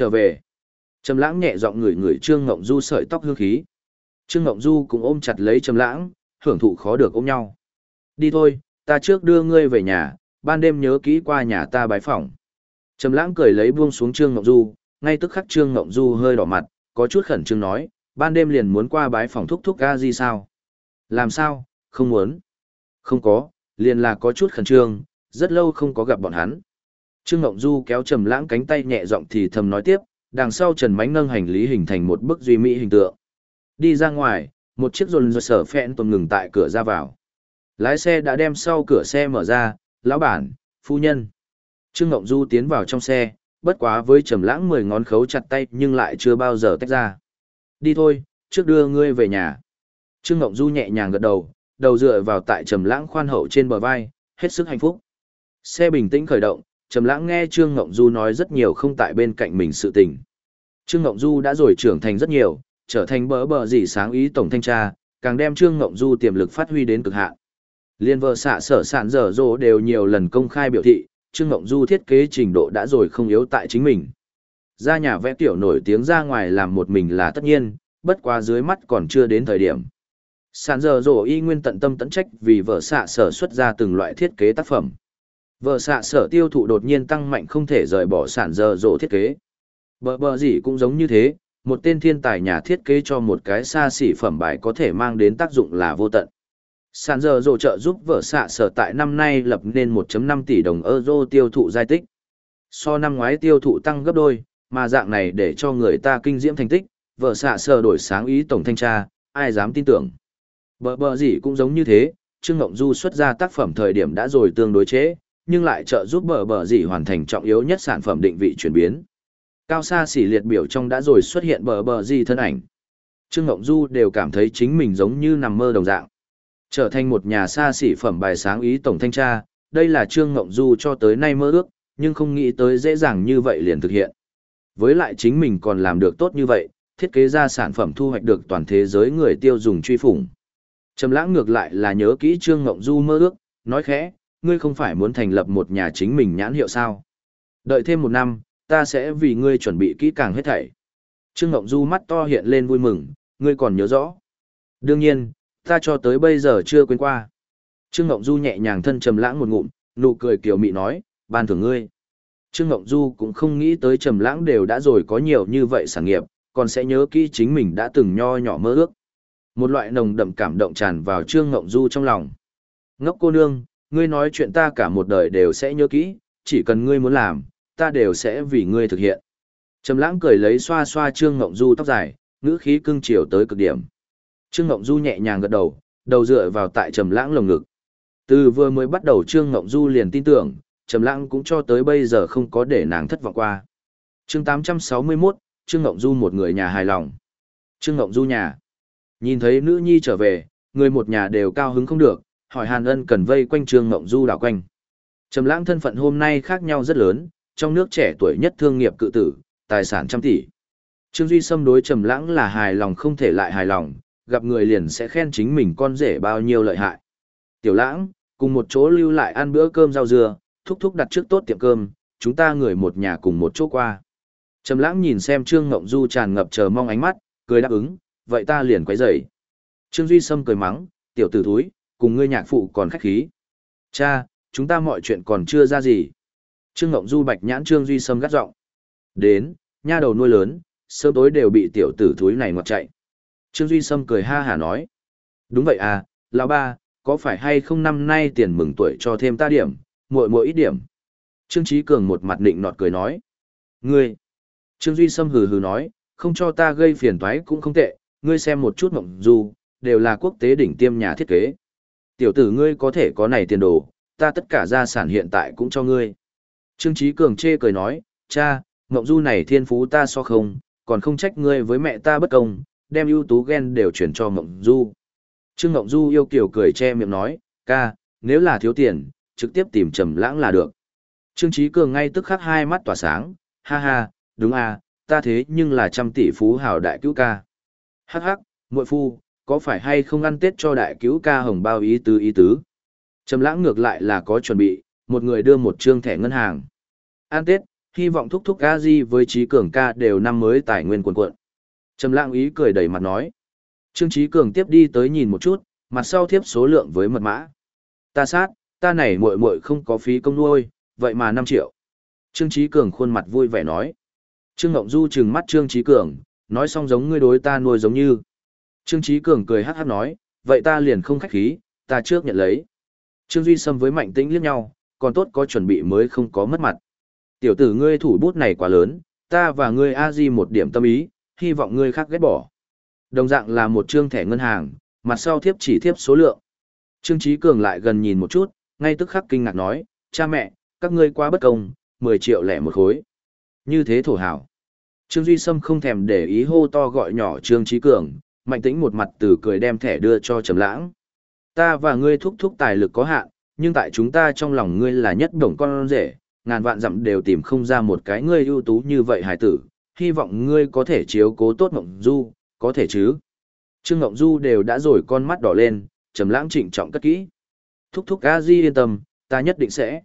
Trở về. Trầm lãng nhẹ giọng người người Trương Ngộng Du sợi tóc hương khí. Trương Ngộng Du cũng ôm chặt lấy Trầm lãng, hưởng thụ khó được ôm nhau. Đi thôi, ta trước đưa ngươi về nhà, ban đêm nhớ kỹ qua nhà ta bái phỏng. Trầm lãng cười lấy buông xuống Trương Ngộng Du, ngay tức khắc Trương Ngộng Du hơi đỏ mặt, có chút khẩn trương nói, ban đêm liền muốn qua bái phỏng thúc thúc ga gì sao? Làm sao, không muốn? Không có, liền là có chút khẩn trương, rất lâu không có gặp bọn hắn. Trương Ngộng Du kéo Trầm Lãng cánh tay nhẹ giọng thì thầm nói tiếp, đằng sau Trần Mánh nâng hành lý hình thành một bức duy mỹ hình tượng. Đi ra ngoài, một chiếc rồn rồn sở phẹn tồn ngừng tại cửa ra vào. Lái xe đã đem sau cửa xe mở ra, lão bản, phu nhân. Trương Ngộng Du tiến vào trong xe, bất quá với Trầm Lãng mười ngón khấu chặt tay nhưng lại chưa bao giờ tách ra. Đi thôi, trước đưa ngươi về nhà. Trương Ngộng Du nhẹ nhàng gật đầu, đầu dựa vào tại Trầm Lãng khoan hậu trên bờ vai, hết sức hạnh phúc. Xe bình tĩnh khởi động, Trầm Lãng nghe Trương Ngộng Du nói rất nhiều không tại bên cạnh mình sự tình. Trương Ngộng Du đã rồi trưởng thành rất nhiều, trở thành bỡ bỡ gì sáng ý tổng thanh tra, càng đem Trương Ngộng Du tiềm lực phát huy đến cực hạn. Liên vợ xạ sở sản dở dỗ đều nhiều lần công khai biểu thị, Trương Ngộng Du thiết kế trình độ đã rồi không yếu tại chính mình. Ra nhà vẽ tiểu nổi tiếng ra ngoài làm một mình là tất nhiên, bất quá dưới mắt còn chưa đến thời điểm. Sản dở dỗ y nguyên tận tâm tận trách vì vợ xạ sở xuất ra từng loại thiết kế tác phẩm. Vợ xạ sở tiêu thụ đột nhiên tăng mạnh không thể rời bỏ sản dở dỗ thiết kế. Bờ bờ gì cũng giống như thế, một tên thiên tài nhà thiết kế cho một cái xa xỉ phẩm bài có thể mang đến tác dụng là vô tận. Sản giờ rộ trợ giúp vợ xạ sở tại năm nay lập nên 1.5 tỷ đồng euro tiêu thụ giai tích. So năm ngoái tiêu thụ tăng gấp đôi, mà dạng này để cho người ta kinh diễm thành tích, vợ xạ sở đổi sáng ý tổng thanh tra, ai dám tin tưởng. Bờ bờ gì cũng giống như thế, Trương Ngộng Du xuất ra tác phẩm thời điểm đã rồi tương đối chế, nhưng lại trợ giúp bờ bờ gì hoàn thành trọng yếu nhất sản phẩm định vị chuyển biến. Cao xa xỉ liệt biểu trong đã rồi xuất hiện bờ bờ gì thân ảnh. Trương Ngộng Du đều cảm thấy chính mình giống như nằm mơ đồng dạng. Trở thành một nhà xa xỉ phẩm bài sáng ý tổng thanh tra, đây là Trương Ngộng Du cho tới nay mơ ước, nhưng không nghĩ tới dễ dàng như vậy liền thực hiện. Với lại chính mình còn làm được tốt như vậy, thiết kế ra sản phẩm thu hoạch được toàn thế giới người tiêu dùng truy phủng. Trầm lãng ngược lại là nhớ kỹ Trương Ngộng Du mơ ước, nói khẽ, ngươi không phải muốn thành lập một nhà chính mình nhãn hiệu sao? Đợi thêm một năm, ta sẽ vì ngươi chuẩn bị kỹ càng hết thảy. Trương Ngộng Du mắt to hiện lên vui mừng, ngươi còn nhớ rõ. Đương nhiên, ta cho tới bây giờ chưa quên qua. Trương Ngộng Du nhẹ nhàng thân trầm lãng một ngụm, nụ cười kiều mị nói, ban thưởng ngươi. Trương Ngộng Du cũng không nghĩ tới trầm lãng đều đã rồi có nhiều như vậy sản nghiệp, còn sẽ nhớ kỹ chính mình đã từng nho nhỏ mơ ước. Một loại nồng đậm cảm động tràn vào Trương Ngộng Du trong lòng. Ngốc cô nương, ngươi nói chuyện ta cả một đời đều sẽ nhớ kỹ, chỉ cần ngươi muốn làm, ta đều sẽ vì ngươi thực hiện. Trầm lãng cười lấy xoa xoa Trương Ngộng Du tóc dài, ngữ khí cưng chiều tới cực điểm. Trương Ngộng Du nhẹ nhàng gật đầu, đầu dựa vào tại Trầm lãng lồng ngực. Từ vừa mới bắt đầu Trương Ngộng Du liền tin tưởng, Trầm lãng cũng cho tới bây giờ không có để nàng thất vọng qua. Chương 861, Trương Ngộng Du một người nhà hài lòng. Trương Ngộng Du nhà. Nhìn thấy nữ nhi trở về, người một nhà đều cao hứng không được, hỏi Hàn Ân cần vây quanh Trương Ngộng Du đảo quanh. Trầm lãng thân phận hôm nay khác nhau rất lớn, trong nước trẻ tuổi nhất thương nghiệp cự tử, tài sản trăm tỷ. Trương Duy Sâm đối Trầm lãng là hài lòng không thể lại hài lòng, gặp người liền sẽ khen chính mình con rể bao nhiêu lợi hại. Tiểu lãng, cùng một chỗ lưu lại ăn bữa cơm rau dưa, thúc thúc đặt trước tốt tiệm cơm, chúng ta người một nhà cùng một chỗ qua. Trầm lãng nhìn xem Trương Ngộng Du tràn ngập chờ mong ánh mắt, cười đáp ứng, vậy ta liền quấy rầy. Trương Duy Sâm cười mắng, tiểu tử thúi, cùng ngươi nhạc phụ còn khách khí. Cha, chúng ta mọi chuyện còn chưa ra gì. Trương Ngộng Du bạch nhãn Trương Duy Sâm gắt giọng. Đến, nha đầu nuôi lớn, sớm tối đều bị tiểu tử thúi này ngọt chạy. Trương Duy Sâm cười ha hà nói. Đúng vậy à, lão ba, có phải hay không năm nay tiền mừng tuổi cho thêm ta điểm, muội muội ít điểm. Trương Trí Cường một mặt định nọt cười nói. Ngươi! Trương Duy Sâm hừ hừ nói, không cho ta gây phiền toái cũng không tệ, ngươi xem một chút mộng du, đều là quốc tế đỉnh tiêm nhà thiết kế. Tiểu tử ngươi có thể có này tiền đồ, ta tất cả gia sản hiện tại cũng cho ngươi. Trương Trí Cường chê cười nói, cha, mộng du này thiên phú ta so không, còn không trách ngươi với mẹ ta bất công, đem ưu tú ghen đều chuyển cho Mộng Du. Trương Mộng Du yêu kiều cười che miệng nói, ca, nếu là thiếu tiền, trực tiếp tìm Trầm Lãng là được. Trương Chí Cường ngay tức khắc hai mắt tỏa sáng, ha ha, đúng à, ta thế nhưng là trăm tỷ phú hào đại cứu ca. Hắc hắc, muội phu, có phải hay không ăn Tết cho đại cứu ca hồng bao ý tứ ý tứ? Trầm Lãng ngược lại là có chuẩn bị, một người đưa một trương thẻ ngân hàng. Ăn Tết, hy vọng thúc thúc ca di với trí cường ca đều năm mới tài nguyên quần quận trầm lãng ý cười đầy mặt nói. Trương trí cường tiếp đi tới nhìn một chút mặt sau thiếp số lượng với mật mã. Ta sát ta này muội muội không có phí công nuôi vậy mà năm triệu. Trương trí cường khuôn mặt vui vẻ nói. Trương ngộng du trừng mắt trương trí cường nói xong giống ngươi đối ta nuôi giống như trương Chí cường cười hắc hắc nói vậy ta liền không khách khí ta trước nhận lấy trương duy sâm với mạnh tĩnh liếc nhau còn tốt có chuẩn bị mới không có mất mặt Tiểu tử ngươi thủ bút này quá lớn, ta và ngươi a di một điểm tâm ý, hy vọng ngươi khác ghét bỏ. Đồng dạng là một trương thẻ ngân hàng, mặt sau thiếp chỉ thiếp số lượng. Trương Chí Cường lại gần nhìn một chút, ngay tức khắc kinh ngạc nói, cha mẹ, các ngươi quá bất công, 10 triệu lẻ một khối. Như thế thổ hảo. Trương Duy Sâm không thèm để ý hô to gọi nhỏ Trương Chí Cường, mạnh tĩnh một mặt từ cười đem thẻ đưa cho Trầm Lãng. Ta và ngươi thúc thúc tài lực có hạn, nhưng tại chúng ta trong lòng ngươi là nhất đồng con rể, ngàn vạn dặm đều tìm không ra một cái ngươi ưu tú như vậy hải tử, hy vọng ngươi có thể chiếu cố tốt Ngộng Du, có thể chứ. Trương Ngộng Du đều đã rồi con mắt đỏ lên, trầm lãng trịnh trọng cất kỹ. Thúc thúc A Di yên tâm, ta nhất định sẽ.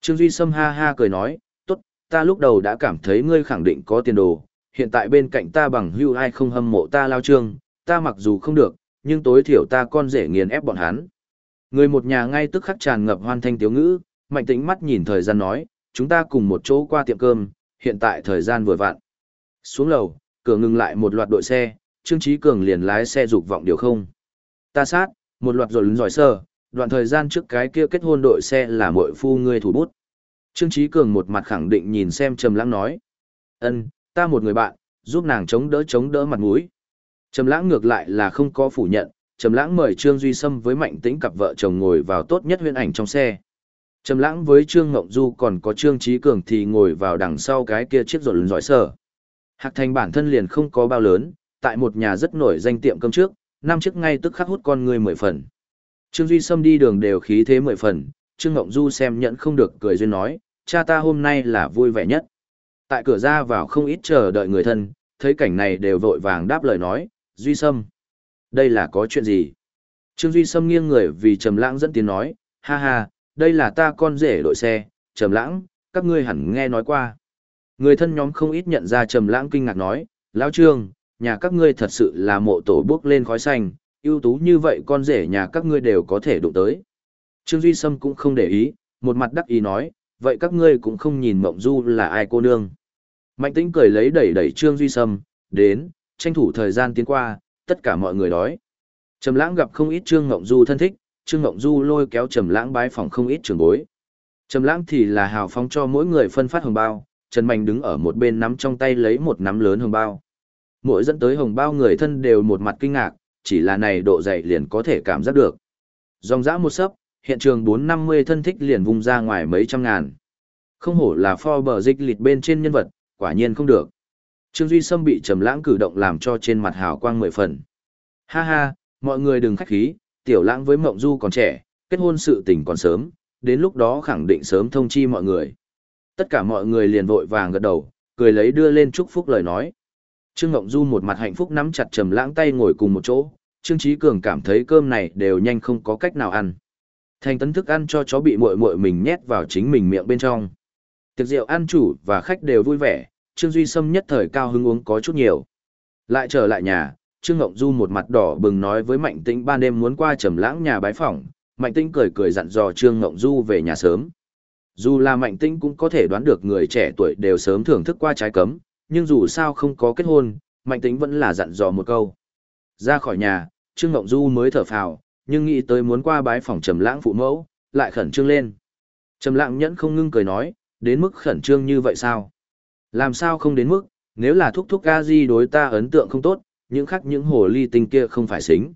Trương Duy Sâm ha ha cười nói, tốt, ta lúc đầu đã cảm thấy ngươi khẳng định có tiền đồ, hiện tại bên cạnh ta bằng hưu ai không hâm mộ ta lao trương, ta mặc dù không được, nhưng tối thiểu ta con rể nghiền ép bọn hắn. Người một nhà ngay tức khắc tràn ngập hoan thanh tiếu ngữ, mạnh tĩnh mắt nhìn thời gian nói, chúng ta cùng một chỗ qua tiệm cơm, hiện tại thời gian vừa vặn. Xuống lầu, cửa ngừng lại một loạt đội xe, Trương Trí Cường liền lái xe dục vọng điều không. Ta sát, một loạt rồi lớn giỏi sơ, đoạn thời gian trước cái kia kết hôn đội xe là muội phu ngươi thủ bút. Trương Trí Cường một mặt khẳng định nhìn xem Trầm Lãng nói. ân ta một người bạn, giúp nàng chống đỡ chống đỡ mặt mũi. Trầm Lãng ngược lại là không có phủ nhận, Trầm Lãng mời Trương Duy Sâm với Mạnh Tĩnh cặp vợ chồng ngồi vào tốt nhất huyễn ảnh trong xe. Trầm lãng với Trương Ngộng Du còn có Trương Trí Cường thì ngồi vào đằng sau cái kia chiếc rộn giỏi sở. Hạc thành bản thân liền không có bao lớn, tại một nhà rất nổi danh tiệm cơm trước, năm chiếc ngay tức khắc hút con người mười phần. Trương Duy Sâm đi đường đều khí thế mười phần, Trương Ngộng Du xem nhận không được cười duyên nói, cha ta hôm nay là vui vẻ nhất. Tại cửa ra vào không ít chờ đợi người thân, thấy cảnh này đều vội vàng đáp lời nói, Duy Sâm. Đây là có chuyện gì? Trương Duy Sâm nghiêng người vì Trầm Lãng dẫn tiếng nói, ha ha, đây là ta con rể đội xe, Trầm Lãng, các ngươi hẳn nghe nói qua. Người thân nhóm không ít nhận ra Trầm Lãng kinh ngạc nói, lão Trương, nhà các ngươi thật sự là mộ tổ bước lên khói xanh, ưu tú như vậy con rể nhà các ngươi đều có thể đụng tới. Trương Duy Sâm cũng không để ý, một mặt đắc ý nói, vậy các ngươi cũng không nhìn Mộng Du là ai cô nương. Mạnh Tĩnh cười lấy đẩy đẩy Trương Duy Sâm, đến, tranh thủ thời gian tiến qua, tất cả mọi người đói. Trầm Lãng gặp không ít Trương Ngộng Du thân thích, Trương Ngộng Du lôi kéo Trầm Lãng bái phòng không ít trường bối. Trầm Lãng thì là hào phóng cho mỗi người phân phát hồng bao, Trần Mạnh đứng ở một bên nắm trong tay lấy một nắm lớn hồng bao. Mỗi dẫn tới hồng bao người thân đều một mặt kinh ngạc, chỉ là này độ dày liền có thể cảm giác được. Dòng dã một sấp, hiện trường 450 thân thích liền vung ra ngoài mấy trăm ngàn. Không hổ là bờ dịch lịch bên trên nhân vật, quả nhiên không được. Trương Duy Sâm bị Trầm Lãng cử động làm cho trên mặt hào quang mười phần. Ha ha, mọi người đừng khách khí, tiểu lãng với mộng du còn trẻ, kết hôn sự tình còn sớm, đến lúc đó khẳng định sớm thông chi mọi người. Tất cả mọi người liền vội vàng gật đầu, cười lấy đưa lên chúc phúc lời nói. Trương Ngộng Du một mặt hạnh phúc nắm chặt trầm lãng tay ngồi cùng một chỗ, Trương Chí Cường cảm thấy cơm này đều nhanh không có cách nào ăn. Thành tấn thức ăn cho chó bị muội muội mình nhét vào chính mình miệng bên trong. Tiệc rượu ăn chủ và khách đều vui vẻ, Trương Duy Sâm nhất thời cao hứng uống có chút nhiều. Lại trở lại nhà, Trương Ngộng Du một mặt đỏ bừng nói với Mạnh Tĩnh ban đêm muốn qua Trầm Lãng nhà bái phỏng, Mạnh Tĩnh cười cười dặn dò Trương Ngộng Du về nhà sớm. Dù là Mạnh Tĩnh cũng có thể đoán được người trẻ tuổi đều sớm thưởng thức qua trái cấm, nhưng dù sao không có kết hôn, Mạnh Tĩnh vẫn là dặn dò một câu. Ra khỏi nhà, Trương Ngộng Du mới thở phào, nhưng nghĩ tới muốn qua bái phỏng Trầm Lãng phụ mẫu, lại khẩn trương lên. Trầm Lãng nhẫn không ngưng cười nói, đến mức khẩn trương như vậy sao? Làm sao không đến mức, nếu là thúc thúc A Di đối ta ấn tượng không tốt, những khắc những hồ ly tinh kia không phải xính.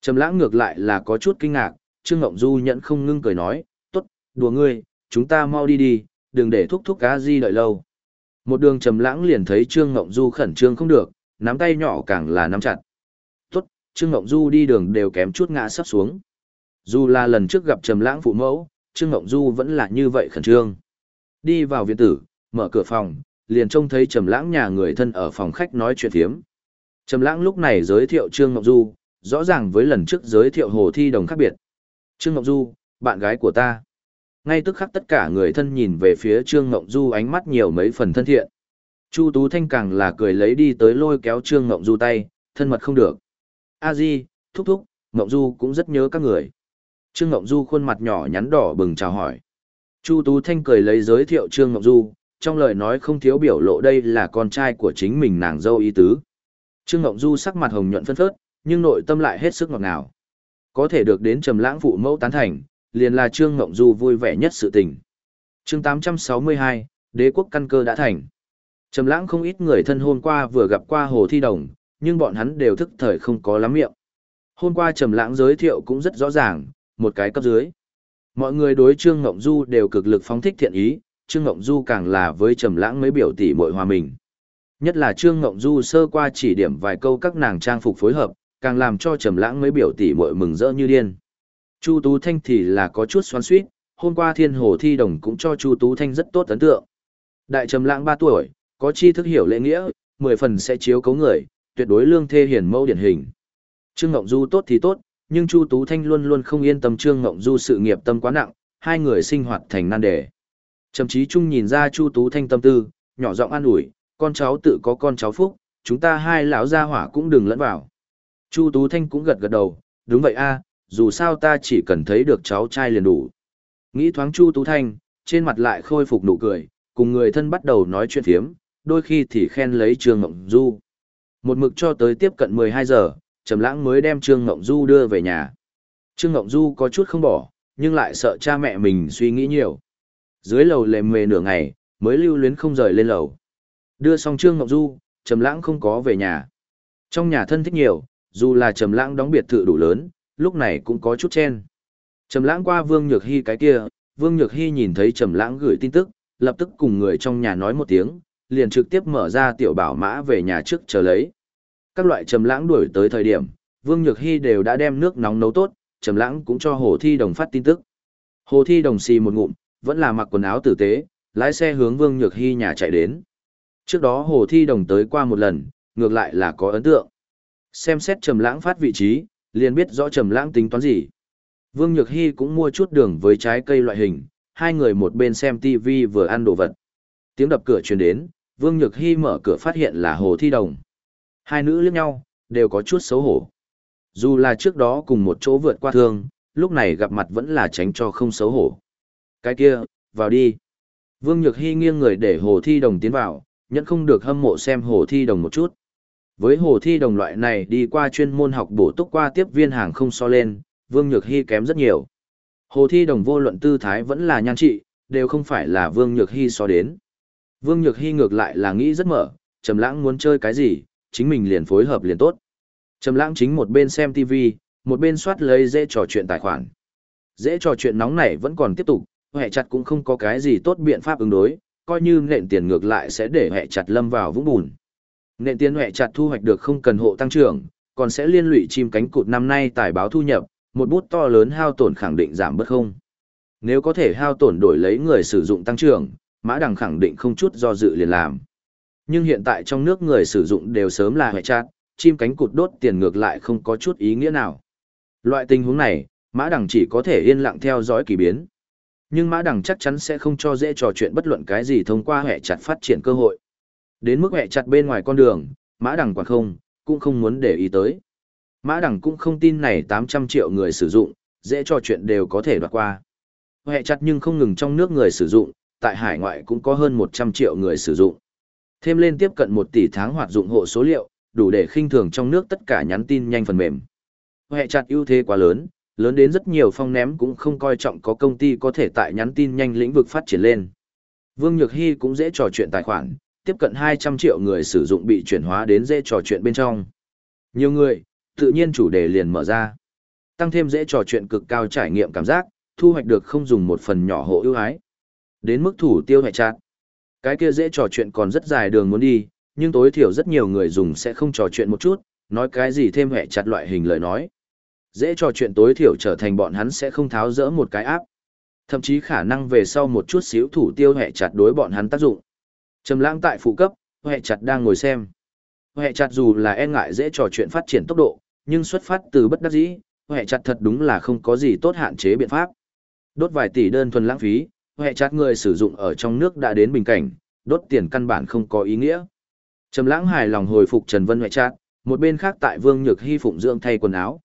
Trầm lãng ngược lại là có chút kinh ngạc, Trương Ngộng Du nhẫn không ngưng cười nói, tốt, đùa ngươi, chúng ta mau đi đi, đừng để thúc thúc ca di đợi lâu. Một đường trầm lãng liền thấy Trương Ngộng Du khẩn trương không được, nắm tay nhỏ càng là nắm chặt. Tốt, Trương Ngộng Du đi đường đều kém chút ngã sắp xuống. Dù là lần trước gặp trầm lãng phụ mẫu, Trương Ngộng Du vẫn là như vậy khẩn trương. Đi vào viện tử, mở cửa phòng, liền trông thấy trầm lãng nhà người thân ở phòng khách nói chuyện phiếm. Trầm lãng lúc này giới thiệu Trương Ngọc Du, rõ ràng với lần trước giới thiệu Hồ Thi Đồng khác biệt. Trương Ngọc Du, bạn gái của ta. Ngay tức khắc tất cả người thân nhìn về phía Trương ngọc Du ánh mắt nhiều mấy phần thân thiện. Chu Tú Thanh càng là cười lấy đi tới lôi kéo Trương ngọc Du tay, thân mật không được. A Di, thúc thúc, ngọc Du cũng rất nhớ các người. Trương ngọc Du khuôn mặt nhỏ nhắn đỏ bừng chào hỏi. Chu Tú Thanh cười lấy giới thiệu Trương ngọc Du, trong lời nói không thiếu biểu lộ đây là con trai của chính mình nàng dâu ý tứ. Trương Ngộng Du sắc mặt hồng nhuận phân phớt, nhưng nội tâm lại hết sức ngọt ngào. Có thể được đến Trầm Lãng phụ mẫu tán thành, liền là Trương Ngộng Du vui vẻ nhất sự tình. Chương 862, Đế quốc căn cơ đã thành. Trầm Lãng không ít người thân hôm qua vừa gặp qua Hồ Thi Đồng, nhưng bọn hắn đều thức thời không có lắm miệng. Hôm qua Trầm Lãng giới thiệu cũng rất rõ ràng, một cái cấp dưới. Mọi người đối Trương Ngộng Du đều cực lực phóng thích thiện ý, Trương Ngộng Du càng là với Trầm Lãng mấy biểu tỷ muội hòa mình. Nhất là Trương Ngộng Du sơ qua chỉ điểm vài câu các nàng trang phục phối hợp, càng làm cho Trầm Lãng mấy biểu tỷ muội mừng rỡ như điên. Chu Tú Thanh thì là có chút xoắn xuýt, hôm qua Thiên Hồ thi đồng cũng cho Chu Tú Thanh rất tốt ấn tượng. Đại Trầm Lãng 3 tuổi, có tri thức hiểu lễ nghĩa, 10 phần sẽ chiếu cố người, tuyệt đối lương thê hiền mẫu điển hình. Trương Ngộng Du tốt thì tốt, nhưng Chu Tú Thanh luôn luôn không yên tâm Trương Ngộng Du sự nghiệp tâm quá nặng, hai người sinh hoạt thành nan đề. Trầm Chí Trung nhìn ra Chu Tú Thanh tâm tư, nhỏ giọng an ủi, con cháu tự có con cháu phúc, chúng ta hai lão gia hỏa cũng đừng lẫn vào. Chu Tú Thanh cũng gật gật đầu, đúng vậy a, dù sao ta chỉ cần thấy được cháu trai liền đủ. Nghĩ thoáng Chu Tú Thanh, trên mặt lại khôi phục nụ cười, cùng người thân bắt đầu nói chuyện phiếm, đôi khi thì khen lấy Trương Ngộng Du. Một mực cho tới tiếp cận 12 giờ, Trầm Lãng mới đem Trương Ngộng Du đưa về nhà. Trương Ngộng Du có chút không bỏ, nhưng lại sợ cha mẹ mình suy nghĩ nhiều. Dưới lầu lèm mề nửa ngày, mới lưu luyến không rời lên lầu. Đưa xong Trương ngọc Du, Trầm Lãng không có về nhà. Trong nhà thân thích nhiều, dù là Trầm Lãng đóng biệt thự đủ lớn, lúc này cũng có chút chen. Trầm Lãng qua Vương Nhược Hi cái kia, Vương Nhược Hi nhìn thấy Trầm Lãng gửi tin tức, lập tức cùng người trong nhà nói một tiếng, liền trực tiếp mở ra tiểu bảo mã về nhà trước chờ lấy. Các loại Trầm Lãng đuổi tới thời điểm, Vương Nhược Hi đều đã đem nước nóng nấu tốt, Trầm Lãng cũng cho Hồ Thi Đồng phát tin tức. Hồ Thi Đồng xì một ngụm, vẫn là mặc quần áo tử tế, lái xe hướng Vương Nhược Hi nhà chạy đến. Trước đó Hồ Thi Đồng tới qua một lần, ngược lại là có ấn tượng. Xem xét Trầm Lãng phát vị trí, liền biết rõ Trầm Lãng tính toán gì. Vương Nhược Hi cũng mua chút đường với trái cây loại hình, hai người một bên xem TV vừa ăn đồ vật. Tiếng đập cửa truyền đến, Vương Nhược Hi mở cửa phát hiện là Hồ Thi Đồng. Hai nữ liếc nhau, đều có chút xấu hổ. Dù là trước đó cùng một chỗ vượt qua thương, lúc này gặp mặt vẫn là tránh cho không xấu hổ. Cái kia, vào đi. Vương Nhược Hy nghiêng người để Hồ Thi Đồng tiến vào, nhẫn không được hâm mộ xem Hồ Thi Đồng một chút. Với Hồ Thi Đồng loại này đi qua chuyên môn học bổ túc qua tiếp viên hàng không so lên, Vương Nhược Hy kém rất nhiều. Hồ Thi Đồng vô luận tư thái vẫn là nhan trị, đều không phải là Vương Nhược Hy so đến. Vương Nhược Hy ngược lại là nghĩ rất mở, Trầm Lãng muốn chơi cái gì, chính mình liền phối hợp liền tốt. Trầm Lãng chính một bên xem TV, một bên soát lấy dễ trò chuyện tài khoản. Dễ trò chuyện nóng này vẫn còn tiếp tục, hệ chặt cũng không có cái gì tốt biện pháp ứng đối, coi như nện tiền ngược lại sẽ để hệ chặt lâm vào vũng bùn. Nện tiền hệ chặt thu hoạch được không cần hộ tăng trưởng, còn sẽ liên lụy chim cánh cụt năm nay tài báo thu nhập, một bút to lớn hao tổn khẳng định giảm bớt không. Nếu có thể hao tổn đổi lấy người sử dụng tăng trưởng, mã đằng khẳng định không chút do dự liền làm. Nhưng hiện tại trong nước người sử dụng đều sớm là hệ chặt, chim cánh cụt đốt tiền ngược lại không có chút ý nghĩa nào. Loại tình huống này, mã đằng chỉ có thể yên lặng theo dõi kỳ biến. Nhưng mã đằng chắc chắn sẽ không cho dễ trò chuyện bất luận cái gì thông qua hệ chặt phát triển cơ hội. Đến mức hệ chặt bên ngoài con đường, mã đằng quản không, cũng không muốn để ý tới. Mã đằng cũng không tin này 800 triệu người sử dụng, dễ trò chuyện đều có thể đoạt qua. Hệ chặt nhưng không ngừng trong nước người sử dụng, tại hải ngoại cũng có hơn 100 triệu người sử dụng. Thêm lên tiếp cận 1 tỷ tháng hoạt dụng hộ số liệu, đủ để khinh thường trong nước tất cả nhắn tin nhanh phần mềm. Hệ chặt ưu thế quá lớn, lớn đến rất nhiều phong ném cũng không coi trọng có công ty có thể tại nhắn tin nhanh lĩnh vực phát triển lên. Vương Nhược Hy cũng dễ trò chuyện tài khoản, tiếp cận 200 triệu người sử dụng bị chuyển hóa đến dễ trò chuyện bên trong. Nhiều người, tự nhiên chủ đề liền mở ra. Tăng thêm dễ trò chuyện cực cao trải nghiệm cảm giác, thu hoạch được không dùng một phần nhỏ hộ ưu ái. Đến mức thủ tiêu hệ chặt. Cái kia dễ trò chuyện còn rất dài đường muốn đi, nhưng tối thiểu rất nhiều người dùng sẽ không trò chuyện một chút, nói cái gì thêm hệ chặt loại hình lời nói. Dễ trò chuyện tối thiểu trở thành bọn hắn sẽ không tháo rỡ một cái áp. Thậm chí khả năng về sau một chút xíu thủ tiêu hệ chặt đối bọn hắn tác dụng. Trầm lãng tại phụ cấp, hệ chặt đang ngồi xem. Hệ chặt dù là e ngại dễ trò chuyện phát triển tốc độ, nhưng xuất phát từ bất đắc dĩ, hệ chặt thật đúng là không có gì tốt hạn chế biện pháp. Đốt vài tỷ đơn thuần lãng phí, hệ chặt người sử dụng ở trong nước đã đến bình cảnh, đốt tiền căn bản không có ý nghĩa. Trầm lãng hài lòng hồi phục Trần Vân hệ chặt một bên khác tại Vương Nhược Hy phụng dưỡng thay quần áo.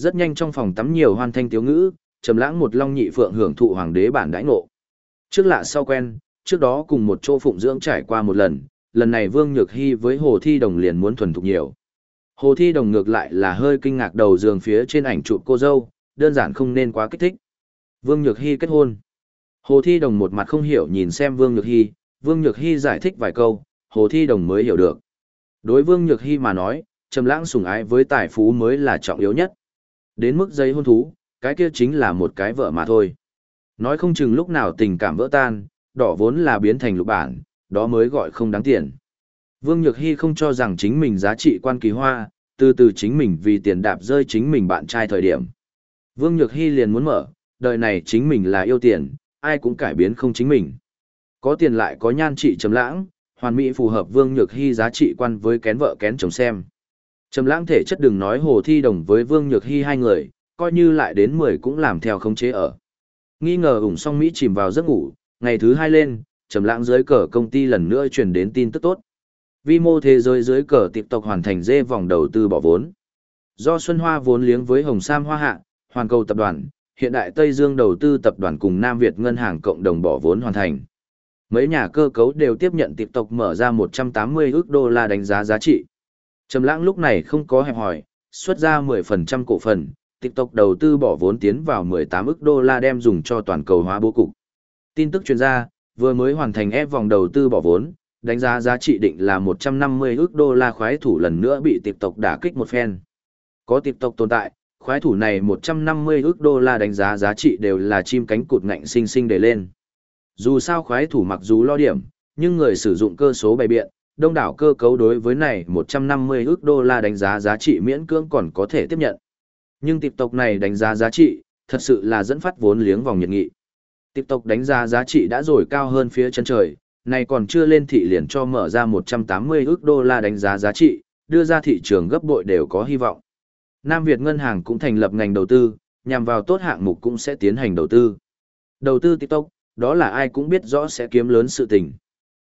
Rất nhanh trong phòng tắm nhiều hoan thanh tiếu ngữ, Trầm lãng một long nhị phượng hưởng thụ hoàng đế bản đãi ngộ. Trước lạ sau quen, trước đó cùng một chỗ phụng dưỡng trải qua một lần, lần này Vương Nhược Hy với Hồ Thi Đồng liền muốn thuần thục nhiều. Hồ Thi Đồng ngược lại là hơi kinh ngạc đầu giường phía trên ảnh chụp cô dâu, đơn giản không nên quá kích thích. Vương Nhược Hy kết hôn. Hồ Thi Đồng một mặt không hiểu nhìn xem Vương Nhược Hy, Vương Nhược Hy giải thích vài câu, Hồ Thi Đồng mới hiểu được. Đối Vương Nhược Hy mà nói, trầm lãng sủng ái với tài phú mới là trọng yếu nhất. Đến mức giấy hôn thú, cái kia chính là một cái vợ mà thôi. Nói không chừng lúc nào tình cảm vỡ tan, đỏ vốn là biến thành lục bản, đó mới gọi không đáng tiền. Vương Nhược Hy không cho rằng chính mình giá trị quan kỳ hoa, từ từ chính mình vì tiền đạp rơi chính mình bạn trai thời điểm. Vương Nhược Hy liền muốn mở, đời này chính mình là yêu tiền, ai cũng cải biến không chính mình. Có tiền lại có nhan trị chấm lãng, hoàn mỹ phù hợp Vương Nhược Hy giá trị quan với kén vợ kén chồng xem. Trầm lãng thể chất đừng nói hồ thi đồng với Vương Nhược Hy hai người, coi như lại đến 10 cũng làm theo không chế ở. Nghi ngờ ủng song Mỹ chìm vào giấc ngủ, ngày thứ hai lên, trầm lãng dưới cờ công ty lần nữa truyền đến tin tức tốt. Vi mô thế giới dưới cờ tiếp tục hoàn thành dê vòng đầu tư bỏ vốn. Do Xuân Hoa vốn liếng với Hồng Sam Hoa Hạ, Hoàn Cầu Tập đoàn, hiện đại Tây Dương đầu tư tập đoàn cùng Nam Việt Ngân hàng cộng đồng bỏ vốn hoàn thành. Mấy nhà cơ cấu đều tiếp nhận tiếp tục mở ra 180 ước đô la đánh giá giá trị. Trầm lãng lúc này không có hẹp hỏi, xuất ra 10% cổ phần, TikTok đầu tư bỏ vốn tiến vào 18 ức đô la đem dùng cho toàn cầu hóa bố cục. Tin tức truyền ra, vừa mới hoàn thành ép vòng đầu tư bỏ vốn, đánh giá giá trị định là 150 ức đô la khoái thủ lần nữa bị TikTok đả kích một phen. Có TikTok tồn tại, khoái thủ này 150 ức đô la đánh giá giá trị đều là chim cánh cụt ngạnh sinh sinh để lên. Dù sao khoái thủ mặc dù lo điểm, nhưng người sử dụng cơ số bày biện, đông đảo cơ cấu đối với này 150 ước đô la đánh giá giá trị miễn cưỡng còn có thể tiếp nhận. Nhưng TikTok này đánh giá giá trị, thật sự là dẫn phát vốn liếng vòng nhiệt nghị. TikTok đánh giá giá trị đã rồi cao hơn phía chân trời, này còn chưa lên thị liền cho mở ra 180 ước đô la đánh giá giá trị, đưa ra thị trường gấp bội đều có hy vọng. Nam Việt Ngân hàng cũng thành lập ngành đầu tư, nhằm vào tốt hạng mục cũng sẽ tiến hành đầu tư. Đầu tư TikTok, đó là ai cũng biết rõ sẽ kiếm lớn sự tình.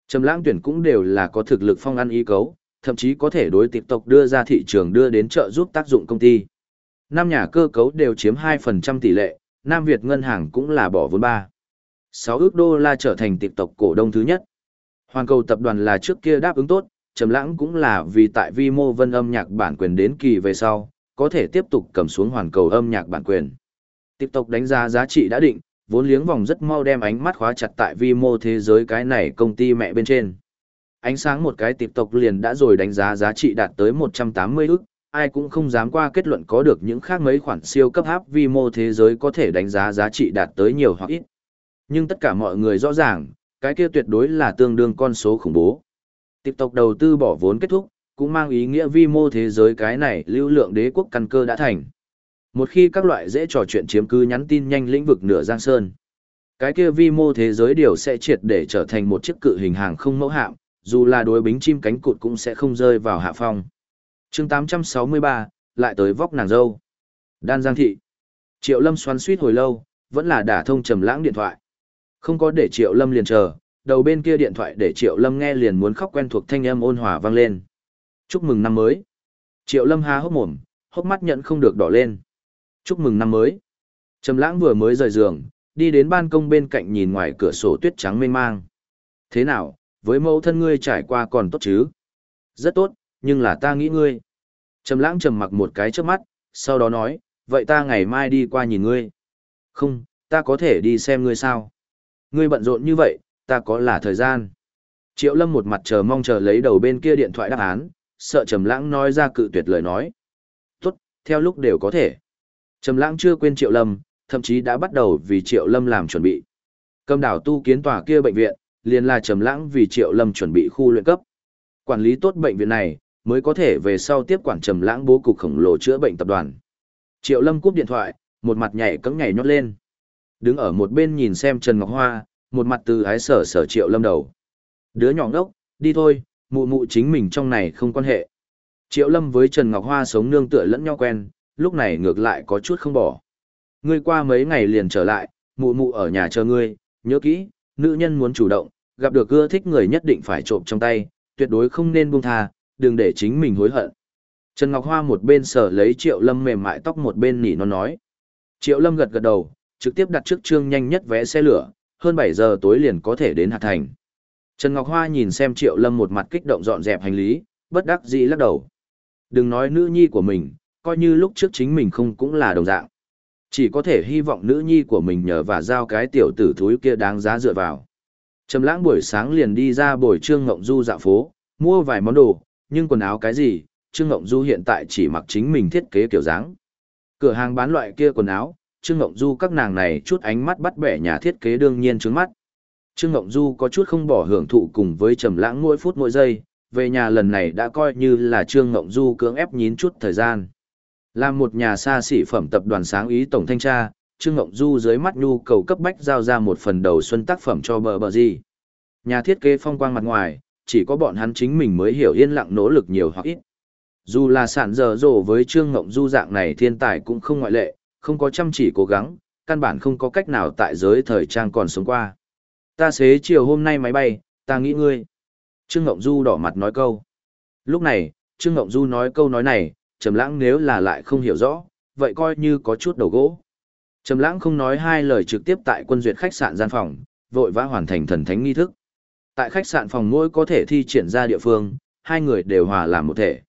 Trầm lãng tuyển cũng đều là có thực lực phong ăn ý cấu, thậm chí có thể đối TikTok đưa ra thị trường đưa đến trợ giúp tác dụng công ty. Năm nhà cơ cấu đều chiếm 2% tỷ lệ, Nam Việt ngân hàng cũng là bỏ vốn 3. 6 ước đô la trở thành tiếp tộc cổ đông thứ nhất. Hoàn cầu tập đoàn là trước kia đáp ứng tốt, Trầm Lãng cũng là vì tại vi mô vân âm nhạc bản quyền đến kỳ về sau, có thể tiếp tục cầm xuống hoàn cầu âm nhạc bản quyền. Tiếp tục đánh giá giá trị đã định, vốn liếng vòng rất mau đem ánh mắt khóa chặt tại vi mô thế giới cái này công ty mẹ bên trên. Ánh sáng một cái tiếp tộc liền đã rồi đánh giá giá trị đạt tới 180 ức, ai cũng không dám qua kết luận có được những khác mấy khoản siêu cấp hấp vi mô thế giới có thể đánh giá giá trị đạt tới nhiều hoặc ít. Nhưng tất cả mọi người rõ ràng, cái kia tuyệt đối là tương đương con số khủng bố. Tiếp tục đầu tư bỏ vốn kết thúc, cũng mang ý nghĩa vi mô thế giới cái này lưu lượng đế quốc căn cơ đã thành. Một khi các loại dễ trò chuyện chiếm cứ nhắn tin nhanh lĩnh vực nửa giang sơn, cái kia vi mô thế giới điều sẽ triệt để trở thành một chiếc cự hình hàng không mẫu hạm, dù là đối bính chim cánh cụt cũng sẽ không rơi vào hạ phong chương 863, lại tới vóc nàng dâu. Đan Giang Thị. Triệu Lâm xoắn suýt hồi lâu, vẫn là đả thông trầm lãng điện thoại. Không có để Triệu Lâm liền chờ, đầu bên kia điện thoại để Triệu Lâm nghe liền muốn khóc quen thuộc thanh âm ôn hòa vang lên. Chúc mừng năm mới. Triệu Lâm há hốc mồm, hốc mắt nhận không được đỏ lên. Chúc mừng năm mới. Trầm lãng vừa mới rời giường, đi đến ban công bên cạnh nhìn ngoài cửa sổ tuyết trắng mênh mang. Thế nào, với mẫu thân ngươi trải qua còn tốt chứ? Rất tốt, nhưng là ta nghĩ ngươi. Trầm lãng trầm mặc một cái trước mắt, sau đó nói, vậy ta ngày mai đi qua nhìn ngươi. Không, ta có thể đi xem ngươi sao? Ngươi bận rộn như vậy, ta có là thời gian. Triệu Lâm một mặt chờ mong chờ lấy đầu bên kia điện thoại đáp án, sợ Trầm Lãng nói ra cự tuyệt lời nói. "Tốt, theo lúc đều có thể." Trầm Lãng chưa quên Triệu Lâm, thậm chí đã bắt đầu vì Triệu Lâm làm chuẩn bị. Cầm đảo tu kiến tòa kia bệnh viện, liền là Trầm Lãng vì Triệu Lâm chuẩn bị khu luyện cấp. Quản lý tốt bệnh viện này, mới có thể về sau tiếp quản trầm lãng bố cục khổng lồ chữa bệnh tập đoàn. Triệu Lâm cúp điện thoại, một mặt nhảy cẫng nhảy nhót lên. Đứng ở một bên nhìn xem Trần Ngọc Hoa, một mặt từ ái sở sở Triệu Lâm đầu. Đứa nhỏ ngốc, đi thôi, mụ mụ chính mình trong này không quan hệ. Triệu Lâm với Trần Ngọc Hoa sống nương tựa lẫn nhau quen, lúc này ngược lại có chút không bỏ. Ngươi qua mấy ngày liền trở lại, mụ mụ ở nhà chờ ngươi, nhớ kỹ, nữ nhân muốn chủ động, gặp được ưa thích người nhất định phải trộm trong tay, tuyệt đối không nên buông tha, đừng để chính mình hối hận. Trần Ngọc Hoa một bên sở lấy Triệu Lâm mềm mại tóc một bên nỉ nó nói. Triệu Lâm gật gật đầu, trực tiếp đặt trước trương nhanh nhất vé xe lửa, hơn 7 giờ tối liền có thể đến Hạt Thành. Trần Ngọc Hoa nhìn xem Triệu Lâm một mặt kích động dọn dẹp hành lý, bất đắc dĩ lắc đầu. Đừng nói nữ nhi của mình, coi như lúc trước chính mình không cũng là đồng dạng. Chỉ có thể hy vọng nữ nhi của mình nhờ và giao cái tiểu tử thúi kia đáng giá dựa vào. Trầm lãng buổi sáng liền đi ra buổi trương ngộng du dạo phố, mua vài món đồ, nhưng quần áo cái gì, trương ngộng du hiện tại chỉ mặc chính mình thiết kế kiểu dáng. Cửa hàng bán loại kia quần áo, trương ngộng du các nàng này chút ánh mắt bắt bẻ nhà thiết kế đương nhiên trướng mắt. Trương Ngộng Du có chút không bỏ hưởng thụ cùng với trầm lãng mỗi phút mỗi giây, về nhà lần này đã coi như là Trương Ngộng Du cưỡng ép nhịn chút thời gian. Làm một nhà xa xỉ phẩm tập đoàn sáng ý tổng thanh tra, Trương Ngộng Du dưới mắt nhu cầu cấp bách giao ra một phần đầu xuân tác phẩm cho bờ bờ gì. Nhà thiết kế phong quang mặt ngoài, chỉ có bọn hắn chính mình mới hiểu yên lặng nỗ lực nhiều hoặc ít. Dù là sản dở dồ với Trương Ngộng Du dạng này thiên tài cũng không ngoại lệ, không có chăm chỉ cố gắng, căn bản không có cách nào tại giới thời trang còn sống qua. Ta xế chiều hôm nay máy bay, ta nghĩ ngươi. Trương Ngộng Du đỏ mặt nói câu. Lúc này, Trương Ngộng Du nói câu nói này, Trầm Lãng nếu là lại không hiểu rõ, vậy coi như có chút đầu gỗ. Trầm Lãng không nói hai lời trực tiếp tại quân duyệt khách sạn gian phòng, vội vã hoàn thành thần thánh nghi thức. Tại khách sạn phòng mỗi có thể thi triển ra địa phương, hai người đều hòa làm một thể.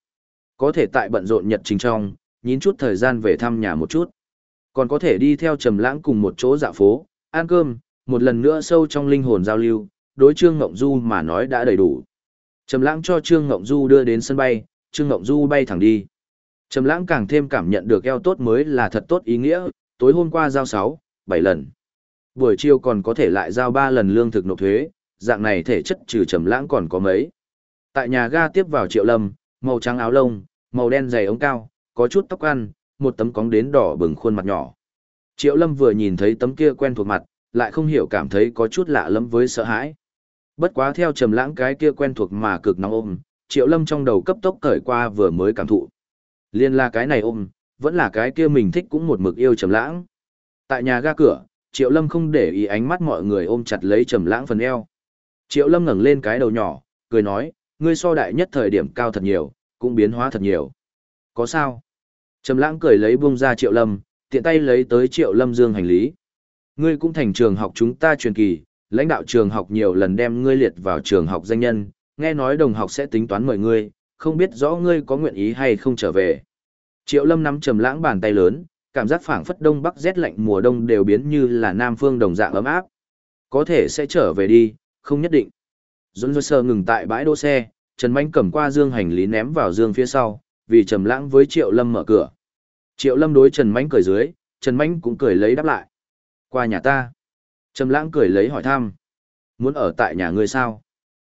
Có thể tại bận rộn nhật trình trong, nhín chút thời gian về thăm nhà một chút. Còn có thể đi theo Trầm Lãng cùng một chỗ dạo phố, ăn cơm, một lần nữa sâu trong linh hồn giao lưu, đối Trương Ngộng Du mà nói đã đầy đủ. Trầm Lãng cho Trương Ngộng Du đưa đến sân bay, Trương Ngộng Du bay thẳng đi. Trầm Lãng càng thêm cảm nhận được eo tốt mới là thật tốt ý nghĩa, tối hôm qua giao 6, 7 lần. Buổi chiều còn có thể lại giao 3 lần lương thực nộp thuế, dạng này thể chất trừ Trầm Lãng còn có mấy. Tại nhà ga tiếp vào Triệu Lâm, màu trắng áo lông, màu đen giày ống cao, có chút tóc ăn, một tấm cóng đến đỏ bừng khuôn mặt nhỏ. Triệu Lâm vừa nhìn thấy tấm kia quen thuộc mặt, lại không hiểu cảm thấy có chút lạ lẫm với sợ hãi. Bất quá theo trầm lãng cái kia quen thuộc mà cực nóng ôm, Triệu Lâm trong đầu cấp tốc cởi qua vừa mới cảm thụ. Liên là cái này ôm, vẫn là cái kia mình thích cũng một mực yêu trầm lãng. Tại nhà ga cửa, Triệu Lâm không để ý ánh mắt mọi người ôm chặt lấy trầm lãng phần eo. Triệu Lâm ngẩng lên cái đầu nhỏ, cười nói, ngươi so đại nhất thời điểm cao thật nhiều, cũng biến hóa thật nhiều. Có sao? Trầm lãng cười lấy buông ra Triệu Lâm, tiện tay lấy tới Triệu Lâm dương hành lý. Ngươi cũng thành trường học chúng ta truyền kỳ, lãnh đạo trường học nhiều lần đem ngươi liệt vào trường học danh nhân, nghe nói đồng học sẽ tính toán mời ngươi, không biết rõ ngươi có nguyện ý hay không trở về. Triệu Lâm nắm trầm lãng bàn tay lớn, cảm giác phảng phất đông bắc rét lạnh mùa đông đều biến như là nam phương đồng dạng ấm áp. Có thể sẽ trở về đi, không nhất định. Dũng dơ sơ ngừng tại bãi đỗ xe, Trần Mạnh cầm qua dương hành lý ném vào dương phía sau, vì trầm lãng với Triệu Lâm mở cửa. Triệu Lâm đối Trần Mạnh cười dưới, Trần Mạnh cũng cười lấy đáp lại. Qua nhà ta. Trầm lãng cười lấy hỏi thăm. Muốn ở tại nhà ngươi sao?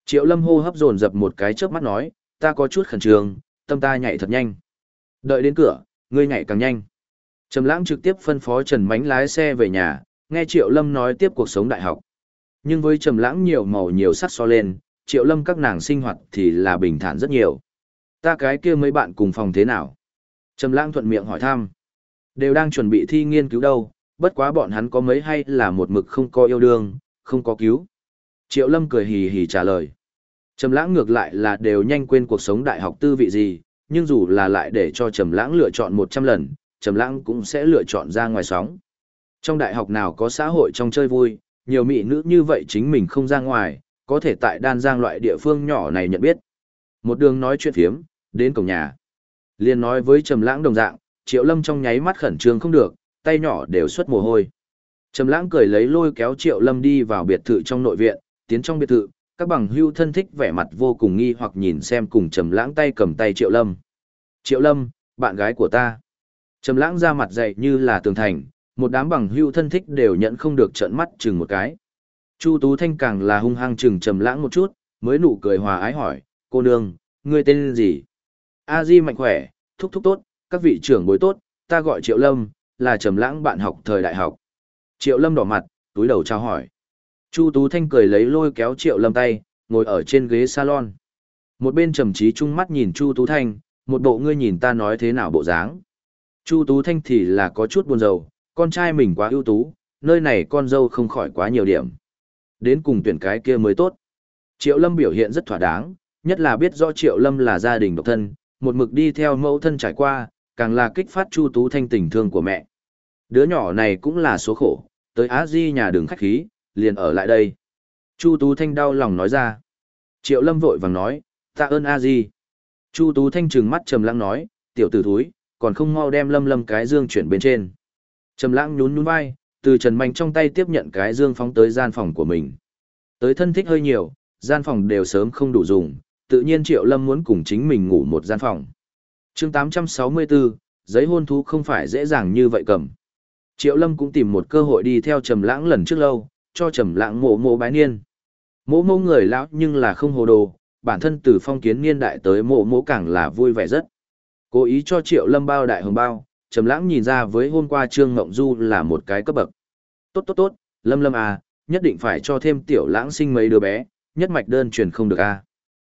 Triệu lâm hô hấp dồn dập một cái chớp mắt nói, ta có chút khẩn trương, tâm ta nhảy thật nhanh. Đợi đến cửa, ngươi nhảy càng nhanh. Trầm lãng trực tiếp phân phó Trần Mánh lái xe về nhà, nghe Triệu Lâm nói tiếp cuộc sống đại học. Nhưng với Trầm lãng nhiều màu nhiều sắc so lên, Triệu Lâm các nàng sinh hoạt thì là bình thản rất nhiều. Ta cái kia mấy bạn cùng phòng thế nào? Trầm lãng thuận miệng hỏi thăm. Đều đang chuẩn bị thi nghiên cứu đâu, bất quá bọn hắn có mấy hay là một mực không có yêu đương, không có cứu. Triệu Lâm cười hì hì trả lời. Trầm lãng ngược lại là đều nhanh quên cuộc sống đại học tư vị gì, nhưng dù là lại để cho Trầm lãng lựa chọn 100 lần, Trầm lãng cũng sẽ lựa chọn ra ngoài sóng. Trong đại học nào có xã hội trong chơi vui, nhiều mỹ nữ như vậy chính mình không ra ngoài, có thể tại đan giang loại địa phương nhỏ này nhận biết. Một đường nói chuyện phiếm, đến cổng nhà. Liên nói với Trầm lãng đồng dạng, Triệu Lâm trong nháy mắt khẩn trương không được, tay nhỏ đều xuất mồ hôi. Trầm lãng cười lấy lôi kéo Triệu Lâm đi vào biệt thự trong nội viện, tiến trong biệt thự, các bằng hưu thân thích vẻ mặt vô cùng nghi hoặc nhìn xem cùng Trầm lãng tay cầm tay Triệu Lâm. Triệu Lâm, bạn gái của ta. Trầm lãng ra mặt dậy như là tường thành, một đám bằng hưu thân thích đều nhận không được trợn mắt chừng một cái. Chu Tú Thanh càng là hung hăng chừng Trầm lãng một chút, mới nụ cười hòa ái hỏi, cô nương, ngươi tên gì? A Di mạnh khỏe, thúc thúc tốt, các vị trưởng bối tốt, ta gọi Triệu Lâm, là trầm lãng bạn học thời đại học. Triệu Lâm đỏ mặt, túi đầu chào hỏi. Chu Tú Thanh cười lấy lôi kéo Triệu Lâm tay, ngồi ở trên ghế salon. Một bên trầm trí trung mắt nhìn Chu Tú Thanh, một bộ ngươi nhìn ta nói thế nào bộ dáng. Chu Tú Thanh thì là có chút buồn rầu, con trai mình quá ưu tú, nơi này con dâu không khỏi quá nhiều điểm. Đến cùng tuyển cái kia mới tốt. Triệu Lâm biểu hiện rất thỏa đáng, nhất là biết rõ Triệu Lâm là gia đình độc thân, một mực đi theo mẫu thân trải qua, càng là kích phát Chu Tú Thanh tình thương của mẹ. Đứa nhỏ này cũng là số khổ, tới Á Di nhà đường khách khí, liền ở lại đây. Chu Tú Thanh đau lòng nói ra. Triệu Lâm vội vàng nói, tạ ơn A Di. Chu Tú Thanh trừng mắt trầm lặng nói, tiểu tử thúi, còn không mau đem lâm lâm cái dương chuyển bên trên. Trầm lãng nhún nhún vai, từ Trần Mạnh trong tay tiếp nhận cái dương phóng tới gian phòng của mình. Tới thân thích hơi nhiều, gian phòng đều sớm không đủ dùng, tự nhiên Triệu Lâm muốn cùng chính mình ngủ một gian phòng. Chương 864, giấy hôn thú không phải dễ dàng như vậy cầm. Triệu Lâm cũng tìm một cơ hội đi theo Trầm Lãng lần trước lâu, cho Trầm Lãng mộ mộ bái niên. Mộ mộ người lão nhưng là không hồ đồ, bản thân từ phong kiến niên đại tới mộ mộ càng là vui vẻ rất. Cố ý cho Triệu Lâm bao đại hồng bao, Trầm Lãng nhìn ra với hôm qua Trương Ngộng Du là một cái cấp bậc. Tốt tốt tốt, Lâm Lâm à, nhất định phải cho thêm tiểu Lãng sinh mấy đứa bé, nhất mạch đơn truyền không được a. À.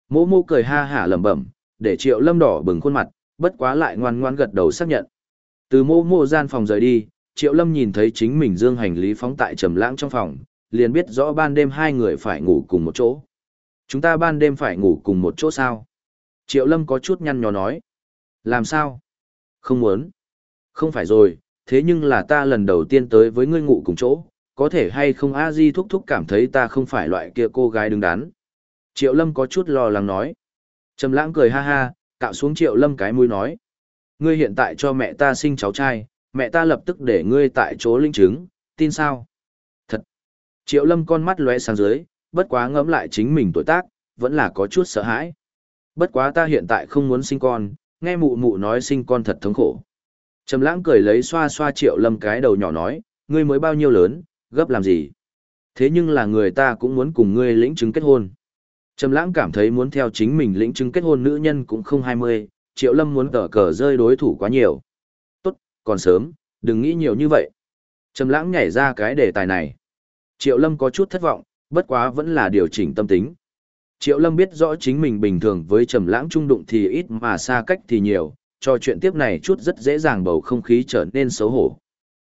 Mộ mộ cười ha hả lẩm bẩm, để Triệu Lâm đỏ bừng khuôn mặt, bất quá lại ngoan ngoãn gật đầu xác nhận. Từ mộ mộ gian phòng rời đi, Triệu Lâm nhìn thấy chính mình dương hành lý phóng tại Trầm Lãng trong phòng, liền biết rõ ban đêm hai người phải ngủ cùng một chỗ. Chúng ta ban đêm phải ngủ cùng một chỗ sao? Triệu Lâm có chút nhăn nhó nói. Làm sao? Không muốn. Không phải rồi, thế nhưng là ta lần đầu tiên tới với ngươi ngủ cùng chỗ, có thể hay không a di thúc thúc cảm thấy ta không phải loại kia cô gái đứng đắn. Triệu Lâm có chút lo lắng nói. Trầm lãng cười ha ha, cạo xuống Triệu Lâm cái mũi nói. Ngươi hiện tại cho mẹ ta sinh cháu trai, mẹ ta lập tức để ngươi tại chỗ linh chứng, tin sao? Thật. Triệu Lâm con mắt lóe sang dưới, bất quá ngẫm lại chính mình tuổi tác, vẫn là có chút sợ hãi. Bất quá ta hiện tại không muốn sinh con, nghe mụ mụ nói sinh con thật thống khổ. Trầm lãng cười lấy xoa xoa triệu lâm cái đầu nhỏ nói, ngươi mới bao nhiêu lớn, gấp làm gì? Thế nhưng là người ta cũng muốn cùng ngươi lĩnh chứng kết hôn. Trầm lãng cảm thấy muốn theo chính mình lĩnh chứng kết hôn nữ nhân cũng không 20, triệu lâm muốn tở cờ rơi đối thủ quá nhiều. Còn sớm, đừng nghĩ nhiều như vậy. Trầm lãng nhảy ra cái đề tài này. Triệu lâm có chút thất vọng, bất quá vẫn là điều chỉnh tâm tính. Triệu lâm biết rõ chính mình bình thường với trầm lãng trung đụng thì ít mà xa cách thì nhiều, cho chuyện tiếp này chút rất dễ dàng bầu không khí trở nên xấu hổ.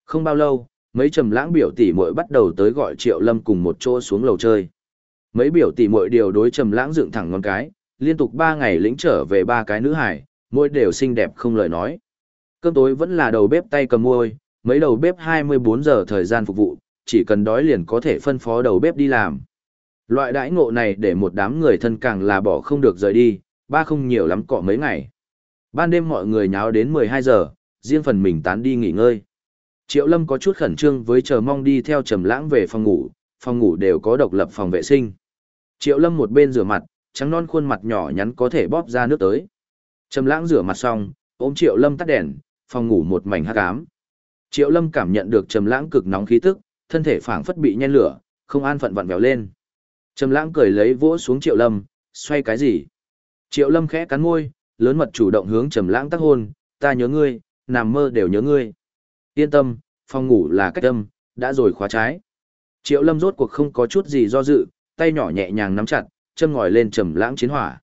Không bao lâu, mấy trầm lãng biểu tỷ muội bắt đầu tới gọi Triệu Lâm cùng một chỗ xuống lầu chơi. Mấy biểu tỷ muội đều đối trầm lãng dựng thẳng ngón cái, liên tục 3 ngày lĩnh trở về ba cái nữ hải, mỗi đều xinh đẹp không lời nói. Cơm tối vẫn là đầu bếp tay cầm môi, mấy đầu bếp 24 giờ thời gian phục vụ, chỉ cần đói liền có thể phân phó đầu bếp đi làm. Loại đãi ngộ này để một đám người thân càng là bỏ không được rời đi, ba không nhiều lắm cọ mấy ngày. Ban đêm mọi người nháo đến 12 giờ, riêng phần mình tán đi nghỉ ngơi. Triệu Lâm có chút khẩn trương với chờ mong đi theo Trầm Lãng về phòng ngủ, phòng ngủ đều có độc lập phòng vệ sinh. Triệu Lâm một bên rửa mặt, trắng non khuôn mặt nhỏ nhắn có thể bóp ra nước tới. Trầm Lãng rửa mặt xong, ôm Triệu Lâm tắt đèn, phòng ngủ một mảnh hắc ám. Triệu Lâm cảm nhận được Trầm Lãng cực nóng khí tức, thân thể phảng phất bị nhen lửa, không an phận vặn vẹo lên. Trầm Lãng cười lấy vỗ xuống Triệu Lâm, xoay cái gì? Triệu Lâm khẽ cắn môi, lớn mật chủ động hướng trầm lãng tác hôn, ta nhớ ngươi, nằm mơ đều nhớ ngươi. Yên tâm, phòng ngủ là cách âm, đã rồi khóa trái. Triệu Lâm rốt cuộc không có chút gì do dự, tay nhỏ nhẹ nhàng nắm chặt, châm ngòi lên trầm lãng chiến hỏa.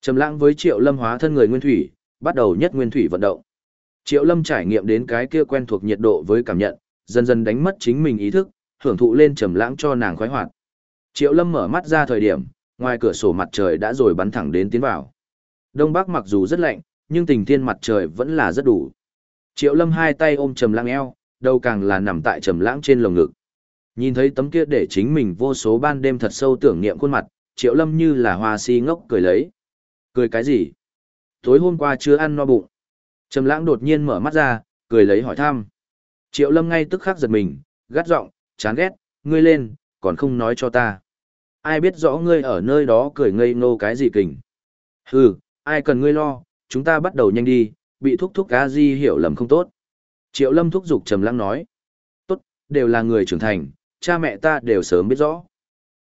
Trầm lãng với Triệu Lâm hóa thân người nguyên thủy, bắt đầu nhất nguyên thủy vận động. Triệu Lâm trải nghiệm đến cái kia quen thuộc nhiệt độ với cảm nhận, dần dần đánh mất chính mình ý thức, hưởng thụ lên trầm lãng cho nàng khoái hoạt. Triệu Lâm mở mắt ra thời điểm, ngoài cửa sổ mặt trời đã rồi bắn thẳng đến tiến vào. Đông Bắc mặc dù rất lạnh, nhưng tình thiên mặt trời vẫn là rất đủ. Triệu Lâm hai tay ôm Trầm Lãng eo, đầu càng là nằm tại Trầm Lãng trên lồng ngực. Nhìn thấy tấm kia để chính mình vô số ban đêm thật sâu tưởng niệm khuôn mặt, Triệu Lâm như là hoa si ngốc cười lấy. Cười cái gì? Tối hôm qua chưa ăn no bụng. Trầm Lãng đột nhiên mở mắt ra, cười lấy hỏi thăm. Triệu Lâm ngay tức khắc giật mình, gắt giọng, chán ghét, ngươi lên, còn không nói cho ta. Ai biết rõ ngươi ở nơi đó cười ngây ngô cái gì kình. Hừ, ai cần ngươi lo, chúng ta bắt đầu nhanh đi, bị thúc thúc cá di hiểu lầm không tốt. Triệu lâm thúc giục trầm lãng nói. Tốt, đều là người trưởng thành, cha mẹ ta đều sớm biết rõ.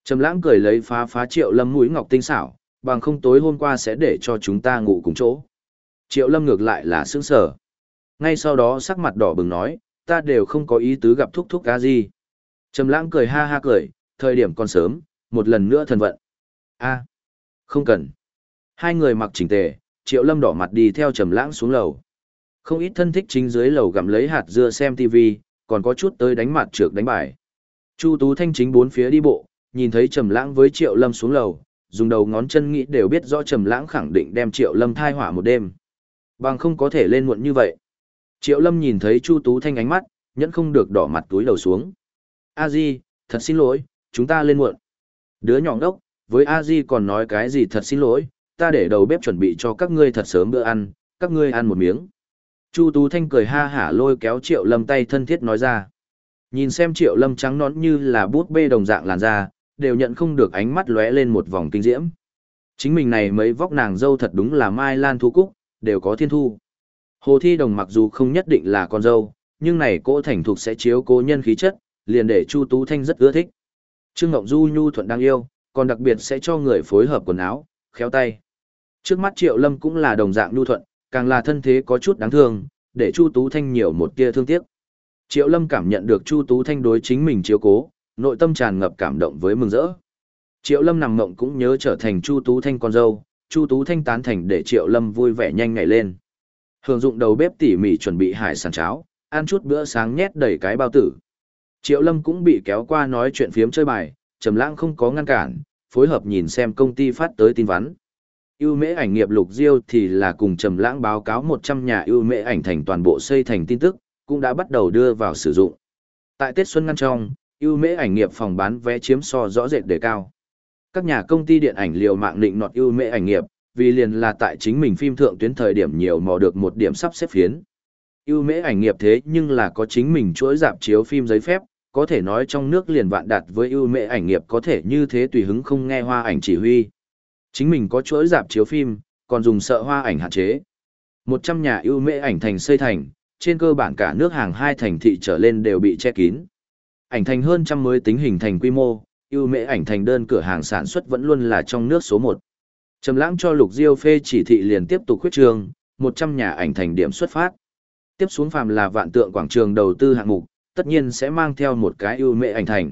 Trầm lãng cười lấy phá phá triệu lâm mũi ngọc tinh xảo, bằng không tối hôm qua sẽ để cho chúng ta ngủ cùng chỗ. Triệu lâm ngược lại là sướng sở. Ngay sau đó sắc mặt đỏ bừng nói, ta đều không có ý tứ gặp thúc thúc cá gì. Trầm lãng cười ha ha cười, thời điểm còn sớm, một lần nữa thần vận. a không cần. Hai người mặc chỉnh tề, Triệu Lâm đỏ mặt đi theo Trầm Lãng xuống lầu. Không ít thân thích chính dưới lầu gặm lấy hạt dưa xem TV, còn có chút tới đánh mặt trược đánh bài. Chu Tú Thanh chính bốn phía đi bộ, nhìn thấy Trầm Lãng với Triệu Lâm xuống lầu, dùng đầu ngón chân nghĩ đều biết rõ Trầm Lãng khẳng định đem Triệu Lâm thai hỏa một đêm. Bằng không có thể lên muộn như vậy. Triệu Lâm nhìn thấy Chu Tú Thanh ánh mắt, nhẫn không được đỏ mặt túi đầu xuống. A Di, thật xin lỗi, chúng ta lên muộn. Đứa nhỏ đốc, với A Di còn nói cái gì thật xin lỗi, ta để đầu bếp chuẩn bị cho các ngươi thật sớm bữa ăn, các ngươi ăn một miếng. Chu Tú Thanh cười ha hả lôi kéo Triệu Lâm tay thân thiết nói ra. Nhìn xem Triệu Lâm trắng nón như là bút bê đồng dạng làn da, đều nhận không được ánh mắt lóe lên một vòng kinh diễm. Chính mình này mấy vóc nàng dâu thật đúng là Mai Lan Thu Cúc, đều có thiên thu. Hồ Thi Đồng mặc dù không nhất định là con dâu, nhưng này cô thành thục sẽ chiếu cố nhân khí chất, liền để Chu Tú Thanh rất ưa thích. Trương Ngọc Du nhu thuận đang yêu, còn đặc biệt sẽ cho người phối hợp quần áo, khéo tay. Trước mắt Triệu Lâm cũng là đồng dạng nhu thuận, càng là thân thế có chút đáng thương, để Chu Tú Thanh nhiều một tia thương tiếc. Triệu Lâm cảm nhận được Chu Tú Thanh đối chính mình chiếu cố, nội tâm tràn ngập cảm động với mừng rỡ. Triệu Lâm nằm mộng cũng nhớ trở thành Chu Tú Thanh con dâu, Chu Tú Thanh tán thành để Triệu Lâm vui vẻ nhanh nhảy lên. Hưởng dụng đầu bếp tỉ mỉ chuẩn bị hải sản cháo, ăn chút bữa sáng nhét đầy cái bao tử. Triệu Lâm cũng bị kéo qua nói chuyện phiếm chơi bài, Trầm Lãng không có ngăn cản, phối hợp nhìn xem công ty phát tới tin vắn. Ưu Mễ ảnh nghiệp Lục Diêu thì là cùng Trầm Lãng báo cáo 100 nhà Ưu Mễ ảnh thành toàn bộ xây thành tin tức, cũng đã bắt đầu đưa vào sử dụng. Tại Tết xuân ngăn trong, Ưu Mễ ảnh nghiệp phòng bán vé chiếm so rõ rệt đề cao. Các nhà công ty điện ảnh liều mạng định nọt Ưu Mễ ảnh nghiệp, vì liền là tại chính mình phim thượng tuyến thời điểm nhiều mò được một điểm sắp xếp phiến. Ưu Mễ ảnh nghiệp thế nhưng là có chính mình chuỗi dạp chiếu phim giấy phép, có thể nói trong nước liền vạn đạt với ưu mệ ảnh nghiệp có thể như thế tùy hứng không nghe hoa ảnh chỉ huy. Chính mình có chuỗi dạp chiếu phim, còn dùng sợ hoa ảnh hạn chế. Một trăm nhà ưu mệ ảnh thành xây thành, trên cơ bản cả nước hàng hai thành thị trở lên đều bị che kín. Ảnh thành hơn trăm mới tính hình thành quy mô, ưu mễ ảnh thành đơn cửa hàng sản xuất vẫn luôn là trong nước số một. Trầm lãng cho Lục Diêu phê chỉ thị liền tiếp tục khuyết trường, một trăm nhà ảnh thành điểm xuất phát. Tiếp xuống phàm là vạn tượng quảng trường đầu tư hạng mục, tất nhiên sẽ mang theo một cái ưu mễ ảnh thành.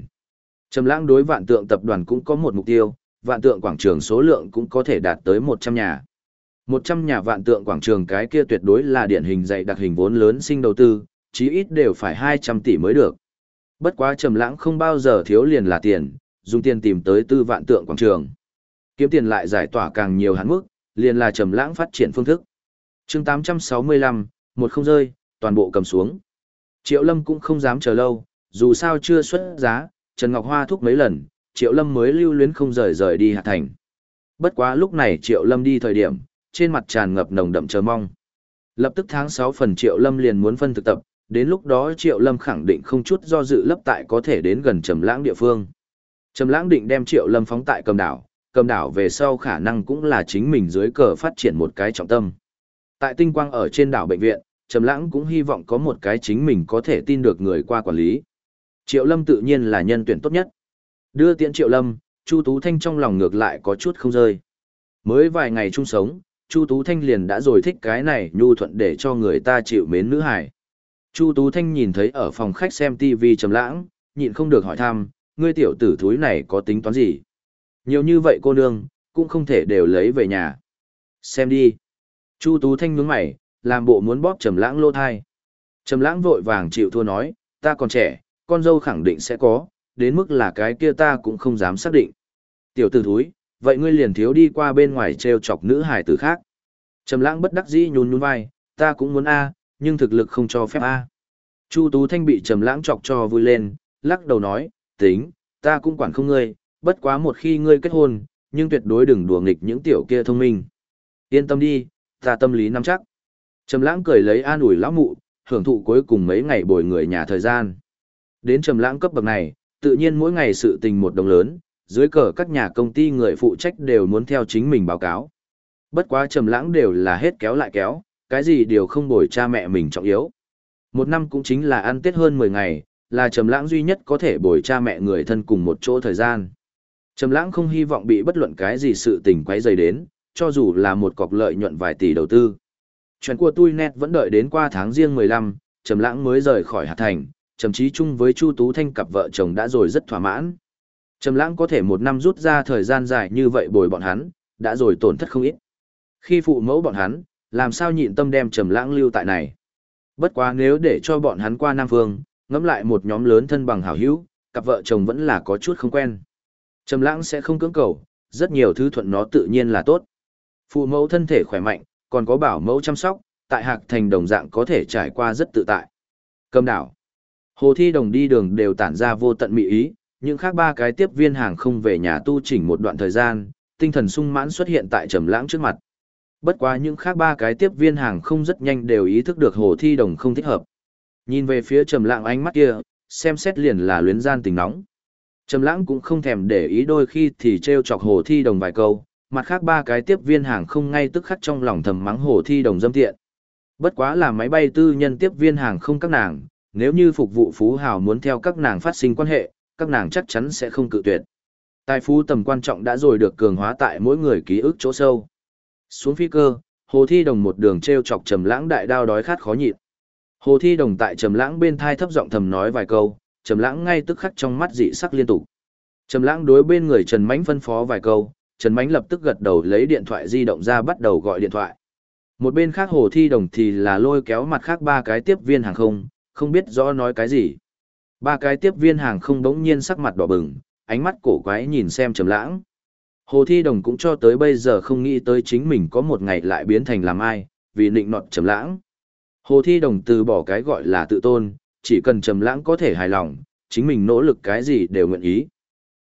Trầm lãng đối vạn tượng tập đoàn cũng có một mục tiêu, vạn tượng quảng trường số lượng cũng có thể đạt tới 100 nhà. 100 nhà vạn tượng quảng trường cái kia tuyệt đối là điển hình dạy đặc hình vốn lớn sinh đầu tư, chí ít đều phải 200 tỷ mới được. Bất quá trầm lãng không bao giờ thiếu liền là tiền, dùng tiền tìm tới tư vạn tượng quảng trường. Kiếm tiền lại giải tỏa càng nhiều hạn mức, liền là trầm lãng phát triển phương thức. Chương 865, một không rơi, toàn bộ cầm xuống. Triệu Lâm cũng không dám chờ lâu, dù sao chưa xuất giá, Trần Ngọc Hoa thúc mấy lần, Triệu Lâm mới lưu luyến không rời rời đi Hà thành. Bất quá lúc này Triệu Lâm đi thời điểm, trên mặt tràn ngập nồng đậm chờ mong. Lập tức tháng 6 phần Triệu Lâm liền muốn phân thực tập, đến lúc đó Triệu Lâm khẳng định không chút do dự lấp tại có thể đến gần Trầm Lãng địa phương. Trầm Lãng định đem Triệu Lâm phóng tại cầm đảo, cầm đảo về sau khả năng cũng là chính mình dưới cờ phát triển một cái trọng tâm. Tại tinh quang ở trên đảo bệnh viện, Trầm Lãng cũng hy vọng có một cái chính mình có thể tin được người qua quản lý. Triệu Lâm tự nhiên là nhân tuyển tốt nhất. Đưa tiễn Triệu Lâm, Chu Tú Thanh trong lòng ngược lại có chút không rơi. Mới vài ngày chung sống, Chu Tú Thanh liền đã rồi thích cái này nhu thuận để cho người ta chịu mến nữ hải. Chu Tú Thanh nhìn thấy ở phòng khách xem TV Trầm Lãng, nhịn không được hỏi thăm, ngươi tiểu tử thúi này có tính toán gì? Nhiều như vậy cô nương, cũng không thể đều lấy về nhà. Xem đi. Chu Tú Thanh nhướng mày, làm bộ muốn bóp trầm lãng lô thai. Trầm lãng vội vàng chịu thua nói, ta còn trẻ, con dâu khẳng định sẽ có, đến mức là cái kia ta cũng không dám xác định. Tiểu tử thúi, vậy ngươi liền thiếu đi qua bên ngoài treo chọc nữ hài tử khác. Trầm lãng bất đắc dĩ nhún nhún vai, ta cũng muốn A, nhưng thực lực không cho phép A. Chu Tú Thanh bị trầm lãng chọc cho vui lên, lắc đầu nói, tính, ta cũng quản không ngươi, bất quá một khi ngươi kết hôn, nhưng tuyệt đối đừng đùa nghịch những tiểu kia thông minh. Yên tâm đi, ta tâm lý nắm chắc. Trầm lãng cười lấy an ủi lão mụ, hưởng thụ cuối cùng mấy ngày bồi người nhà thời gian. Đến trầm lãng cấp bậc này, tự nhiên mỗi ngày sự tình một đồng lớn, dưới cờ các nhà công ty người phụ trách đều muốn theo chính mình báo cáo. Bất quá trầm lãng đều là hết kéo lại kéo, cái gì đều không bồi cha mẹ mình trọng yếu. Một năm cũng chính là ăn Tết hơn 10 ngày, là trầm lãng duy nhất có thể bồi cha mẹ người thân cùng một chỗ thời gian. Trầm lãng không hy vọng bị bất luận cái gì sự tình quấy rầy đến, cho dù là một cọc lợi nhuận vài tỷ đầu tư. Chuyện của tôi net vẫn đợi đến qua tháng riêng 15, Trầm Lãng mới rời khỏi Hà Thành, Trầm Chí chung với Chu Tú Thanh cặp vợ chồng đã rồi rất thỏa mãn. Trầm Lãng có thể một năm rút ra thời gian dài như vậy bồi bọn hắn, đã rồi tổn thất không ít. Khi phụ mẫu bọn hắn, làm sao nhịn tâm đem Trầm Lãng lưu tại này. Bất quá nếu để cho bọn hắn qua Nam Vương. Ngẫm lại một nhóm lớn thân bằng hảo hữu, cặp vợ chồng vẫn là có chút không quen. Trầm lãng sẽ không cưỡng cầu, rất nhiều thứ thuận nó tự nhiên là tốt. Phụ mẫu thân thể khỏe mạnh, còn có bảo mẫu chăm sóc, tại Hạc Thành đồng dạng có thể trải qua rất tự tại. Cầm đảo. Hồ Thi Đồng đi đường đều tản ra vô tận mỹ ý, những khác ba cái tiếp viên hàng không về nhà tu chỉnh một đoạn thời gian, tinh thần sung mãn xuất hiện tại Trầm Lãng trước mặt. Bất quá những khác ba cái tiếp viên hàng không rất nhanh đều ý thức được Hồ Thi Đồng không thích hợp. Nhìn về phía Trầm Lãng ánh mắt kia, xem xét liền là luyến gian tình nóng. Trầm Lãng cũng không thèm để ý đôi khi thì trêu chọc Hồ Thi Đồng vài câu, mặt khác ba cái tiếp viên hàng không ngay tức khắc trong lòng thầm mắng Hồ Thi Đồng dâm tiện. Bất quá là máy bay tư nhân tiếp viên hàng không các nàng, nếu như phục vụ phú hào muốn theo các nàng phát sinh quan hệ, các nàng chắc chắn sẽ không cự tuyệt. Tài phú tầm quan trọng đã rồi được cường hóa tại mỗi người ký ức chỗ sâu. Xuống phi cơ, Hồ Thi Đồng một đường treo chọc Trầm Lãng đại đao đói khát khó nhịn. Hồ Thi Đồng tại Trầm Lãng bên thai thấp giọng thầm nói vài câu, Trầm Lãng ngay tức khắc trong mắt dị sắc liên tục. Trầm Lãng đối bên người Trần Mánh phân phó vài câu, Trần Mánh lập tức gật đầu lấy điện thoại di động ra bắt đầu gọi điện thoại. Một bên khác Hồ Thi Đồng thì là lôi kéo mặt khác ba cái tiếp viên hàng không, không biết rõ nói cái gì. Ba cái tiếp viên hàng không đống nhiên sắc mặt đỏ bừng, ánh mắt cổ quái nhìn xem Trầm Lãng. Hồ Thi Đồng cũng cho tới bây giờ không nghĩ tới chính mình có một ngày lại biến thành làm ai, vì nịnh nọt Trầm Lãng. Hồ Thi Đồng từ bỏ cái gọi là tự tôn, chỉ cần Trầm Lãng có thể hài lòng, chính mình nỗ lực cái gì đều nguyện ý.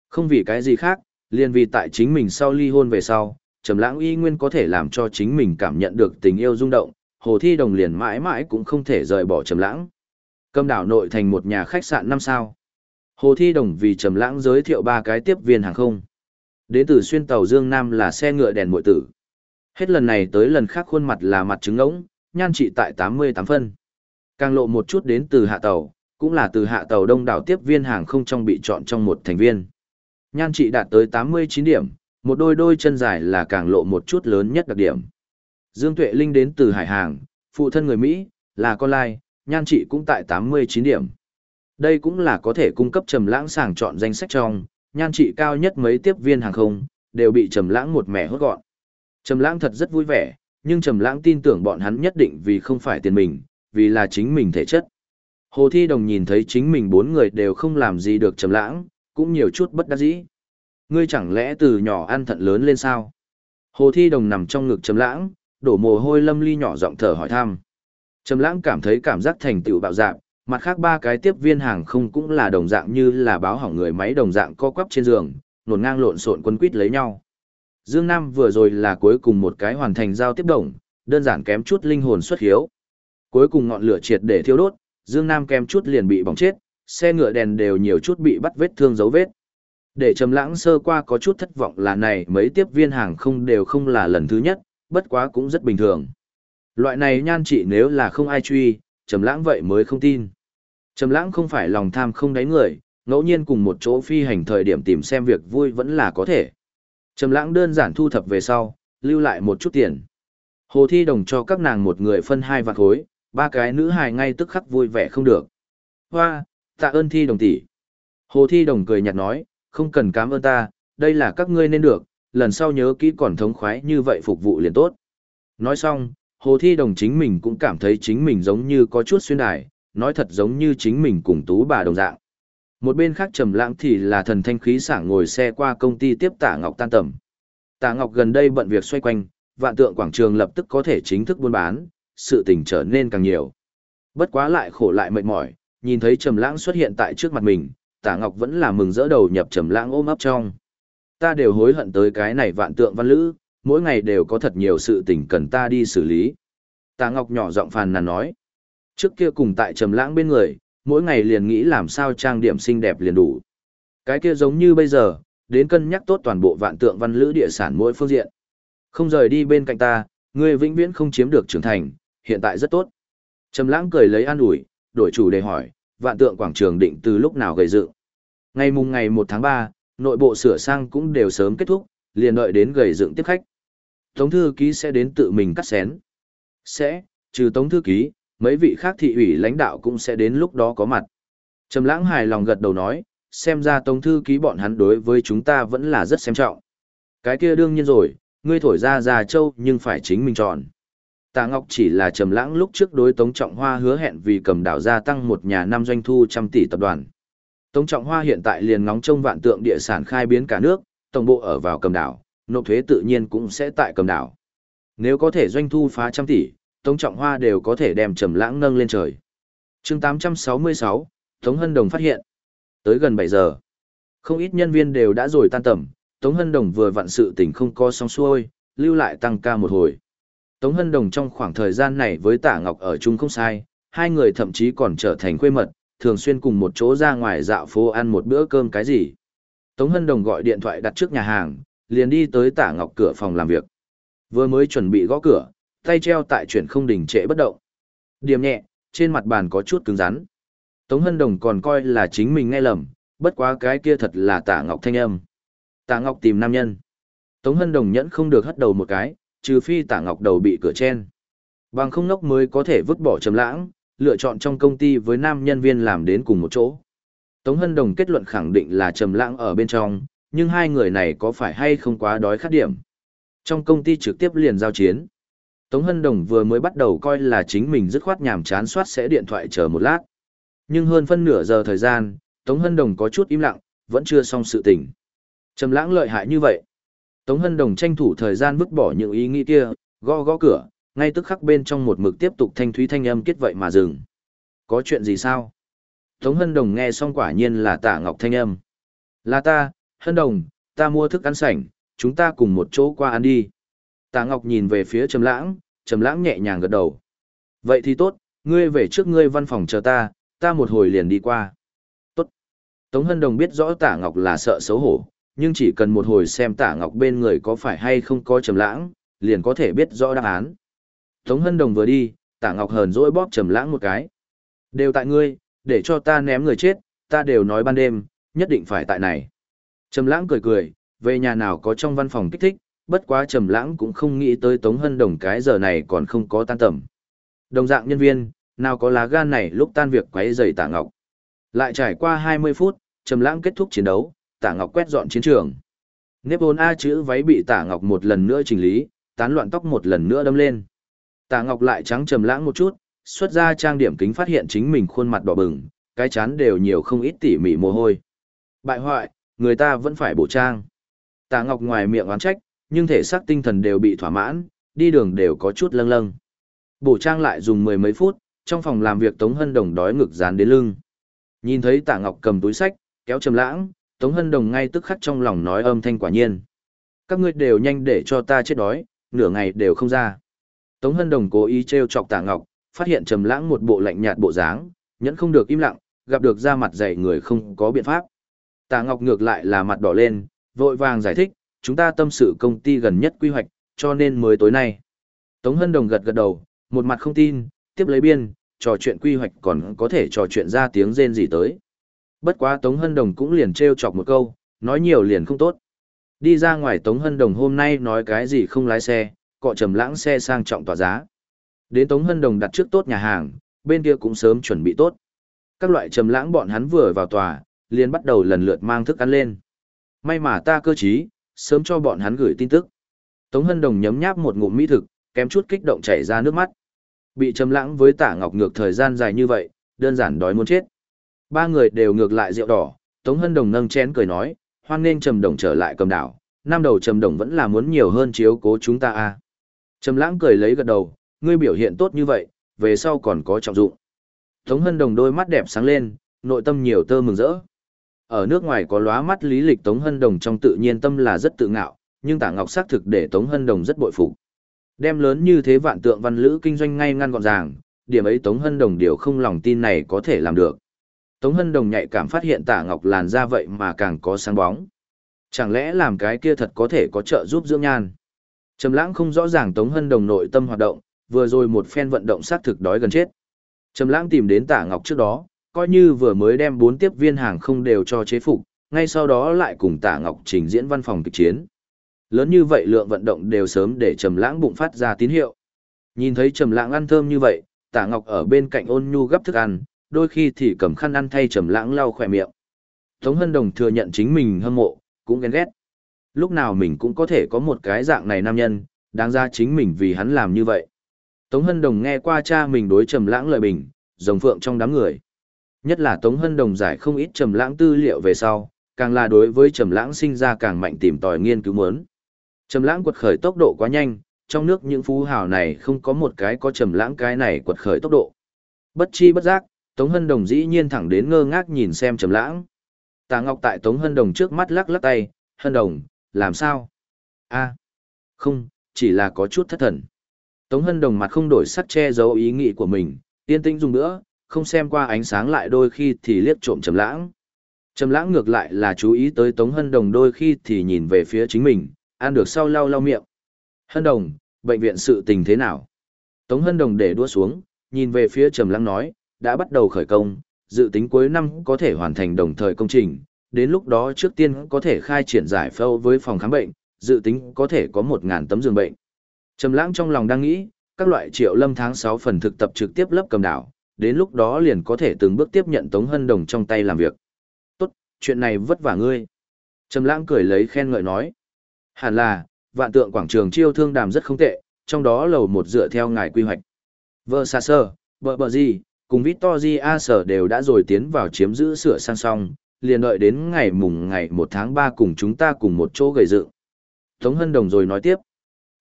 Không vì cái gì khác, liền vì tại chính mình sau ly hôn về sau, Trầm Lãng y nguyên có thể làm cho chính mình cảm nhận được tình yêu rung động, Hồ Thi Đồng liền mãi mãi cũng không thể rời bỏ Trầm Lãng. Cầm đảo nội thành một nhà khách sạn năm sao. Hồ Thi Đồng vì Trầm Lãng giới thiệu ba cái tiếp viên hàng không. Đến từ xuyên tàu Dương Nam là xe ngựa đèn muội tử. Hết lần này tới lần khác khuôn mặt là mặt trứng ngỗng, nhan trị tại 88 phân. Càng lộ một chút đến từ hạ tàu, cũng là từ hạ tàu đông đảo tiếp viên hàng không trong bị chọn trong một thành viên. Nhan trị đạt tới 89 điểm, một đôi đôi chân dài là càng lộ một chút lớn nhất đặc điểm. Dương Tuệ Linh đến từ hải hàng, phụ thân người Mỹ, là con lai, nhan trị cũng tại 89 điểm. Đây cũng là có thể cung cấp trầm lãng sàng chọn danh sách trong, nhan trị cao nhất mấy tiếp viên hàng không, đều bị trầm lãng một mẻ hốt gọn. Trầm lãng thật rất vui vẻ, nhưng trầm lãng tin tưởng bọn hắn nhất định vì không phải tiền mình, vì là chính mình thể chất. Hồ Thi Đồng nhìn thấy chính mình bốn người đều không làm gì được trầm lãng, cũng nhiều chút bất đắc dĩ. Ngươi chẳng lẽ từ nhỏ ăn thận lớn lên sao? Hồ Thi Đồng nằm trong ngực trầm lãng, đổ mồ hôi lâm ly nhỏ giọng thở hỏi thăm. Trầm lãng cảm thấy cảm giác thành tựu bạo dạng, mặt khác ba cái tiếp viên hàng không cũng là đồng dạng như là báo hỏng người máy đồng dạng co quắp trên giường, nổn ngang lộn xộn quân quýt lấy nhau. Dương Nam vừa rồi là cuối cùng một cái hoàn thành giao tiếp đồng, đơn giản kém chút linh hồn xuất hiếu. Cuối cùng ngọn lửa triệt để thiêu đốt, Dương Nam kém chút liền bị bỏng chết, xe ngựa đèn đều nhiều chút bị bắt vết thương dấu vết. Để trầm lãng sơ qua có chút thất vọng là này mấy tiếp viên hàng không đều không là lần thứ nhất, bất quá cũng rất bình thường. Loại này nhan trị nếu là không ai truy, trầm lãng vậy mới không tin. Trầm lãng không phải lòng tham không đáy người, ngẫu nhiên cùng một chỗ phi hành thời điểm tìm xem việc vui vẫn là có thể. Trầm lãng đơn giản thu thập về sau, lưu lại một chút tiền. Hồ Thi Đồng cho các nàng một người phân hai vạn khối, ba cái nữ hài ngay tức khắc vui vẻ không được. Hoa, tạ ơn Thi Đồng tỷ. Hồ Thi Đồng cười nhạt nói, không cần cảm ơn ta, đây là các ngươi nên được, lần sau nhớ kỹ còn thống khoái như vậy phục vụ liền tốt. Nói xong, Hồ Thi Đồng chính mình cũng cảm thấy chính mình giống như có chút xuyên đài, nói thật giống như chính mình cùng tú bà đồng dạng. Một bên khác trầm lãng thì là thần thanh khí sảng ngồi xe qua công ty tiếp Tạ Ngọc tan tầm. Tạ Ngọc gần đây bận việc xoay quanh, vạn tượng quảng trường lập tức có thể chính thức buôn bán, sự tình trở nên càng nhiều. Bất quá lại khổ lại mệt mỏi, nhìn thấy trầm lãng xuất hiện tại trước mặt mình, Tạ Ngọc vẫn là mừng rỡ đầu nhập trầm lãng ôm ấp trong. Ta đều hối hận tới cái này vạn tượng văn lữ, mỗi ngày đều có thật nhiều sự tình cần ta đi xử lý. Tạ Ngọc nhỏ giọng phàn nàn nói. Trước kia cùng tại trầm lãng bên người, mỗi ngày liền nghĩ làm sao trang điểm xinh đẹp liền đủ. Cái kia giống như bây giờ, đến cân nhắc tốt toàn bộ vạn tượng văn lữ địa sản mỗi phương diện. Không rời đi bên cạnh ta, ngươi vĩnh viễn không chiếm được trưởng thành, hiện tại rất tốt. Trầm lãng cười lấy an ủi, đổi chủ đề hỏi, vạn tượng quảng trường định từ lúc nào gây dựng. Ngày mùng ngày 1 tháng 3, nội bộ sửa sang cũng đều sớm kết thúc, liền đợi đến gầy dựng tiếp khách. Tống thư ký sẽ đến tự mình cắt xén. Sẽ, trừ tống thư ký, mấy vị khác thị ủy lãnh đạo cũng sẽ đến lúc đó có mặt. Trầm lãng hài lòng gật đầu nói, xem ra tông thư ký bọn hắn đối với chúng ta vẫn là rất xem trọng. Cái kia đương nhiên rồi, ngươi thổi ra già châu nhưng phải chính mình chọn. Tạ Ngọc chỉ là trầm lãng lúc trước đối Tống Trọng Hoa hứa hẹn vì cầm đảo gia tăng một nhà năm doanh thu trăm tỷ tập đoàn. Tống Trọng Hoa hiện tại liền ngóng trông vạn tượng địa sản khai biến cả nước, tổng bộ ở vào cầm đảo, nộp thuế tự nhiên cũng sẽ tại cầm đảo. Nếu có thể doanh thu phá trăm tỷ, Tống Trọng Hoa đều có thể đem trầm lãng nâng lên trời. Chương 866, Tống Hân Đồng phát hiện. Tới gần 7 giờ, không ít nhân viên đều đã rồi tan tầm, Tống Hân Đồng vừa vặn sự tình không có xong xuôi, lưu lại tăng ca một hồi. Tống Hân Đồng trong khoảng thời gian này với Tả Ngọc ở chung không sai, hai người thậm chí còn trở thành quê mật, thường xuyên cùng một chỗ ra ngoài dạo phố ăn một bữa cơm cái gì. Tống Hân Đồng gọi điện thoại đặt trước nhà hàng, liền đi tới Tả Ngọc cửa phòng làm việc. Vừa mới chuẩn bị gõ cửa, tay treo tại chuyển không đình trệ bất động. Điểm nhẹ, trên mặt bàn có chút cứng rắn. Tống Hân Đồng còn coi là chính mình nghe lầm, bất quá cái kia thật là Tả Ngọc thanh âm. Tả Ngọc tìm nam nhân. Tống Hân Đồng nhẫn không được hất đầu một cái, trừ phi Tả Ngọc đầu bị cửa chen. Bằng không nốc mới có thể vứt bỏ trầm lãng, lựa chọn trong công ty với nam nhân viên làm đến cùng một chỗ. Tống Hân Đồng kết luận khẳng định là trầm lãng ở bên trong, nhưng hai người này có phải hay không quá đói khát điểm. Trong công ty trực tiếp liền giao chiến. Tống Hân Đồng vừa mới bắt đầu coi là chính mình dứt khoát nhàm chán soát sẽ điện thoại chờ một lát. Nhưng hơn phân nửa giờ thời gian, Tống Hân Đồng có chút im lặng, vẫn chưa xong sự tình. Trầm lãng lợi hại như vậy. Tống Hân Đồng tranh thủ thời gian vứt bỏ những ý nghĩ kia, gõ gõ cửa, ngay tức khắc bên trong một mực tiếp tục thanh thúy thanh âm kết vậy mà dừng. Có chuyện gì sao? Tống Hân Đồng nghe xong quả nhiên là Tạ Ngọc thanh âm. Là ta, Hân Đồng, ta mua thức ăn sảnh, chúng ta cùng một chỗ qua ăn đi. Tạ Ngọc nhìn về phía Trầm Lãng, Trầm Lãng nhẹ nhàng gật đầu. Vậy thì tốt, ngươi về trước ngươi văn phòng chờ ta, ta một hồi liền đi qua. Tốt. Tống Hân Đồng biết rõ Tạ Ngọc là sợ xấu hổ, nhưng chỉ cần một hồi xem Tạ Ngọc bên người có phải hay không có Trầm Lãng, liền có thể biết rõ đáp án. Tống Hân Đồng vừa đi, Tạ Ngọc hờn dỗi bóp Trầm Lãng một cái. Đều tại ngươi, để cho ta ném người chết, ta đều nói ban đêm, nhất định phải tại này. Trầm Lãng cười cười, về nhà nào có trong văn phòng kích thích, bất quá Trầm Lãng cũng không nghĩ tới Tống Hân Đồng cái giờ này còn không có tan tầm. Đồng dạng nhân viên, nào có lá gan này lúc tan việc quấy rầy Tạ Ngọc. Lại trải qua 20 phút, Trầm Lãng kết thúc chiến đấu, Tạ Ngọc quét dọn chiến trường. Nếp hồn A chữ váy bị Tạ Ngọc một lần nữa chỉnh lý, tán loạn tóc một lần nữa đâm lên. Tạ Ngọc lại trắng trầm lãng một chút, xuất ra trang điểm kính phát hiện chính mình khuôn mặt đỏ bừng, cái chán đều nhiều không ít tỉ mỉ mồ hôi. Bại hoại, người ta vẫn phải bổ trang. Tạ Ngọc ngoài miệng oán trách, nhưng thể xác tinh thần đều bị thỏa mãn, đi đường đều có chút lâng lâng. Bổ trang lại dùng mười mấy phút, trong phòng làm việc Tống Hân Đồng đói ngực dán đến lưng. Nhìn thấy Tạ Ngọc cầm túi sách, kéo trầm lãng, Tống Hân Đồng ngay tức khắc trong lòng nói âm thanh quả nhiên. Các ngươi đều nhanh để cho ta chết đói, nửa ngày đều không ra. Tống Hân Đồng cố ý trêu chọc Tạ Ngọc, phát hiện Trầm Lãng một bộ lạnh nhạt bộ dáng, nhẫn không được im lặng, gặp được ra mặt dày người không có biện pháp. Tạ Ngọc ngược lại là mặt đỏ lên, vội vàng giải thích, chúng ta tâm sự công ty gần nhất quy hoạch, cho nên mới tối nay. Tống Hân Đồng gật gật đầu, một mặt không tin, tiếp lấy biên, trò chuyện quy hoạch còn có thể trò chuyện ra tiếng rên gì tới. Bất quá Tống Hân Đồng cũng liền trêu chọc một câu, nói nhiều liền không tốt. Đi ra ngoài Tống Hân Đồng hôm nay nói cái gì không lái xe, cọ trầm lãng xe sang trọng tỏa giá. Đến Tống Hân Đồng đặt trước tốt nhà hàng, bên kia cũng sớm chuẩn bị tốt. Các loại trầm lãng bọn hắn vừa vào tòa, liền bắt đầu lần lượt mang thức ăn lên. May mà ta cơ trí, sớm cho bọn hắn gửi tin tức. Tống Hân Đồng nhấm nháp một ngụm mỹ thực, kém chút kích động chảy ra nước mắt. Bị trầm lãng với Tả Ngọc ngược thời gian dài như vậy, đơn giản đói muốn chết. Ba người đều ngược lại rượu đỏ, Tống Hân Đồng nâng chén cười nói, hoan nên trầm đồng trở lại cầm đảo, năm đầu trầm đồng vẫn là muốn nhiều hơn chiếu cố chúng ta a. À. Trầm lãng cười lấy gật đầu, ngươi biểu hiện tốt như vậy, về sau còn có trọng dụng. Tống Hân Đồng đôi mắt đẹp sáng lên, nội tâm nhiều tơ mừng rỡ. Ở nước ngoài có lóa mắt lý lịch Tống Hân Đồng trong tự nhiên tâm là rất tự ngạo, nhưng Tạ Ngọc xác thực để Tống Hân Đồng rất bội phục. Đem lớn như thế vạn tượng văn lữ kinh doanh ngay ngăn gọn ràng, điểm ấy Tống Hân Đồng điều không lòng tin này có thể làm được. Tống Hân Đồng nhạy cảm phát hiện Tạ Ngọc làn da vậy mà càng có sáng bóng. Chẳng lẽ làm cái kia thật có thể có trợ giúp dưỡng nhan? Trầm lãng không rõ ràng Tống Hân Đồng nội tâm hoạt động, vừa rồi một phen vận động sát thực đói gần chết. Trầm lãng tìm đến Tả Ngọc trước đó, coi như vừa mới đem bốn tiếp viên hàng không đều cho chế phục, ngay sau đó lại cùng Tả Ngọc trình diễn văn phòng kịch chiến. Lớn như vậy lượng vận động đều sớm để Trầm lãng bụng phát ra tín hiệu. Nhìn thấy Trầm lãng ăn thơm như vậy, Tả Ngọc ở bên cạnh ôn nhu gấp thức ăn, đôi khi thì cầm khăn ăn thay Trầm lãng lau khóe miệng. Tống Hân Đồng thừa nhận chính mình hâm mộ, cũng ghen ghét. Lúc nào mình cũng có thể có một cái dạng này nam nhân, đáng ra chính mình vì hắn làm như vậy. Tống Hân Đồng nghe qua cha mình đối Trầm Lãng lời bình, rồng phượng trong đám người. Nhất là Tống Hân Đồng giải không ít Trầm Lãng tư liệu về sau, càng là đối với Trầm Lãng sinh ra càng mạnh tìm tòi nghiên cứu muốn. Trầm Lãng quật khởi tốc độ quá nhanh, trong nước những phú hào này không có một cái có Trầm Lãng cái này quật khởi tốc độ. Bất chi bất giác, Tống Hân Đồng dĩ nhiên thẳng đến ngơ ngác nhìn xem Trầm Lãng. Tạ Ngọc tại Tống Hân Đồng trước mắt lắc lắc tay, "Hân Đồng, làm sao?" "A, không, chỉ là có chút thất thần." Tống Hân Đồng mặt không đổi sắc che giấu ý nghĩ của mình, yên tĩnh dùng nữa, không xem qua ánh sáng lại đôi khi thì liếc trộm Trầm Lãng. Trầm Lãng ngược lại là chú ý tới Tống Hân Đồng đôi khi thì nhìn về phía chính mình, ăn được sau lau lau miệng. "Hân Đồng, bệnh viện sự tình thế nào?" Tống Hân Đồng để đũa xuống, nhìn về phía Trầm Lãng nói, "Đã bắt đầu khởi công, dự tính cuối năm có thể hoàn thành đồng thời công trình, đến lúc đó trước tiên có thể khai triển giải phẫu với phòng khám bệnh, dự tính có thể có 1000 tấm giường bệnh." Trầm lãng trong lòng đang nghĩ, các loại triệu lâm tháng 6 phần thực tập trực tiếp lớp cầm đảo, đến lúc đó liền có thể từng bước tiếp nhận Tống Hân Đồng trong tay làm việc. Tốt, chuyện này vất vả ngươi. Trầm lãng cười lấy khen ngợi nói. Hẳn là, vạn tượng quảng trường chiêu thương đàm rất không tệ, trong đó lầu một dựa theo ngài quy hoạch. Vợ xa sơ, vợ bờ gì, cùng Victory A sở đều đã rồi tiến vào chiếm giữ sửa sang song, liền đợi đến ngày mùng ngày 1 tháng 3 cùng chúng ta cùng một chỗ gầy dựng. Tống Hân Đồng rồi nói tiếp.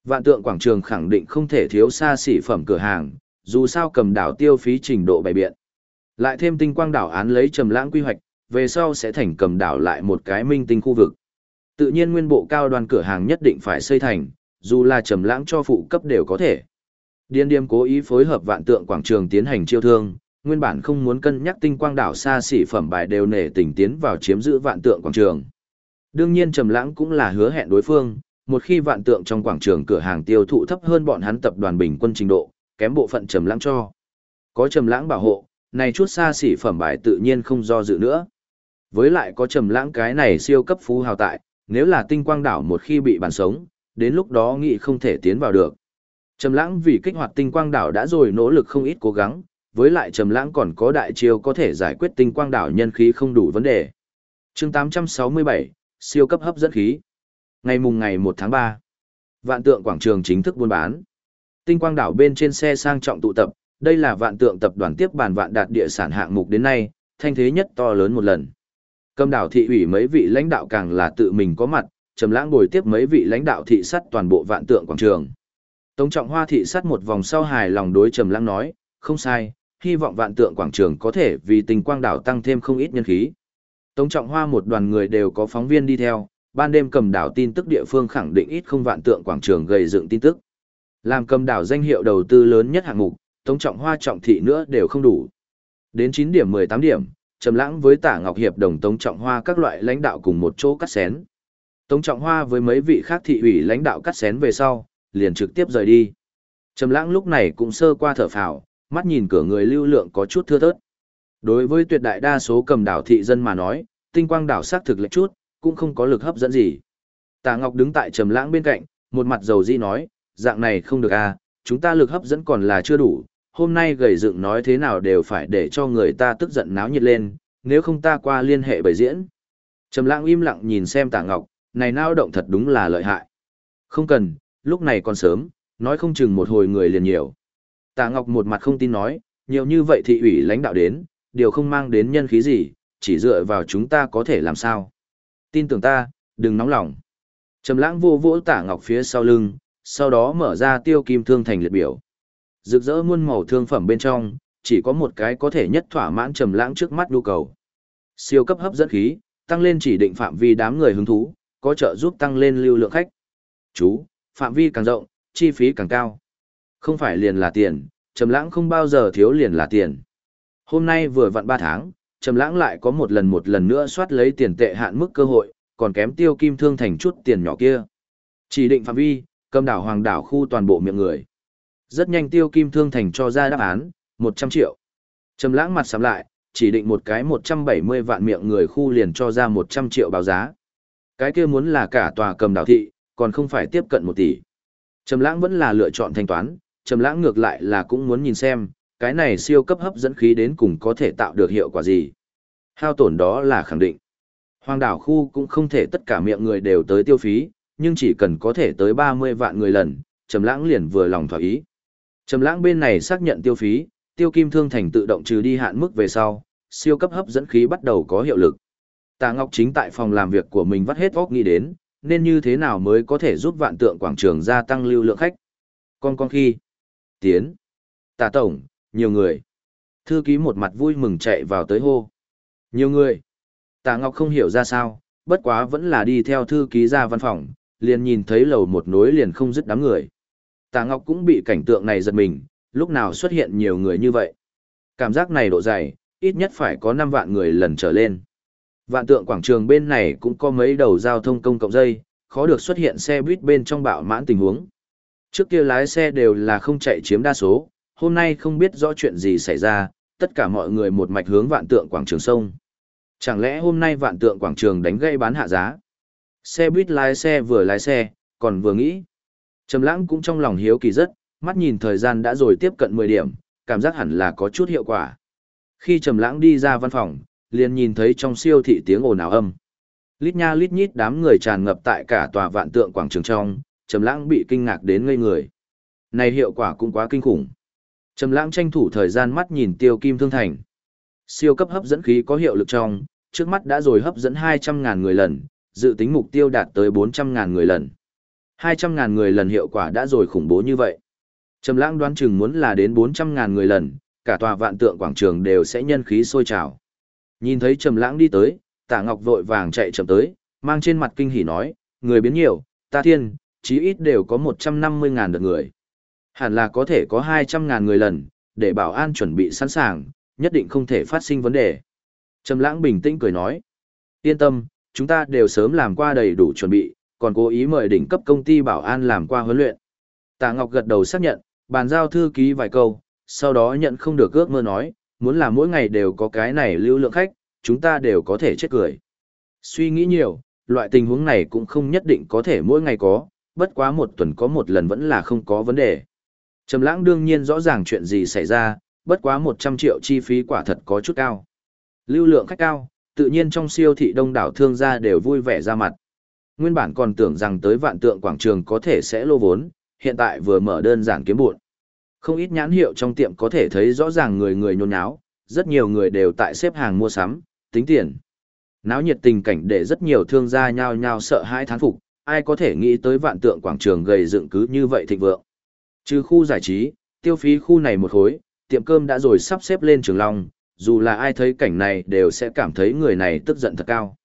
Vạn tượng quảng trường khẳng định không thể thiếu xa xỉ phẩm cửa hàng, dù sao cầm đảo tiêu phí trình độ bày biện. Lại thêm tinh quang đảo án lấy trầm lãng quy hoạch, về sau sẽ thành cầm đảo lại một cái minh tinh khu vực. Tự nhiên nguyên bộ cao đoàn cửa hàng nhất định phải xây thành, dù là trầm lãng cho phụ cấp đều có thể. Điên điềm cố ý phối hợp vạn tượng quảng trường tiến hành chiêu thương, nguyên bản không muốn cân nhắc tinh quang đảo xa xỉ phẩm bài đều nể tình tiến vào chiếm giữ vạn tượng quảng trường. Đương nhiên trầm lãng cũng là hứa hẹn đối phương, một khi vạn tượng trong quảng trường cửa hàng tiêu thụ thấp hơn bọn hắn tập đoàn bình quân trình độ, kém bộ phận trầm lãng cho. Có trầm lãng bảo hộ, này chút xa xỉ phẩm bài tự nhiên không do dự nữa. Với lại có trầm lãng cái này siêu cấp phú hào tại, nếu là tinh quang đảo một khi bị bàn sống, đến lúc đó nghị không thể tiến vào được. Trầm lãng vì kích hoạt tinh quang đảo đã rồi nỗ lực không ít cố gắng, với lại trầm lãng còn có đại chiêu có thể giải quyết tinh quang đảo nhân khí không đủ vấn đề. Chương 867, siêu cấp hấp dẫn khí. Ngày mùng ngày 1 tháng 3, vạn tượng quảng trường chính thức buôn bán. Tinh quang đảo bên trên xe sang trọng tụ tập, đây là vạn tượng tập đoàn tiếp bàn vạn đạt địa sản hạng mục đến nay, thanh thế nhất to lớn một lần. Cầm đảo thị ủy mấy vị lãnh đạo càng là tự mình có mặt, trầm lãng bồi tiếp mấy vị lãnh đạo thị sát toàn bộ vạn tượng quảng trường. Tống Trọng Hoa thị sát một vòng sau hài lòng đối trầm lãng nói, không sai, hy vọng vạn tượng quảng trường có thể vì tình quang đảo tăng thêm không ít nhân khí. Tống Trọng Hoa một đoàn người đều có phóng viên đi theo, ban đêm cầm đảo tin tức địa phương khẳng định ít không vạn tượng quảng trường gây dựng tin tức. Làm cầm đảo danh hiệu đầu tư lớn nhất hạng mục, Tống Trọng Hoa trọng thị nữa đều không đủ. Đến 9 điểm 18 điểm, Trầm Lãng với Tả Ngọc Hiệp đồng Tống Trọng Hoa các loại lãnh đạo cùng một chỗ cắt xén. Tống Trọng Hoa với mấy vị khác thị ủy lãnh đạo cắt xén về sau, liền trực tiếp rời đi. Trầm Lãng lúc này cũng sơ qua thở phào, mắt nhìn cửa người lưu lượng có chút thưa thớt. Đối với tuyệt đại đa số cầm đảo thị dân mà nói, tinh quang đảo xác thực lệch chút, cũng không có lực hấp dẫn gì. Tạ Ngọc đứng tại Trầm Lãng bên cạnh, một mặt dầu dĩ nói, dạng này không được à, chúng ta lực hấp dẫn còn là chưa đủ, hôm nay gầy dựng nói thế nào đều phải để cho người ta tức giận náo nhiệt lên, nếu không ta qua liên hệ bày diễn. Trầm Lãng im lặng nhìn xem Tạ Ngọc, này nao động thật đúng là lợi hại. Không cần, lúc này còn sớm, nói không chừng một hồi người liền nhiều. Tạ Ngọc một mặt không tin nói, nhiều như vậy thị ủy lãnh đạo đến, điều không mang đến nhân khí gì, chỉ dựa vào chúng ta có thể làm sao. Tin tưởng ta, đừng nóng lòng. Trầm lãng vô vỗ tả ngọc phía sau lưng, sau đó mở ra tiêu kim thương thành liệt biểu. Rực rỡ muôn màu thương phẩm bên trong, chỉ có một cái có thể nhất thỏa mãn trầm lãng trước mắt nhu cầu. Siêu cấp hấp dẫn khí, tăng lên chỉ định phạm vi đám người hứng thú, có trợ giúp tăng lên lưu lượng khách. Chú, phạm vi càng rộng, chi phí càng cao. Không phải liền là tiền, trầm lãng không bao giờ thiếu liền là tiền. Hôm nay vừa vặn 3 tháng, Trầm Lãng lại có một lần một lần nữa soát lấy tiền tệ hạn mức cơ hội, còn kém Tiêu Kim Thương thành chút tiền nhỏ kia. Chỉ định phạm vi, cầm đảo hoàng đảo khu toàn bộ miệng người. Rất nhanh Tiêu Kim Thương thành cho ra đáp án, 100 triệu. Trầm Lãng mặt sắm lại, chỉ định một cái 170 vạn miệng người khu liền cho ra 100 triệu báo giá. Cái kia muốn là cả tòa cầm đảo thị, còn không phải tiếp cận 1 tỷ. Trầm Lãng vẫn là lựa chọn thanh toán, Trầm Lãng ngược lại là cũng muốn nhìn xem, cái này siêu cấp hấp dẫn khí đến cùng có thể tạo được hiệu quả gì. Hao tổn đó là khẳng định. Hoàng đảo khu cũng không thể tất cả miệng người đều tới tiêu phí, nhưng chỉ cần có thể tới 30 vạn người lần, Trầm Lãng liền vừa lòng thỏa ý. Trầm lãng bên này xác nhận tiêu phí, tiêu kim thương thành tự động trừ đi hạn mức về sau, siêu cấp hấp dẫn khí bắt đầu có hiệu lực. Tạ Ngọc chính tại phòng làm việc của mình vắt hết óc nghĩ đến, nên như thế nào mới có thể giúp vạn tượng quảng trường gia tăng lưu lượng khách. Con con khi tiến, Tạ tổng, nhiều người. Thư ký một mặt vui mừng chạy vào tới hô. Nhiều người. Tạ Ngọc không hiểu ra sao, bất quá vẫn là đi theo thư ký ra văn phòng, liền nhìn thấy lầu một nối liền không dứt đám người. Tạ Ngọc cũng bị cảnh tượng này giật mình, lúc nào xuất hiện nhiều người như vậy. Cảm giác này độ dày, ít nhất phải có 5 vạn người lần trở lên. Vạn tượng quảng trường bên này cũng có mấy đầu giao thông công cộng dây, khó được xuất hiện xe buýt bên trong bạo mãn tình huống. Trước kia lái xe đều là không chạy chiếm đa số, hôm nay không biết rõ chuyện gì xảy ra, tất cả mọi người một mạch hướng vạn tượng quảng trường sông. Chẳng lẽ hôm nay vạn tượng quảng trường đánh gây bán hạ giá? Xe buýt lái xe vừa lái xe, còn vừa nghĩ. Trầm lãng cũng trong lòng hiếu kỳ rất, mắt nhìn thời gian đã rồi tiếp cận 10 điểm, cảm giác hẳn là có chút hiệu quả. Khi Trầm lãng đi ra văn phòng, liền nhìn thấy trong siêu thị tiếng ồn ào âm. Lít nha lít nhít đám người tràn ngập tại cả tòa vạn tượng quảng trường trong, Trầm lãng bị kinh ngạc đến ngây người. Này hiệu quả cũng quá kinh khủng. Trầm lãng tranh thủ thời gian mắt nhìn tiêu kim thương thành. Siêu cấp hấp dẫn khí có hiệu lực trong, trước mắt đã rồi hấp dẫn 200.000 người lần, dự tính mục tiêu đạt tới 400.000 người lần. 200.000 người lần hiệu quả đã rồi khủng bố như vậy. Trầm lãng đoán chừng muốn là đến 400.000 người lần, cả tòa vạn tượng quảng trường đều sẽ nhân khí sôi trào. Nhìn thấy Trầm lãng đi tới, Tạ Ngọc vội vàng chạy chậm tới, mang trên mặt kinh hỉ nói, người biến nhiều, ta thiên, chí ít đều có 150.000 lượt người. Hẳn là có thể có 200.000 người lần, để bảo an chuẩn bị sẵn sàng, nhất định không thể phát sinh vấn đề. Trầm lãng bình tĩnh cười nói, yên tâm, chúng ta đều sớm làm qua đầy đủ chuẩn bị, còn cố ý mời đỉnh cấp công ty bảo an làm qua huấn luyện. Tạ Ngọc gật đầu xác nhận, bàn giao thư ký vài câu, sau đó nhận không được ước mơ nói, muốn là mỗi ngày đều có cái này lưu lượng khách, chúng ta đều có thể chết cười. Suy nghĩ nhiều, loại tình huống này cũng không nhất định có thể mỗi ngày có, bất quá một tuần có một lần vẫn là không có vấn đề. Trầm lãng đương nhiên rõ ràng chuyện gì xảy ra, bất quá 100 triệu chi phí quả thật có chút cao. Lưu lượng khách cao, tự nhiên trong siêu thị đông đảo thương gia đều vui vẻ ra mặt. Nguyên bản còn tưởng rằng tới vạn tượng quảng trường có thể sẽ lô vốn, hiện tại vừa mở đơn giản kiếm buồn. Không ít nhãn hiệu trong tiệm có thể thấy rõ ràng người người nhôn nháo, rất nhiều người đều tại xếp hàng mua sắm, tính tiền. Náo nhiệt tình cảnh để rất nhiều thương gia nhao nhao sợ hãi thán phục, ai có thể nghĩ tới vạn tượng quảng trường gầy dựng cứ như vậy thịnh vượng. Trừ khu giải trí, tiêu phí khu này một khối, tiệm cơm đã rồi sắp xếp lên trường long, dù là ai thấy cảnh này đều sẽ cảm thấy người này tức giận thật cao.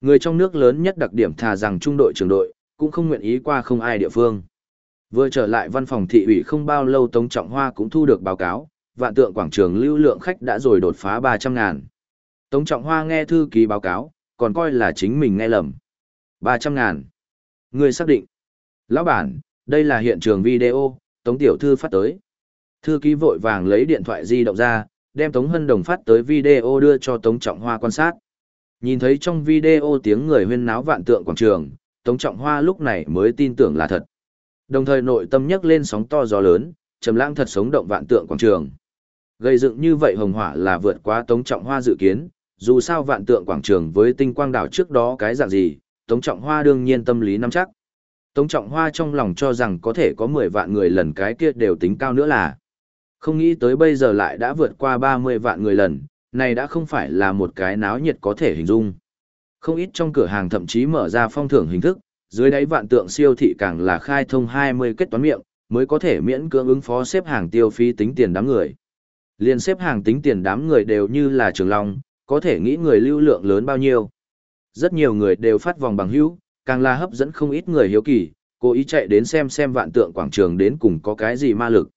Người trong nước lớn nhất đặc điểm thà rằng trung đội trưởng đội, cũng không nguyện ý qua không ai địa phương. Vừa trở lại văn phòng thị ủy không bao lâu Tống Trọng Hoa cũng thu được báo cáo, vạn tượng quảng trường lưu lượng khách đã rồi đột phá 300 ngàn. Tống Trọng Hoa nghe thư ký báo cáo, còn coi là chính mình nghe lầm. 300 ngàn. Người xác định. Lão bản, đây là hiện trường video, Tống Tiểu Thư phát tới. Thư ký vội vàng lấy điện thoại di động ra, đem Tống Hân Đồng phát tới video đưa cho Tống Trọng Hoa quan sát. Nhìn thấy trong video tiếng người huyên náo vạn tượng quảng trường, Tống Trọng Hoa lúc này mới tin tưởng là thật. Đồng thời nội tâm nhấc lên sóng to gió lớn, trầm lãng thật sống động vạn tượng quảng trường. Gây dựng như vậy hồng hỏa là vượt quá Tống Trọng Hoa dự kiến, dù sao vạn tượng quảng trường với tinh quang đảo trước đó cái dạng gì, Tống Trọng Hoa đương nhiên tâm lý nắm chắc. Tống Trọng Hoa trong lòng cho rằng có thể có 10 vạn người lần cái kia đều tính cao nữa là. Không nghĩ tới bây giờ lại đã vượt qua 30 vạn người lần, này đã không phải là một cái náo nhiệt có thể hình dung. Không ít trong cửa hàng thậm chí mở ra phong thưởng hình thức, dưới đáy vạn tượng siêu thị càng là khai thông 20 kết toán miệng, mới có thể miễn cưỡng ứng phó xếp hàng tiêu phí tính tiền đám người. Liên xếp hàng tính tiền đám người đều như là trường long, có thể nghĩ người lưu lượng lớn bao nhiêu. Rất nhiều người đều phát vòng bằng hữu, càng là hấp dẫn không ít người hiếu kỳ, cố ý chạy đến xem xem vạn tượng quảng trường đến cùng có cái gì ma lực.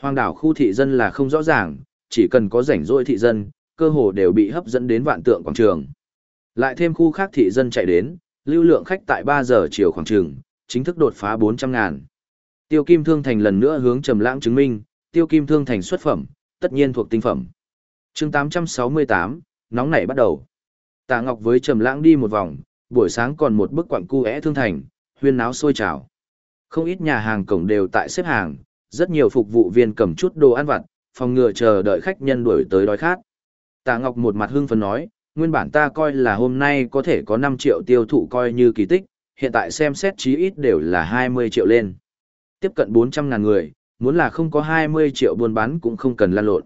Hoàng đảo khu thị dân là không rõ ràng, chỉ cần có rảnh rỗi thị dân, cơ hồ đều bị hấp dẫn đến vạn tượng quảng trường. Lại thêm khu khác thị dân chạy đến, lưu lượng khách tại 3 giờ chiều khoảng trường, chính thức đột phá 400 ngàn. Tiêu Kim Thương Thành lần nữa hướng Trầm Lãng chứng minh, Tiêu Kim Thương Thành xuất phẩm, tất nhiên thuộc tinh phẩm. Chương 868, nóng nảy bắt đầu. Tạ Ngọc với Trầm Lãng đi một vòng, buổi sáng còn một bức quặng cu é thương thành, huyên náo sôi trào. Không ít nhà hàng cổng đều tại xếp hàng, rất nhiều phục vụ viên cầm chút đồ ăn vặt, phòng ngừa chờ đợi khách nhân đuổi tới đói khát. Tạ Ngọc một mặt hưng phấn nói, nguyên bản ta coi là hôm nay có thể có 5 triệu tiêu thụ coi như kỳ tích, hiện tại xem xét chí ít đều là 20 triệu lên. Tiếp cận 400 ngàn người, muốn là không có 20 triệu buôn bán cũng không cần lan lộn.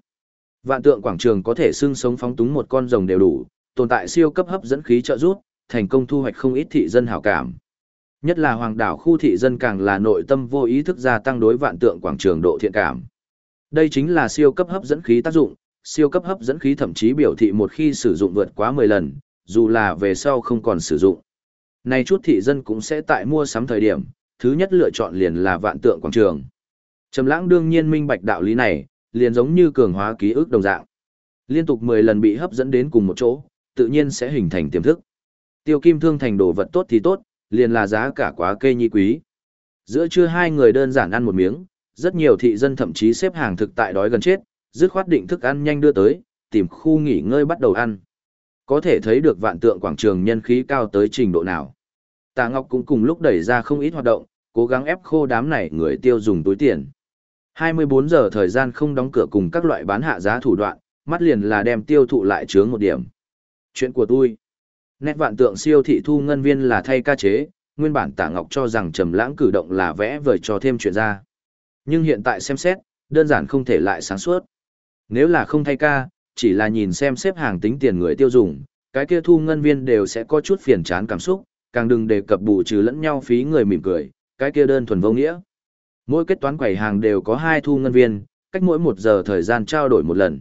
Vạn tượng quảng trường có thể xưng sống phóng túng một con rồng đều đủ, tồn tại siêu cấp hấp dẫn khí trợ rút, thành công thu hoạch không ít thị dân hảo cảm. Nhất là hoàng đảo khu thị dân càng là nội tâm vô ý thức gia tăng đối vạn tượng quảng trường độ thiện cảm. Đây chính là siêu cấp hấp dẫn khí tác dụng, siêu cấp hấp dẫn khí thậm chí biểu thị một khi sử dụng vượt quá 10 lần, dù là về sau không còn sử dụng. nay chút thị dân cũng sẽ tại mua sắm thời điểm, thứ nhất lựa chọn liền là vạn tượng quảng trường. Trầm lãng đương nhiên minh bạch đạo lý này, liền giống như cường hóa ký ức đồng dạng. Liên tục 10 lần bị hấp dẫn đến cùng một chỗ, tự nhiên sẽ hình thành tiềm thức. Tiêu kim thương thành đồ vật tốt thì tốt, liền là giá cả quá kê nhi quý. Giữa trưa hai người đơn giản ăn một miếng, rất nhiều thị dân thậm chí xếp hàng thực tại đói gần chết, dứt khoát định thức ăn nhanh đưa tới, tìm khu nghỉ ngơi bắt đầu ăn. Có thể thấy được vạn tượng quảng trường nhân khí cao tới trình độ nào. Tạ Ngọc cũng cùng lúc đẩy ra không ít hoạt động, cố gắng ép khô đám này người tiêu dùng túi tiền. 24 giờ thời gian không đóng cửa cùng các loại bán hạ giá thủ đoạn, mắt liền là đem tiêu thụ lại chướng một điểm. Chuyện của tôi. Nét vạn tượng siêu thị thu ngân viên là thay ca chế, nguyên bản Tạ Ngọc cho rằng Trầm Lãng cử động là vẽ vời cho thêm chuyện ra. Nhưng hiện tại xem xét, đơn giản không thể lại sáng suốt. Nếu là không thay ca, chỉ là nhìn xem xếp hàng tính tiền người tiêu dùng, cái kia thu ngân viên đều sẽ có chút phiền chán cảm xúc, càng đừng đề cập bù trừ lẫn nhau phí người mỉm cười, cái kia đơn thuần vô nghĩa. Mỗi kết toán quầy hàng đều có hai thu ngân viên, cách mỗi một giờ thời gian trao đổi một lần.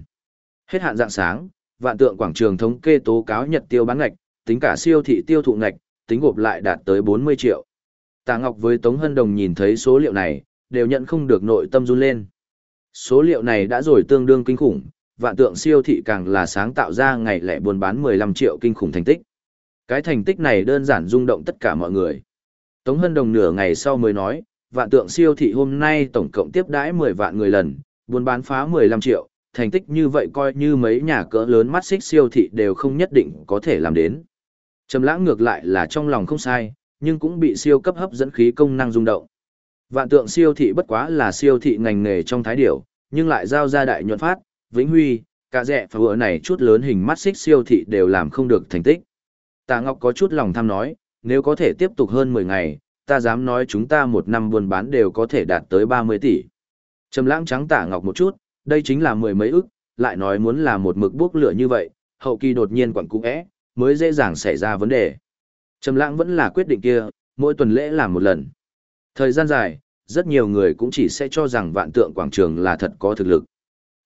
Hết hạn dạng sáng, vạn tượng quảng trường thống kê tố cáo nhật tiêu bán ngạch, tính cả siêu thị tiêu thụ ngạch, tính gộp lại đạt tới 40 triệu. Tạ Ngọc với Tống Hân Đồng nhìn thấy số liệu này, đều nhận không được nội tâm run lên. Số liệu này đã rồi tương đương kinh khủng, vạn tượng siêu thị càng là sáng tạo ra ngày lẻ buôn bán 15 triệu kinh khủng thành tích. Cái thành tích này đơn giản rung động tất cả mọi người. Tống Hân Đồng nửa ngày sau mới nói, vạn tượng siêu thị hôm nay tổng cộng tiếp đãi 10 vạn người lần, buôn bán phá 15 triệu, thành tích như vậy coi như mấy nhà cỡ lớn mắt xích siêu thị đều không nhất định có thể làm đến. Trầm lãng ngược lại là trong lòng không sai, nhưng cũng bị siêu cấp hấp dẫn khí công năng rung động. Vạn tượng siêu thị bất quá là siêu thị ngành nghề trong thái điểu, nhưng lại giao ra đại nhuận phát, vĩnh huy, cả rẻ và vừa này chút lớn hình mắt xích siêu thị đều làm không được thành tích. Tạ Ngọc có chút lòng tham nói, nếu có thể tiếp tục hơn 10 ngày, ta dám nói chúng ta một năm buôn bán đều có thể đạt tới 30 tỷ. Trầm lãng trắng Tạ Ngọc một chút, đây chính là mười mấy ức, lại nói muốn là một mực bước lửa như vậy, hậu kỳ đột nhiên quặn cũ é, mới dễ dàng xảy ra vấn đề. Trầm lãng vẫn là quyết định kia, mỗi tuần lễ làm một lần. Thời gian dài, rất nhiều người cũng chỉ sẽ cho rằng vạn tượng quảng trường là thật có thực lực.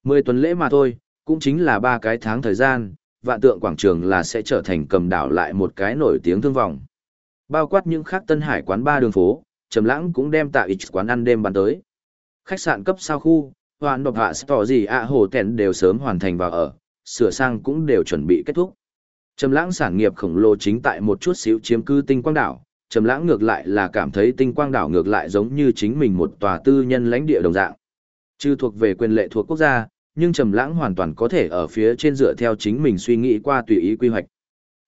Mười tuần lễ mà thôi, cũng chính là ba cái tháng thời gian, vạn tượng quảng trường là sẽ trở thành cầm đảo lại một cái nổi tiếng thương vọng. Bao quát những khác Tân Hải quán ba đường phố, Trầm Lãng cũng đem tạo ít quán ăn đêm bán tới. Khách sạn cấp sao khu, hoàn độc hạ tỏ gì ạ hồ tèn đều sớm hoàn thành vào ở, sửa sang cũng đều chuẩn bị kết thúc. Trầm Lãng sản nghiệp khổng lồ chính tại một chút xíu chiếm cư tinh quang đảo, Trầm Lãng ngược lại là cảm thấy tinh quang đảo ngược lại giống như chính mình một tòa tư nhân lãnh địa đồng dạng. Chứ thuộc về quyền lệ thuộc quốc gia, nhưng Trầm Lãng hoàn toàn có thể ở phía trên dựa theo chính mình suy nghĩ qua tùy ý quy hoạch.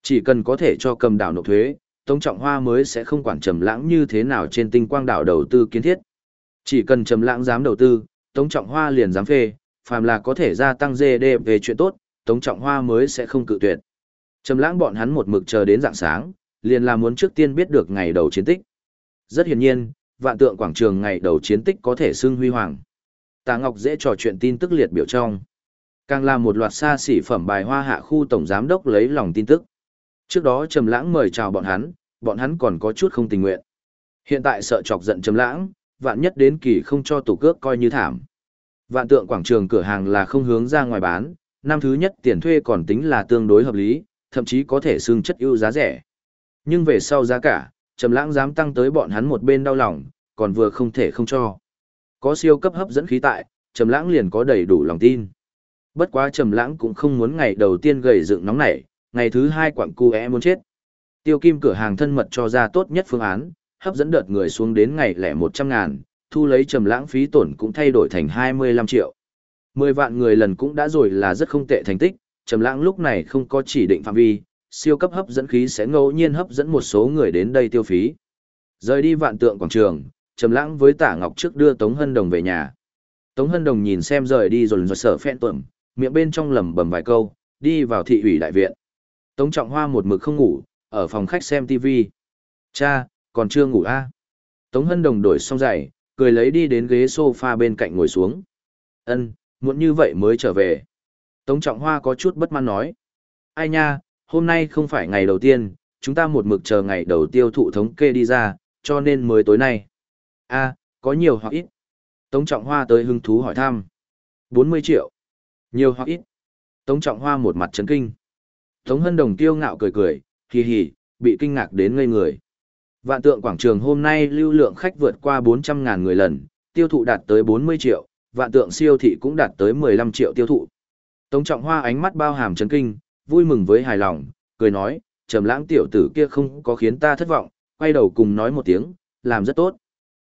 Chỉ cần có thể cho cầm đảo nộp thuế, Tống Trọng Hoa mới sẽ không quản Trầm Lãng như thế nào trên tinh quang đảo đầu tư kiến thiết. Chỉ cần Trầm Lãng dám đầu tư, Tống Trọng Hoa liền dám phê, phàm là có thể gia tăng GDP về chuyện tốt, Tống Trọng Hoa mới sẽ không cự tuyệt. Trầm Lãng bọn hắn một mực chờ đến rạng sáng, liền là muốn trước tiên biết được ngày đầu chiến tích. Rất hiển nhiên, vạn tượng quảng trường ngày đầu chiến tích có thể xưng huy hoàng. Tạ Ngọc dễ trò chuyện tin tức liệt biểu trong. Càng là một loạt xa xỉ phẩm bài hoa hạ khu tổng giám đốc lấy lòng tin tức. Trước đó Trầm Lãng mời chào bọn hắn, bọn hắn còn có chút không tình nguyện. Hiện tại sợ chọc giận Trầm Lãng, vạn nhất đến kỳ không cho tủ cước coi như thảm. Vạn tượng quảng trường cửa hàng là không hướng ra ngoài bán, năm thứ nhất tiền thuê còn tính là tương đối hợp lý, thậm chí có thể xương chất ưu giá rẻ. Nhưng về sau giá cả, Trầm Lãng dám tăng tới bọn hắn một bên đau lòng, còn vừa không thể không cho. Có siêu cấp hấp dẫn khí tại, Trầm Lãng liền có đầy đủ lòng tin. Bất quá Trầm Lãng cũng không muốn ngày đầu tiên gầy dựng nóng nảy, ngày thứ hai quặng cu é muốn chết. Tiêu Kim cửa hàng thân mật cho ra tốt nhất phương án, hấp dẫn đợt người xuống đến ngày lẻ 100 ngàn, thu lấy Trầm Lãng phí tổn cũng thay đổi thành 25 triệu. 10 vạn người lần cũng đã rồi là rất không tệ thành tích, Trầm Lãng lúc này không có chỉ định phạm vi, siêu cấp hấp dẫn khí sẽ ngẫu nhiên hấp dẫn một số người đến đây tiêu phí. Rời đi vạn tượng quảng trường, Trầm Lãng với Tả Ngọc trước đưa Tống Hân Đồng về nhà. Tống Hân Đồng nhìn xem rời đi rồi rồi sợ phẹn tuẩm, miệng bên trong lẩm bẩm vài câu, đi vào thị ủy đại viện. Tống Trọng Hoa một mực không ngủ, ở phòng khách xem TV. Cha, còn chưa ngủ a à? Tống Hân Đồng đổi xong giày, cười lấy đi đến ghế sofa bên cạnh ngồi xuống. Ân, muộn như vậy mới trở về. Tống Trọng Hoa có chút bất mãn nói. Ai nha, hôm nay không phải ngày đầu tiên, chúng ta một mực chờ ngày đầu tiêu thụ thống kê đi ra, cho nên mới tối nay. a có nhiều hoặc ít. Tống Trọng Hoa tới hứng thú hỏi thăm. 40 triệu. Nhiều hoặc ít. Tống Trọng Hoa một mặt chấn kinh. Tống Hân Đồng tiêu ngạo cười cười, hì hì, bị kinh ngạc đến ngây người. Vạn tượng quảng trường hôm nay lưu lượng khách vượt qua 400.000 người lần, tiêu thụ đạt tới 40 triệu, vạn tượng siêu thị cũng đạt tới 15 triệu tiêu thụ. Tống Trọng Hoa ánh mắt bao hàm chấn kinh, vui mừng với hài lòng, cười nói, trầm lãng tiểu tử kia không có khiến ta thất vọng, quay đầu cùng nói một tiếng, làm rất tốt.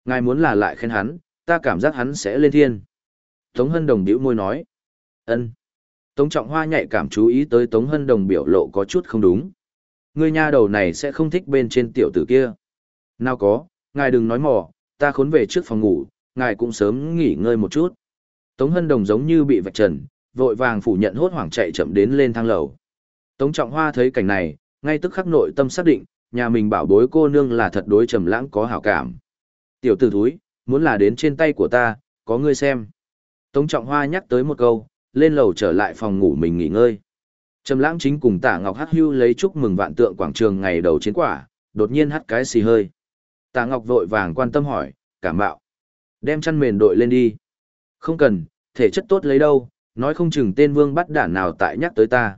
Ngài muốn là lại khen hắn, ta cảm giác hắn sẽ lên thiên. Tống Hân Đồng bĩu môi nói, ân. Tống Trọng Hoa nhạy cảm chú ý tới Tống Hân Đồng biểu lộ có chút không đúng. người nha đầu này sẽ không thích bên trên tiểu tử kia. Nào có, ngài đừng nói mò, ta khốn về trước phòng ngủ, ngài cũng sớm nghỉ ngơi một chút. Tống Hân Đồng giống như bị vạch trần, vội vàng phủ nhận hốt hoảng chạy chậm đến lên thang lầu. Tống Trọng Hoa thấy cảnh này, ngay tức khắc nội tâm xác định, nhà mình bảo bối cô nương là thật đối trầm lãng có hảo cảm. Tiểu tử thúi, muốn là đến trên tay của ta, có ngươi xem. Tống Trọng Hoa nhắc tới một câu, lên lầu trở lại phòng ngủ mình nghỉ ngơi. Trầm lãng chính cùng Tạ Ngọc Hắc Hưu lấy chúc mừng vạn tượng quảng trường ngày đầu chiến quả, đột nhiên hắt cái xì hơi. Tạ Ngọc vội vàng quan tâm hỏi, cảm mạo. Đem chăn mền đội lên đi. Không cần, thể chất tốt lấy đâu, nói không chừng tên vương bắt đản nào tại nhắc tới ta.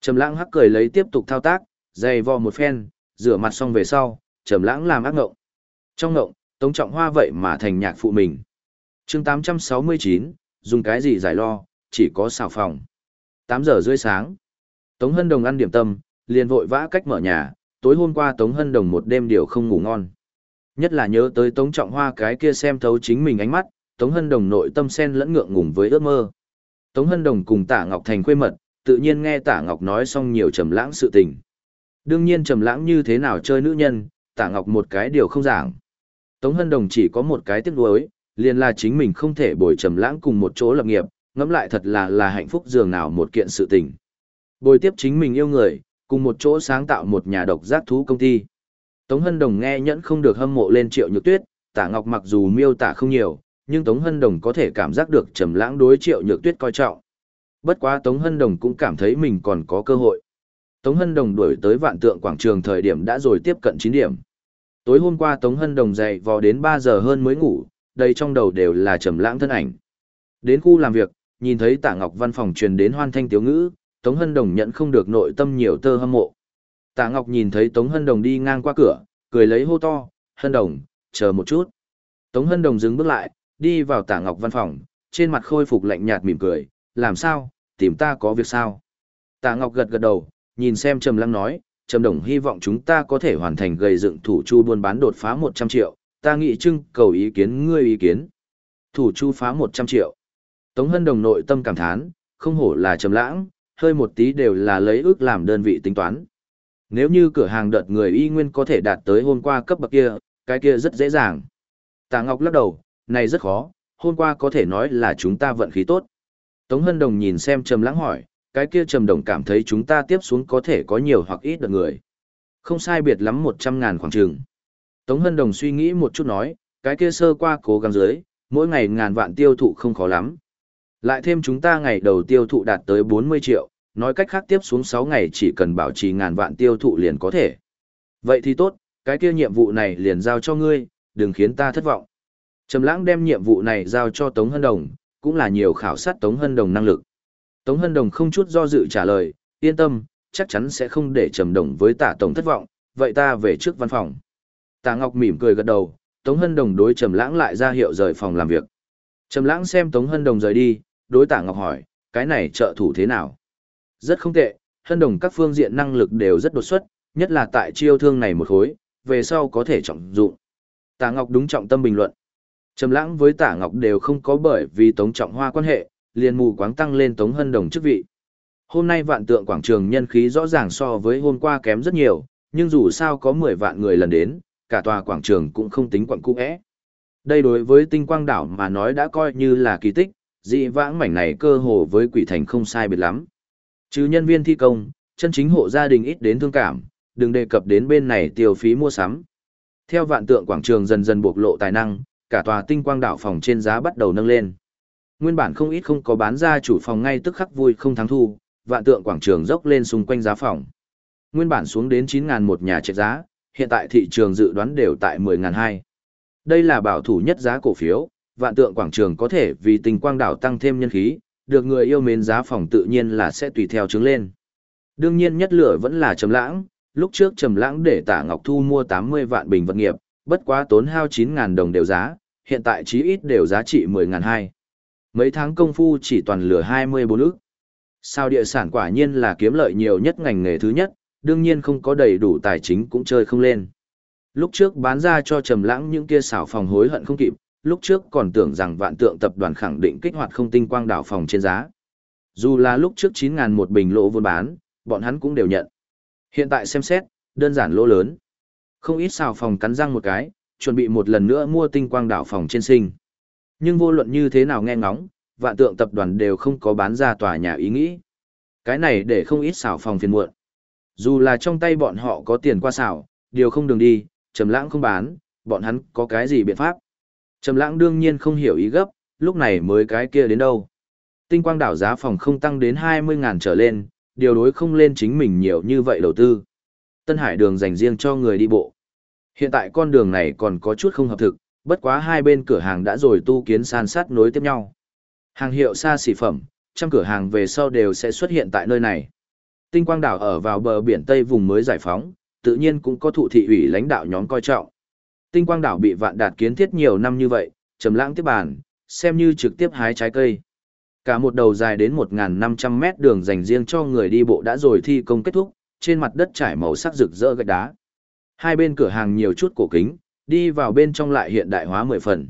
Trầm lãng hắc cười lấy tiếp tục thao tác, dày vò một phen, rửa mặt xong về sau, trầm lãng làm ác ngộng. Trong ngộng, Tống Trọng Hoa vậy mà thành nhạc phụ mình. Chương 869, dùng cái gì giải lo, chỉ có xào phòng. 8 giờ rưỡi sáng. Tống Hân Đồng ăn điểm tâm, liền vội vã cách mở nhà, tối hôm qua Tống Hân Đồng một đêm điều không ngủ ngon. Nhất là nhớ tới Tống Trọng Hoa cái kia xem thấu chính mình ánh mắt, Tống Hân Đồng nội tâm sen lẫn ngượng ngùng với ước mơ. Tống Hân Đồng cùng Tả Ngọc Thành khuê mật, tự nhiên nghe Tả Ngọc nói xong nhiều trầm lãng sự tình. Đương nhiên trầm lãng như thế nào chơi nữ nhân, Tả Ngọc một cái điều không giảng. Tống Hân Đồng chỉ có một cái tiếc nuối, liền là chính mình không thể bồi trầm lãng cùng một chỗ lập nghiệp, ngẫm lại thật là là hạnh phúc dường nào một kiện sự tình. Bồi tiếp chính mình yêu người, cùng một chỗ sáng tạo một nhà độc giác thú công ty. Tống Hân Đồng nghe nhẫn không được hâm mộ lên Triệu Nhược Tuyết, Tả Ngọc mặc dù miêu tả không nhiều, nhưng Tống Hân Đồng có thể cảm giác được trầm lãng đối Triệu Nhược Tuyết coi trọng. Bất quá Tống Hân Đồng cũng cảm thấy mình còn có cơ hội. Tống Hân Đồng đuổi tới vạn tượng quảng trường thời điểm đã rồi tiếp cận 9 điểm. Tối hôm qua Tống Hân Đồng dậy vò đến 3 giờ hơn mới ngủ, đây trong đầu đều là trầm lãng thân ảnh. Đến khu làm việc, nhìn thấy Tạ Ngọc văn phòng truyền đến hoan thanh tiếu ngữ, Tống Hân Đồng nhận không được nội tâm nhiều tơ hâm mộ. Tạ Ngọc nhìn thấy Tống Hân Đồng đi ngang qua cửa, cười lấy hô to, Hân Đồng, chờ một chút. Tống Hân Đồng dừng bước lại, đi vào Tạ Ngọc văn phòng, trên mặt khôi phục lạnh nhạt mỉm cười, làm sao, tìm ta có việc sao? Tạ Ngọc gật gật đầu, nhìn xem Trầm Lăng nói, Trầm Đồng hy vọng chúng ta có thể hoàn thành gây dựng thủ chu buôn bán đột phá 100 triệu, ta nghĩ trưng cầu ý kiến ngươi ý kiến. Thủ chu phá 100 triệu. Tống Hân Đồng nội tâm cảm thán, không hổ là Trầm Lãng, hơi một tí đều là lấy ước làm đơn vị tính toán. Nếu như cửa hàng đợt người y nguyên có thể đạt tới hôm qua cấp bậc kia, cái kia rất dễ dàng. Tạ Ngọc lắc đầu, này rất khó, hôm qua có thể nói là chúng ta vận khí tốt. Tống Hân Đồng nhìn xem Trầm Lãng hỏi, cái kia Trầm Đồng cảm thấy chúng ta tiếp xuống có thể có nhiều hoặc ít được người. Không sai biệt lắm 100 ngàn khoảng chừng. Tống Hân Đồng suy nghĩ một chút nói, cái kia sơ qua cố gắng dưới, mỗi ngày ngàn vạn tiêu thụ không khó lắm. Lại thêm chúng ta ngày đầu tiêu thụ đạt tới 40 triệu, nói cách khác tiếp xuống 6 ngày chỉ cần bảo trì ngàn vạn tiêu thụ liền có thể. Vậy thì tốt, cái kia nhiệm vụ này liền giao cho ngươi, đừng khiến ta thất vọng. Trầm lãng đem nhiệm vụ này giao cho Tống Hân Đồng, cũng là nhiều khảo sát Tống Hân Đồng năng lực. Tống Hân Đồng không chút do dự trả lời, yên tâm, chắc chắn sẽ không để Trầm Đồng với Tả Tổng thất vọng, vậy ta về trước văn phòng. Tả Ngọc mỉm cười gật đầu, Tống Hân Đồng đối Trầm Lãng lại ra hiệu rời phòng làm việc. Trầm Lãng xem Tống Hân Đồng rời đi, đối Tả Ngọc hỏi, cái này trợ thủ thế nào? Rất không tệ, Hân Đồng các phương diện năng lực đều rất đột xuất, nhất là tại chiêu thương này một khối, về sau có thể trọng dụng. Tả Ngọc đúng trọng tâm bình luận. Trầm Lãng với Tả Ngọc đều không có bởi vì Tống Trọng Hoa quan hệ, liền mù quáng tăng lên Tống Hân Đồng chức vị. Hôm nay vạn tượng quảng trường nhân khí rõ ràng so với hôm qua kém rất nhiều, nhưng dù sao có 10 vạn người lần đến, cả tòa quảng trường cũng không tính quận cũ ẽ. Đây đối với tinh quang đảo mà nói đã coi như là kỳ tích, dị vãng mảnh này cơ hồ với quỷ thành không sai biệt lắm. Chứ nhân viên thi công, chân chính hộ gia đình ít đến thương cảm, đừng đề cập đến bên này tiêu phí mua sắm. Theo vạn tượng quảng trường dần dần bộc lộ tài năng, cả tòa tinh quang đảo phòng trên giá bắt đầu nâng lên. Nguyên bản không ít không có bán ra chủ phòng ngay tức khắc vui không thắng thu, vạn tượng quảng trường dốc lên xung quanh giá phòng. Nguyên bản xuống đến 9.000 một nhà trệ giá, hiện tại thị trường dự đoán đều tại 10.000 hai. Đây là bảo thủ nhất giá cổ phiếu, vạn tượng quảng trường có thể vì tình quang đảo tăng thêm nhân khí, được người yêu mến giá phòng tự nhiên là sẽ tùy theo chứng lên. Đương nhiên nhất lửa vẫn là Trầm Lãng, lúc trước Trầm Lãng để Tạ Ngọc Thu mua 80 vạn bình vật nghiệp, bất quá tốn hao 9000 đồng đều giá, hiện tại chí ít đều giá trị 10 ngàn hai. Mấy tháng công phu chỉ toàn lửa 24 ức. Sao địa sản quả nhiên là kiếm lợi nhiều nhất ngành nghề thứ nhất, đương nhiên không có đầy đủ tài chính cũng chơi không lên. Lúc trước bán ra cho Trầm Lãng những kia xảo phòng hối hận không kịp, lúc trước còn tưởng rằng vạn tượng tập đoàn khẳng định kích hoạt không tinh quang đảo phòng trên giá. Dù là lúc trước 9.000 một bình lỗ vốn bán, bọn hắn cũng đều nhận. Hiện tại xem xét, đơn giản lỗ lớn. Không ít xào phòng cắn răng một cái, chuẩn bị một lần nữa mua tinh quang đảo phòng trên sinh. Nhưng vô luận như thế nào nghe ngóng, vạn tượng tập đoàn đều không có bán ra tòa nhà ý nghĩ. Cái này để không ít xảo phòng phiền muộn. Dù là trong tay bọn họ có tiền qua xảo điều không đường đi, trầm lãng không bán, bọn hắn có cái gì biện pháp. Trầm lãng đương nhiên không hiểu ý gấp, lúc này mới cái kia đến đâu. Tinh quang đảo giá phòng không tăng đến 20.000 trở lên, điều đối không lên chính mình nhiều như vậy đầu tư. Tân Hải đường dành riêng cho người đi bộ. Hiện tại con đường này còn có chút không hợp thực, bất quá hai bên cửa hàng đã rồi tu kiến san sát nối tiếp nhau. Hàng hiệu xa xỉ phẩm, trăm cửa hàng về sau đều sẽ xuất hiện tại nơi này. Tinh quang đảo ở vào bờ biển Tây vùng mới giải phóng, tự nhiên cũng có thụ thị ủy lãnh đạo nhóm coi trọng. Tinh quang đảo bị vạn đạt kiến thiết nhiều năm như vậy, trầm lãng tiếp bàn, xem như trực tiếp hái trái cây. Cả một đầu dài đến 1.500 mét đường dành riêng cho người đi bộ đã rồi thi công kết thúc, trên mặt đất trải màu sắc rực rỡ gạch đá. Hai bên cửa hàng nhiều chút cổ kính, đi vào bên trong lại hiện đại hóa mười phần.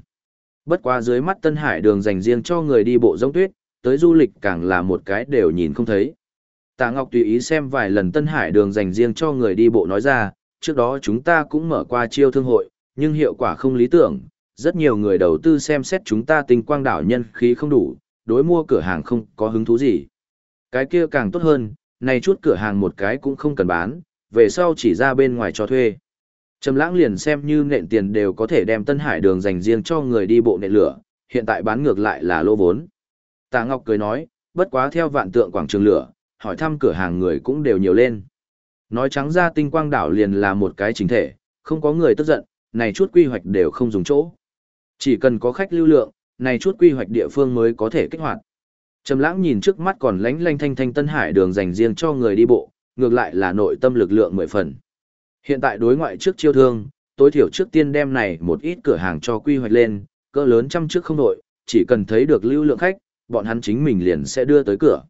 Bất quá dưới mắt Tân Hải đường dành riêng cho người đi bộ giống tuyết, tới du lịch càng là một cái đều nhìn không thấy. Tạ Ngọc tùy ý xem vài lần Tân Hải đường dành riêng cho người đi bộ nói ra, trước đó chúng ta cũng mở qua chiêu thương hội, nhưng hiệu quả không lý tưởng, rất nhiều người đầu tư xem xét chúng ta tinh quang đảo nhân khí không đủ, đối mua cửa hàng không có hứng thú gì. Cái kia càng tốt hơn, này chút cửa hàng một cái cũng không cần bán, về sau chỉ ra bên ngoài cho thuê. Trầm lãng liền xem như nện tiền đều có thể đem Tân Hải đường dành riêng cho người đi bộ nện lửa, hiện tại bán ngược lại là lô vốn. Tạ Ngọc cười nói, bất quá theo vạn tượng quảng trường lửa, hỏi thăm cửa hàng người cũng đều nhiều lên. Nói trắng ra tinh quang đảo liền là một cái chính thể, không có người tức giận, này chút quy hoạch đều không dùng chỗ. Chỉ cần có khách lưu lượng, này chút quy hoạch địa phương mới có thể kích hoạt. Trầm lãng nhìn trước mắt còn lánh lanh thanh thanh Tân Hải đường dành riêng cho người đi bộ, ngược lại là nội tâm lực lượng mười phần. Hiện tại đối ngoại trước chiêu thương, tối thiểu trước tiên đem này một ít cửa hàng cho quy hoạch lên, cỡ lớn trăm trước không đội, chỉ cần thấy được lưu lượng khách, bọn hắn chính mình liền sẽ đưa tới cửa.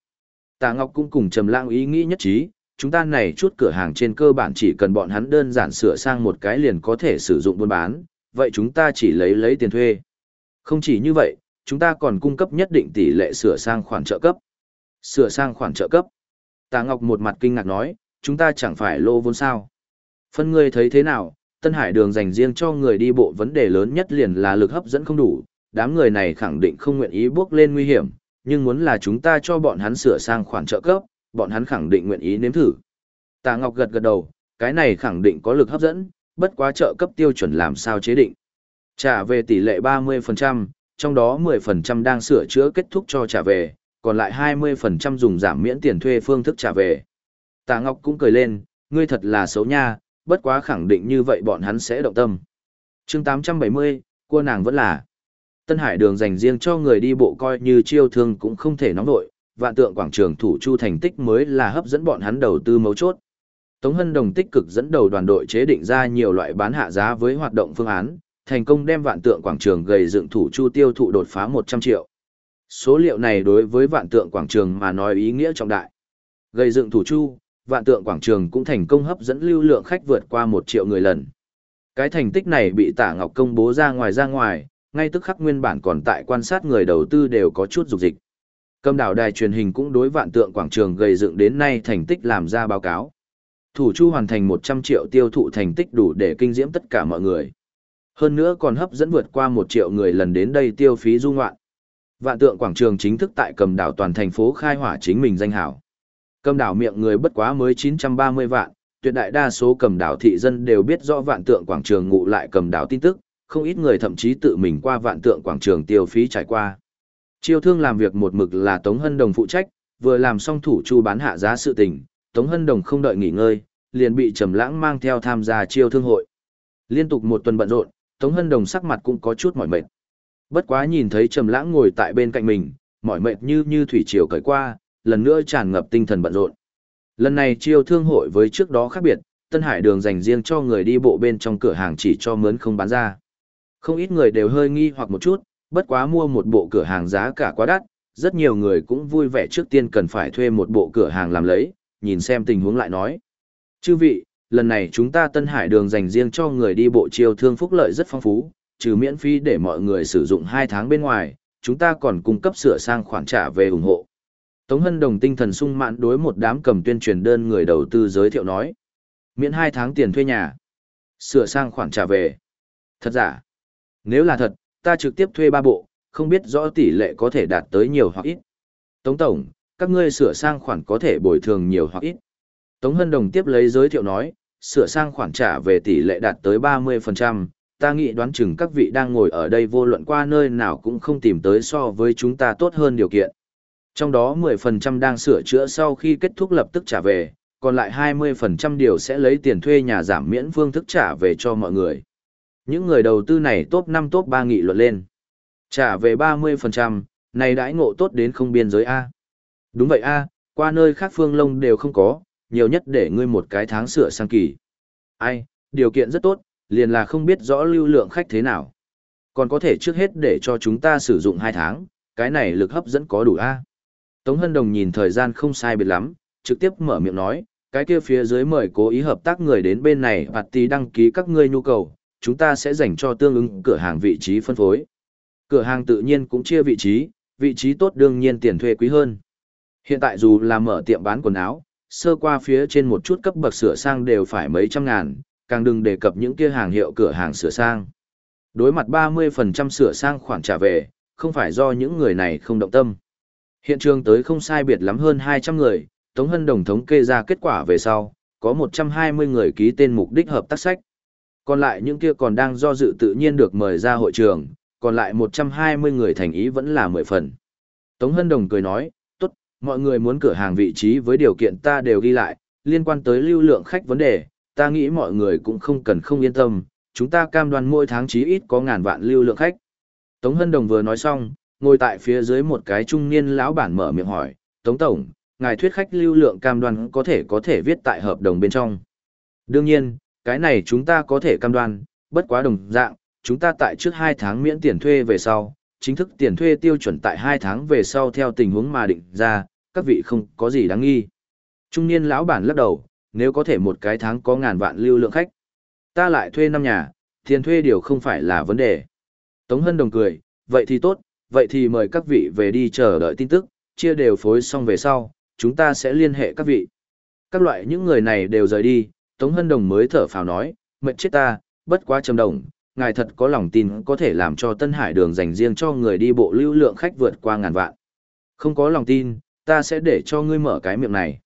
Tà Ngọc cũng cùng Trầm Lãng ý nghĩ nhất trí, chúng ta này chút cửa hàng trên cơ bản chỉ cần bọn hắn đơn giản sửa sang một cái liền có thể sử dụng buôn bán, vậy chúng ta chỉ lấy lấy tiền thuê. Không chỉ như vậy, chúng ta còn cung cấp nhất định tỷ lệ sửa sang khoản trợ cấp. Sửa sang khoản trợ cấp. Tà Ngọc một mặt kinh ngạc nói, chúng ta chẳng phải lô vốn sao. Phân ngươi thấy thế nào, Tân Hải đường dành riêng cho người đi bộ vấn đề lớn nhất liền là lực hấp dẫn không đủ, đám người này khẳng định không nguyện ý bước lên nguy hiểm, nhưng muốn là chúng ta cho bọn hắn sửa sang khoản trợ cấp, bọn hắn khẳng định nguyện ý nếm thử. Tạ Ngọc gật gật đầu, cái này khẳng định có lực hấp dẫn, bất quá trợ cấp tiêu chuẩn làm sao chế định. Trả về tỷ lệ 30%, trong đó 10% đang sửa chữa kết thúc cho trả về, còn lại 20% dùng giảm miễn tiền thuê phương thức trả về. Tạ Ngọc cũng cười lên, ngươi thật là xấu nha, bất quá khẳng định như vậy bọn hắn sẽ động tâm. chương 870, cua nàng vẫn là. Tân Hải đường dành riêng cho người đi bộ coi như chiêu thương cũng không thể nóng nổi. vạn tượng quảng trường thủ chu thành tích mới là hấp dẫn bọn hắn đầu tư mấu chốt. Tống Hân Đồng tích cực dẫn đầu đoàn đội chế định ra nhiều loại bán hạ giá với hoạt động phương án, thành công đem vạn tượng quảng trường gầy dựng thủ chu tiêu thụ đột phá 100 triệu. Số liệu này đối với vạn tượng quảng trường mà nói ý nghĩa trọng đại. Gầy dựng thủ chu, vạn tượng quảng trường cũng thành công hấp dẫn lưu lượng khách vượt qua một triệu người lần. Cái thành tích này bị Tả Ngọc công bố ra ngoài ra ngoài, ngay tức khắc nguyên bản còn tại quan sát người đầu tư đều có chút dục dịch. Cầm đảo đài truyền hình cũng đối vạn tượng quảng trường gây dựng đến nay thành tích làm ra báo cáo. Thủ chu hoàn thành 100 triệu tiêu thụ thành tích đủ để kinh diễm tất cả mọi người. Hơn nữa còn hấp dẫn vượt qua 1 triệu người lần đến đây tiêu phí du ngoạn. Vạn tượng quảng trường chính thức tại cầm đảo toàn thành phố khai hỏa chính mình danh hảo. Cầm đảo miệng người bất quá mới 930 vạn, tuyệt đại đa số cầm đảo thị dân đều biết rõ vạn tượng quảng trường ngụ lại cầm đảo tin tức, không ít người thậm chí tự mình qua vạn tượng quảng trường tiêu phí trải qua. Chiêu thương làm việc một mực là Tống Hân Đồng phụ trách, vừa làm xong thủ chu bán hạ giá sự tình, Tống Hân Đồng không đợi nghỉ ngơi, liền bị Trầm Lãng mang theo tham gia chiêu thương hội. Liên tục một tuần bận rộn, Tống Hân Đồng sắc mặt cũng có chút mỏi mệt. Bất quá nhìn thấy Trầm Lãng ngồi tại bên cạnh mình, mỏi mệt như như thủy triều cởi qua, lần nữa tràn ngập tinh thần bận rộn. Lần này chiêu thương hội với trước đó khác biệt, Tân Hải đường dành riêng cho người đi bộ bên trong cửa hàng chỉ cho mướn không bán ra. Không ít người đều hơi nghi hoặc một chút, bất quá mua một bộ cửa hàng giá cả quá đắt, rất nhiều người cũng vui vẻ trước tiên cần phải thuê một bộ cửa hàng làm lấy, nhìn xem tình huống lại nói. Chư vị, lần này chúng ta Tân Hải đường dành riêng cho người đi bộ chiêu thương phúc lợi rất phong phú, trừ miễn phí để mọi người sử dụng 2 tháng bên ngoài, chúng ta còn cung cấp sửa sang khoản trả về ủng hộ. Tống Hân Đồng tinh thần sung mãn đối một đám cầm tuyên truyền đơn người đầu tư giới thiệu nói. Miễn 2 tháng tiền thuê nhà. Sửa sang khoản trả về. Thật giả. Nếu là thật, ta trực tiếp thuê ba bộ, không biết rõ tỷ lệ có thể đạt tới nhiều hoặc ít. Tống Tổng, các ngươi sửa sang khoản có thể bồi thường nhiều hoặc ít. Tống Hân Đồng tiếp lấy giới thiệu nói, sửa sang khoản trả về tỷ lệ đạt tới 30%, ta nghĩ đoán chừng các vị đang ngồi ở đây vô luận qua nơi nào cũng không tìm tới so với chúng ta tốt hơn điều kiện. Trong đó 10% đang sửa chữa sau khi kết thúc lập tức trả về, còn lại 20% điều sẽ lấy tiền thuê nhà giảm miễn phương thức trả về cho mọi người. Những người đầu tư này top 5 top 3 nghị luận lên. Trả về 30%, này đãi ngộ tốt đến không biên giới A. Đúng vậy A, qua nơi khác phương lông đều không có, nhiều nhất để ngươi một cái tháng sửa sang kỳ. Ai, điều kiện rất tốt, liền là không biết rõ lưu lượng khách thế nào. Còn có thể trước hết để cho chúng ta sử dụng 2 tháng, cái này lực hấp dẫn có đủ A. Tống Hân Đồng nhìn thời gian không sai biệt lắm, trực tiếp mở miệng nói, cái kia phía dưới mời cố ý hợp tác người đến bên này bạt tí đăng ký các ngươi nhu cầu, chúng ta sẽ dành cho tương ứng cửa hàng vị trí phân phối. Cửa hàng tự nhiên cũng chia vị trí, vị trí tốt đương nhiên tiền thuê quý hơn. Hiện tại dù là mở tiệm bán quần áo, sơ qua phía trên một chút cấp bậc sửa sang đều phải mấy trăm ngàn, càng đừng đề cập những kia hàng hiệu cửa hàng sửa sang. Đối mặt 30% sửa sang khoản trả về, không phải do những người này không động tâm. Hiện trường tới không sai biệt lắm hơn 200 người, Tống Hân Đồng thống kê ra kết quả về sau, có 120 người ký tên mục đích hợp tác sách. Còn lại những kia còn đang do dự tự nhiên được mời ra hội trường, còn lại 120 người thành ý vẫn là 10 phần. Tống Hân Đồng cười nói, tốt, mọi người muốn cửa hàng vị trí với điều kiện ta đều ghi lại, liên quan tới lưu lượng khách vấn đề, ta nghĩ mọi người cũng không cần không yên tâm, chúng ta cam đoan mỗi tháng chí ít có ngàn vạn lưu lượng khách. Tống Hân Đồng vừa nói xong, ngồi tại phía dưới một cái trung niên lão bản mở miệng hỏi, Tống Tổng, ngài thuyết khách lưu lượng cam đoan có thể có thể viết tại hợp đồng bên trong. Đương nhiên, cái này chúng ta có thể cam đoan, bất quá đồng dạng, chúng ta tại trước 2 tháng miễn tiền thuê về sau, chính thức tiền thuê tiêu chuẩn tại 2 tháng về sau theo tình huống mà định ra, các vị không có gì đáng nghi. Trung niên lão bản lắc đầu, nếu có thể một cái tháng có ngàn vạn lưu lượng khách, ta lại thuê năm nhà, tiền thuê điều không phải là vấn đề. Tống Hân Đồng cười, vậy thì tốt, vậy thì mời các vị về đi chờ đợi tin tức, chia đều phối xong về sau, chúng ta sẽ liên hệ các vị. Các loại những người này đều rời đi, Tống Hân Đồng mới thở phào nói, mệnh chết ta, bất quá trầm đồng, ngài thật có lòng tin có thể làm cho Tân Hải đường dành riêng cho người đi bộ lưu lượng khách vượt qua ngàn vạn. Không có lòng tin, ta sẽ để cho ngươi mở cái miệng này.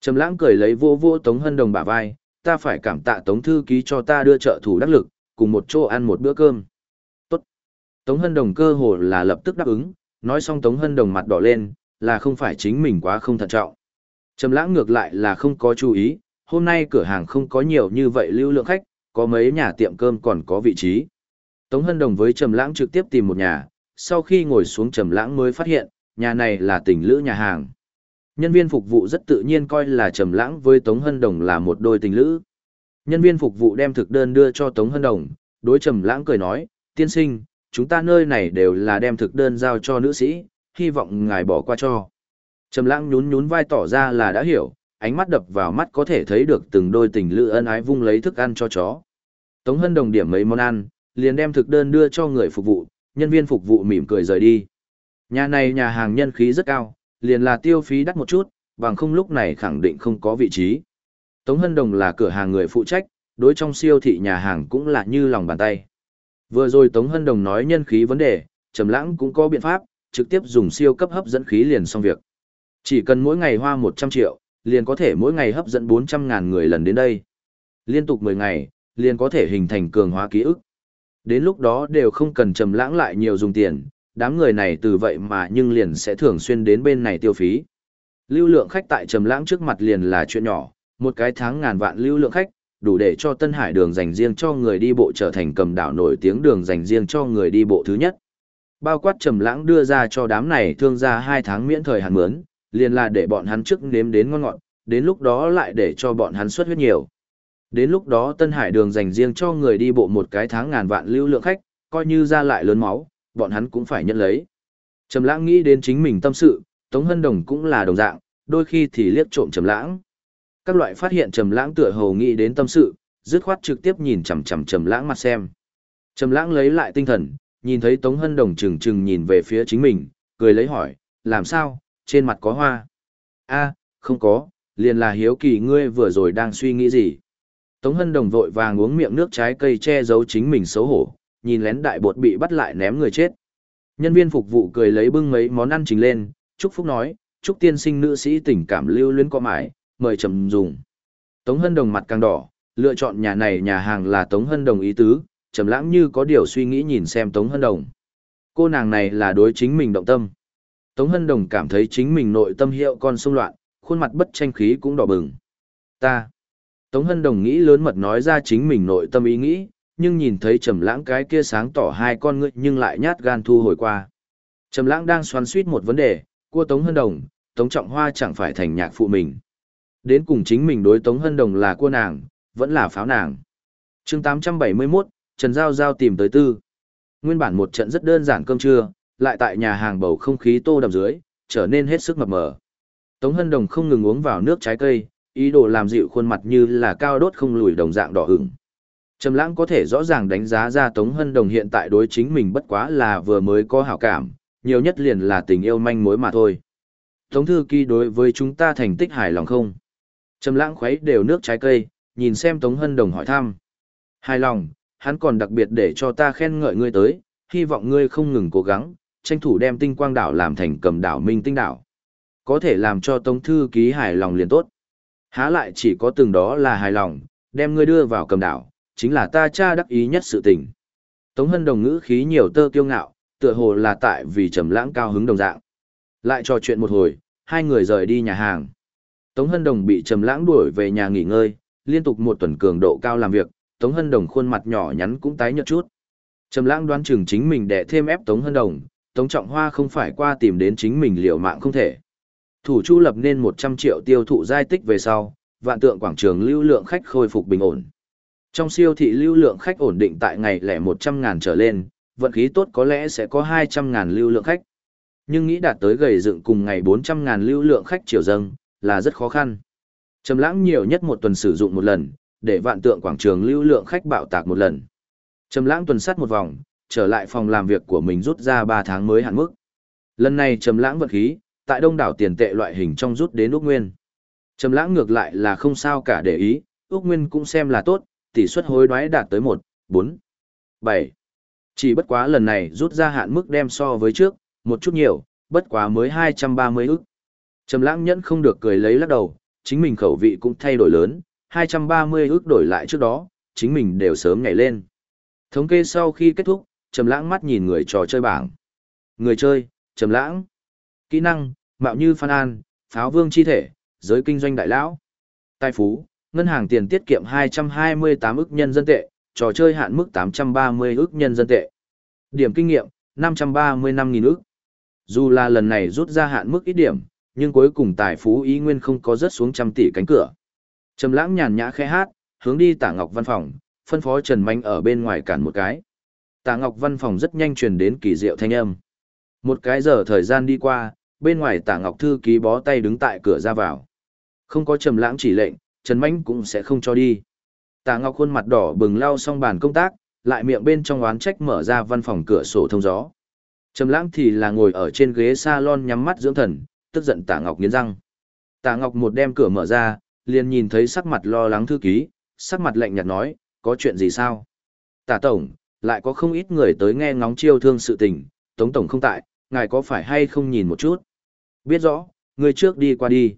Trầm lãng cười lấy vô vô Tống Hân Đồng bả vai, ta phải cảm tạ Tống Thư Ký cho ta đưa trợ thủ đắc lực, cùng một chỗ ăn một bữa cơm. Tống Hân Đồng cơ hồ là lập tức đáp ứng, nói xong Tống Hân Đồng mặt đỏ lên, là không phải chính mình quá không thận trọng. Trầm lãng ngược lại là không có chú ý, hôm nay cửa hàng không có nhiều như vậy lưu lượng khách, có mấy nhà tiệm cơm còn có vị trí. Tống Hân Đồng với Trầm Lãng trực tiếp tìm một nhà, sau khi ngồi xuống Trầm Lãng mới phát hiện, nhà này là tình lữ nhà hàng. Nhân viên phục vụ rất tự nhiên coi là Trầm Lãng với Tống Hân Đồng là một đôi tình lữ. Nhân viên phục vụ đem thực đơn đưa cho Tống Hân Đồng, đối Trầm Lãng cười nói, "Tiên sinh, chúng ta nơi này đều là đem thực đơn giao cho nữ sĩ, hy vọng ngài bỏ qua cho." Trầm Lãng nhún nhún vai tỏ ra là đã hiểu, ánh mắt đập vào mắt có thể thấy được từng đôi tình lữ ân ái vung lấy thức ăn cho chó. Tống Hân đồng điểm mấy món ăn, liền đem thực đơn đưa cho người phục vụ, nhân viên phục vụ mỉm cười rời đi. Nhà này nhà hàng nhân khí rất cao, liền là tiêu phí đắt một chút, bằng không lúc này khẳng định không có vị trí. Tống Hân Đồng là cửa hàng người phụ trách, đối trong siêu thị nhà hàng cũng là như lòng bàn tay. Vừa rồi Tống Hân Đồng nói nhân khí vấn đề, Trầm Lãng cũng có biện pháp, trực tiếp dùng siêu cấp hấp dẫn khí liền xong việc. Chỉ cần mỗi ngày hoa 100 triệu, liền có thể mỗi ngày hấp dẫn 400 ngàn người lần đến đây. Liên tục 10 ngày, liền có thể hình thành cường hóa ký ức. Đến lúc đó đều không cần trầm lãng lại nhiều dùng tiền, đám người này từ vậy mà nhưng liền sẽ thường xuyên đến bên này tiêu phí. Lưu lượng khách tại trầm lãng trước mặt liền là chuyện nhỏ, một cái tháng ngàn vạn lưu lượng khách, đủ để cho Tân Hải đường dành riêng cho người đi bộ trở thành cầm đảo nổi tiếng đường dành riêng cho người đi bộ thứ nhất. Bao quát trầm lãng đưa ra cho đám này thương gia hai tháng miễn thời hạn mướn, liền là để bọn hắn trước nếm đến ngon ngọt, đến lúc đó lại để cho bọn hắn xuất huyết nhiều. Đến lúc đó Tân Hải đường dành riêng cho người đi bộ một cái tháng ngàn vạn lưu lượng khách, coi như ra lại lớn máu, bọn hắn cũng phải nhận lấy. Trầm lãng nghĩ đến chính mình tâm sự, Tống Hân Đồng cũng là đồng dạng, đôi khi thì liếc trộm Trầm lãng. Các loại phát hiện Trầm lãng tựa hồ nghĩ đến tâm sự, dứt khoát trực tiếp nhìn chằm chằm Trầm lãng mặt xem. Trầm lãng lấy lại tinh thần, nhìn thấy Tống Hân Đồng trừng trừng nhìn về phía chính mình, cười lấy hỏi, làm sao, trên mặt có hoa? a không có, liền là hiếu kỳ ngươi vừa rồi đang suy nghĩ gì? Tống Hân Đồng vội vàng uống miệng nước trái cây che giấu chính mình xấu hổ, nhìn lén đại bột bị bắt lại ném người chết. Nhân viên phục vụ cười lấy bưng mấy món ăn trình lên, chúc phúc nói, chúc tiên sinh nữ sĩ tình cảm lưu luyến có mãi, mời trầm dùng. Tống Hân Đồng mặt càng đỏ, lựa chọn nhà này nhà hàng là Tống Hân Đồng ý tứ, trầm lãng như có điều suy nghĩ nhìn xem Tống Hân Đồng. Cô nàng này là đối chính mình động tâm. Tống Hân Đồng cảm thấy chính mình nội tâm hiệu con xung loạn, khuôn mặt bất tranh khí cũng đỏ bừng. Ta. Tống Hân Đồng nghĩ lớn mật nói ra chính mình nội tâm ý nghĩ, nhưng nhìn thấy Trầm Lãng cái kia sáng tỏ hai con ngươi nhưng lại nhát gan thu hồi qua. Trầm Lãng đang xoắn xuýt một vấn đề, của Tống Hân Đồng, Tống Trọng Hoa chẳng phải thành nhạc phụ mình. Đến cùng chính mình đối Tống Hân Đồng là cô nàng, vẫn là pháo nàng. Chương 871, Trần Giao Giao tìm tới tư. Nguyên bản một trận rất đơn giản cơm trưa, lại tại nhà hàng bầu không khí tô đậm dưới, trở nên hết sức mập mờ. Tống Hân Đồng không ngừng uống vào nước trái cây, ý đồ làm dịu khuôn mặt như là cao đốt không lùi đồng dạng đỏ hửng. Trầm Lãng có thể rõ ràng đánh giá ra Tống Hân Đồng hiện tại đối chính mình bất quá là vừa mới có hảo cảm, nhiều nhất liền là tình yêu manh mối mà thôi. Tống thư ký đối với chúng ta thành tích hài lòng không? Trầm Lãng khuấy đều nước trái cây, nhìn xem Tống Hân Đồng hỏi thăm. Hài lòng, hắn còn đặc biệt để cho ta khen ngợi ngươi tới, hy vọng ngươi không ngừng cố gắng, tranh thủ đem tinh quang đảo làm thành cầm đảo minh tinh đảo. Có thể làm cho Tống Thư ký hài lòng liền tốt. Há lại chỉ có từng đó là hài lòng, đem ngươi đưa vào cầm đảo, chính là ta cha đắc ý nhất sự tình. Tống Hân Đồng ngữ khí nhiều tơ kiêu ngạo, tựa hồ là tại vì trầm lãng cao hứng đồng dạng. Lại trò chuyện một hồi, hai người rời đi nhà hàng. Tống Hân Đồng bị trầm lãng đuổi về nhà nghỉ ngơi, liên tục một tuần cường độ cao làm việc, Tống Hân Đồng khuôn mặt nhỏ nhắn cũng tái nhợt chút. Trầm lãng đoán chừng chính mình để thêm ép Tống Hân Đồng, Tống Trọng Hoa không phải qua tìm đến chính mình liều mạng không thể. Thủ Chu lập nên 100 triệu tiêu thụ giai tích về sau, vạn tượng quảng trường lưu lượng khách khôi phục bình ổn. Trong siêu thị lưu lượng khách ổn định tại ngày lẻ 100 ngàn trở lên, vận khí tốt có lẽ sẽ có 200 ngàn lưu lượng khách. Nhưng nghĩ đạt tới gầy dựng cùng ngày 400 ngàn lưu lượng khách chiều dâng, là rất khó khăn. Trầm lãng nhiều nhất một tuần sử dụng một lần, để vạn tượng quảng trường lưu lượng khách bạo tạc một lần. Trầm lãng tuần sát một vòng, trở lại phòng làm việc của mình rút ra 3 tháng mới hạn mức. Lần này trầm lãng vật khí, tại đông đảo tiền tệ loại hình trong rút đến Úc Nguyên. Trầm lãng ngược lại là không sao cả để ý, Úc Nguyên cũng xem là tốt, tỷ suất hối đoái đạt tới 1, 4, 7. Chỉ bất quá lần này rút ra hạn mức đem so với trước, một chút nhiều, bất quá mới 230 ức. Trầm lãng nhẫn không được cười lấy lắc đầu, chính mình khẩu vị cũng thay đổi lớn, 230 ức đổi lại trước đó, chính mình đều sớm nhảy lên. Thống kê sau khi kết thúc, Trầm lãng mắt nhìn người trò chơi bảng. Người chơi, Trầm lãng. Kỹ năng, mạo như Phan An, pháo vương chi thể, giới kinh doanh đại lão. Tài phú, ngân hàng tiền tiết kiệm 228 ức nhân dân tệ, trò chơi hạn mức 830 ức nhân dân tệ. Điểm kinh nghiệm, 535.000 ức. Dù là lần này rút ra hạn mức ít điểm, nhưng cuối cùng tài phú ý nguyên không có rớt xuống trăm tỷ cánh cửa. Trầm lãng nhàn nhã khẽ hát, hướng đi tả ngọc văn phòng, phân phó Trần Mạnh ở bên ngoài cản một cái. Tả ngọc văn phòng rất nhanh truyền đến kỳ diệu thanh âm. Một cái giờ thời gian đi qua, bên ngoài tả ngọc thư ký bó tay đứng tại cửa ra vào. Không có trầm lãng chỉ lệnh, Trần Mạnh cũng sẽ không cho đi. Tả Ngọc khuôn mặt đỏ bừng lau xong bàn công tác, lại miệng bên trong oán trách mở ra văn phòng cửa sổ thông gió. Trầm Lãng thì là ngồi ở trên ghế salon nhắm mắt dưỡng thần, tức giận Tả Ngọc nghiến răng. Tả Ngọc một đem cửa mở ra, liền nhìn thấy sắc mặt lo lắng thư ký, sắc mặt lạnh nhạt nói, có chuyện gì sao? Tả tổng, lại có không ít người tới nghe ngóng chiêu thương sự tình, Tống tổng không tại, ngài có phải hay không nhìn một chút? Biết rõ, người trước đi qua đi.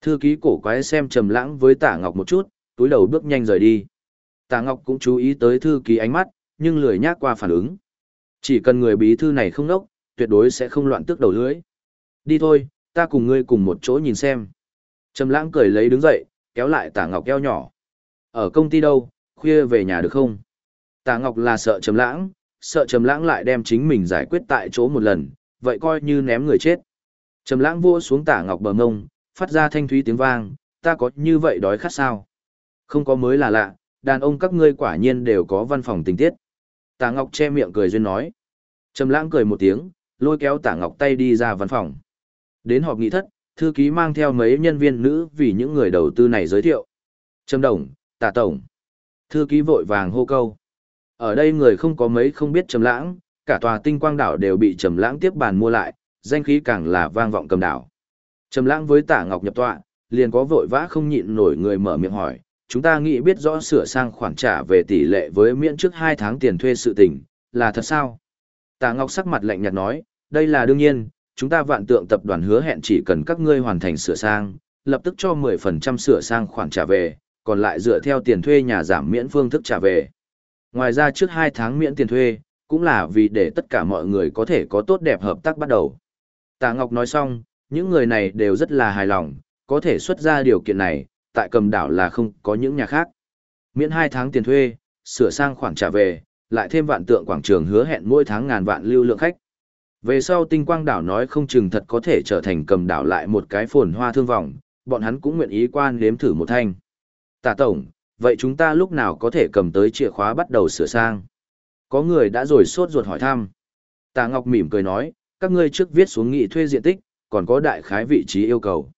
Thư ký cổ quái xem trầm lãng với Tả Ngọc một chút, túi đầu bước nhanh rời đi. Tả Ngọc cũng chú ý tới thư ký ánh mắt, nhưng lười nhác qua phản ứng. Chỉ cần người bí thư này không nốc, tuyệt đối sẽ không loạn tước đầu lưới. Đi thôi, ta cùng ngươi cùng một chỗ nhìn xem. Trầm lãng cười lấy đứng dậy, kéo lại tả ngọc eo nhỏ. Ở công ty đâu, khuya về nhà được không? Tả ngọc là sợ trầm lãng, sợ trầm lãng lại đem chính mình giải quyết tại chỗ một lần, vậy coi như ném người chết. Trầm lãng vỗ xuống tả ngọc bờ ngông, phát ra thanh thúy tiếng vang, ta có như vậy đói khát sao? Không có mới là lạ, đàn ông các ngươi quả nhiên đều có văn phòng tình tiết. Tả ngọc che miệng cười duyên nói. Trầm lãng cười một tiếng, lôi kéo tả ngọc tay đi ra văn phòng. Đến họp nghị thất, thư ký mang theo mấy nhân viên nữ vì những người đầu tư này giới thiệu. trâm đồng, tả tổng. Thư ký vội vàng hô câu. Ở đây người không có mấy không biết trầm lãng, cả tòa tinh quang đảo đều bị trầm lãng tiếp bàn mua lại, danh khí càng là vang vọng cầm đảo. Trầm lãng với tả ngọc nhập tọa, liền có vội vã không nhịn nổi người mở miệng hỏi, chúng ta nghĩ biết rõ sửa sang khoản trả về tỷ lệ với miễn trước 2 tháng tiền thuê sự tình, là thật sao? Tả Ngọc sắc mặt lạnh nhạt nói, đây là đương nhiên, chúng ta vạn tượng tập đoàn hứa hẹn chỉ cần các ngươi hoàn thành sửa sang, lập tức cho 10% sửa sang khoản trả về, còn lại dựa theo tiền thuê nhà giảm miễn phương thức trả về. Ngoài ra trước 2 tháng miễn tiền thuê, cũng là vì để tất cả mọi người có thể có tốt đẹp hợp tác bắt đầu. Tạ Ngọc nói xong, những người này đều rất là hài lòng, có thể xuất ra điều kiện này, tại cầm đảo là không có những nhà khác. Miễn 2 tháng tiền thuê, sửa sang khoản trả về, lại thêm vạn tượng quảng trường hứa hẹn mỗi tháng ngàn vạn lưu lượng khách. Về sau tinh quang đảo nói không chừng thật có thể trở thành cầm đảo lại một cái phồn hoa thương vọng, bọn hắn cũng nguyện ý quan nếm thử một thanh. Tả tổng, vậy chúng ta lúc nào có thể cầm tới chìa khóa bắt đầu sửa sang? Có người đã rồi sốt ruột hỏi thăm. Tả Ngọc mỉm cười nói, các ngươi trước viết xuống nghị thuê diện tích, còn có đại khái vị trí yêu cầu.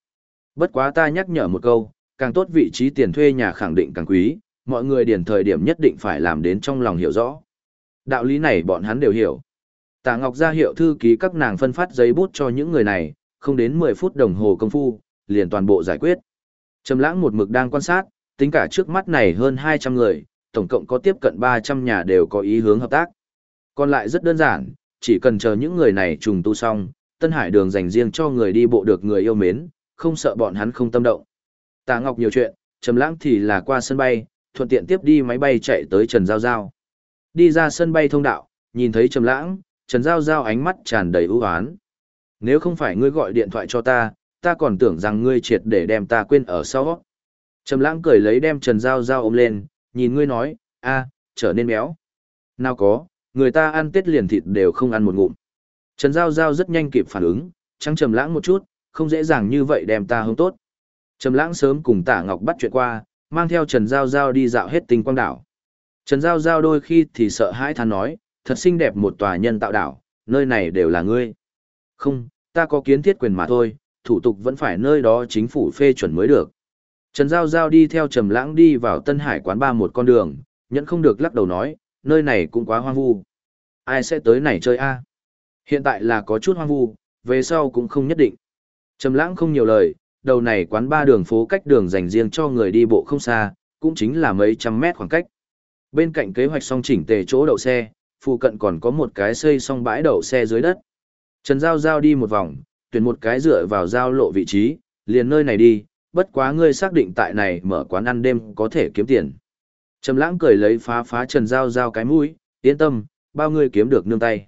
Bất quá ta nhắc nhở một câu, càng tốt vị trí tiền thuê nhà khẳng định càng quý, mọi người điền thời điểm nhất định phải làm đến trong lòng hiểu rõ. Đạo lý này bọn hắn đều hiểu. Tạ Ngọc ra hiệu thư ký các nàng phân phát giấy bút cho những người này, không đến 10 phút đồng hồ công phu, liền toàn bộ giải quyết. Trầm lãng một mực đang quan sát, tính cả trước mắt này hơn 200 người, tổng cộng có tiếp cận 300 nhà đều có ý hướng hợp tác. Còn lại rất đơn giản, chỉ cần chờ những người này trùng tu xong, Tân Hải đường dành riêng cho người đi bộ được người yêu mến, không sợ bọn hắn không tâm động. Tạ Ngọc nhiều chuyện, Trầm Lãng thì là qua sân bay, thuận tiện tiếp đi máy bay chạy tới Trần Giao Giao. Đi ra sân bay thông đạo, nhìn thấy Trầm Lãng, Trần Giao Giao ánh mắt tràn đầy ưu oán. Nếu không phải ngươi gọi điện thoại cho ta, ta còn tưởng rằng ngươi triệt để đem ta quên ở sau. Trầm Lãng cười lấy đem Trần Giao Giao ôm lên, nhìn ngươi nói, a, trở nên béo. Nào có, người ta ăn tết liền thịt đều không ăn một ngụm. Trần Giao Giao rất nhanh kịp phản ứng, trắng Trầm Lãng một chút, không dễ dàng như vậy đem ta hướng tốt. Trầm Lãng sớm cùng Tả Ngọc bắt chuyện qua, mang theo Trần Giao Giao đi dạo hết tinh quang đảo. Trần Giao Giao đôi khi thì sợ hãi than nói, thật xinh đẹp một tòa nhân tạo đảo, nơi này đều là ngươi. Không, ta có kiến thiết quyền mà thôi, thủ tục vẫn phải nơi đó chính phủ phê chuẩn mới được. Trần Giao Giao đi theo Trầm Lãng đi vào Tân Hải quán ba một con đường, nhẫn không được lắc đầu nói, nơi này cũng quá hoang vu. Ai sẽ tới này chơi a? Hiện tại là có chút hoang vu, về sau cũng không nhất định. Trầm Lãng không nhiều lời, đầu này quán ba đường phố cách đường dành riêng cho người đi bộ không xa, cũng chính là mấy trăm mét khoảng cách. Bên cạnh kế hoạch song chỉnh tề chỗ đậu xe, phụ cận còn có một cái xây xong bãi đậu xe dưới đất. Trần Giao Giao đi một vòng, tuyển một cái dựa vào giao lộ vị trí, liền nơi này đi, bất quá ngươi xác định tại này mở quán ăn đêm có thể kiếm tiền. Trầm lãng cười lấy phá phá Trần Giao Giao cái mũi, yên tâm, bao ngươi kiếm được nương tay.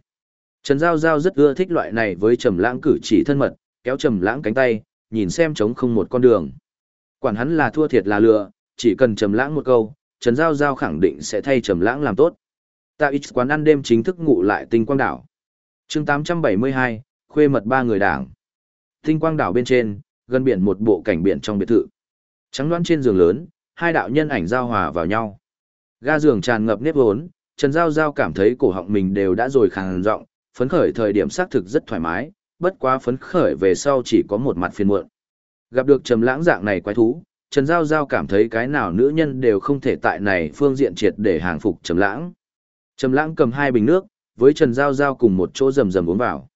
Trần Giao Giao rất ưa thích loại này với Trầm lãng cử chỉ thân mật, kéo Trầm lãng cánh tay, nhìn xem trống không một con đường. Quản hắn là thua thiệt là lừa, chỉ cần Trầm lãng một câu, Trần Giao Giao khẳng định sẽ thay Trầm lãng làm tốt. Tạ ít quán ăn đêm chính thức ngủ lại tinh quang đảo. chương 872, khuê mật ba người đảng. Tinh quang đảo bên trên, gần biển một bộ cảnh biển trong biệt thự. Trắng đoán trên giường lớn, hai đạo nhân ảnh giao hòa vào nhau. Ga giường tràn ngập nếp vốn, Trần Giao Giao cảm thấy cổ họng mình đều đã rồi khàn rộng, phấn khởi thời điểm xác thực rất thoải mái, bất quá phấn khởi về sau chỉ có một mặt phiền muộn. Gặp được trầm lãng dạng này quái thú, Trần Giao Giao cảm thấy cái nào nữ nhân đều không thể tại này phương diện triệt để hàng phục trầm lãng. Trầm lãng cầm hai bình nước, với Trần Giao Giao cùng một chỗ rầm rầm uống vào.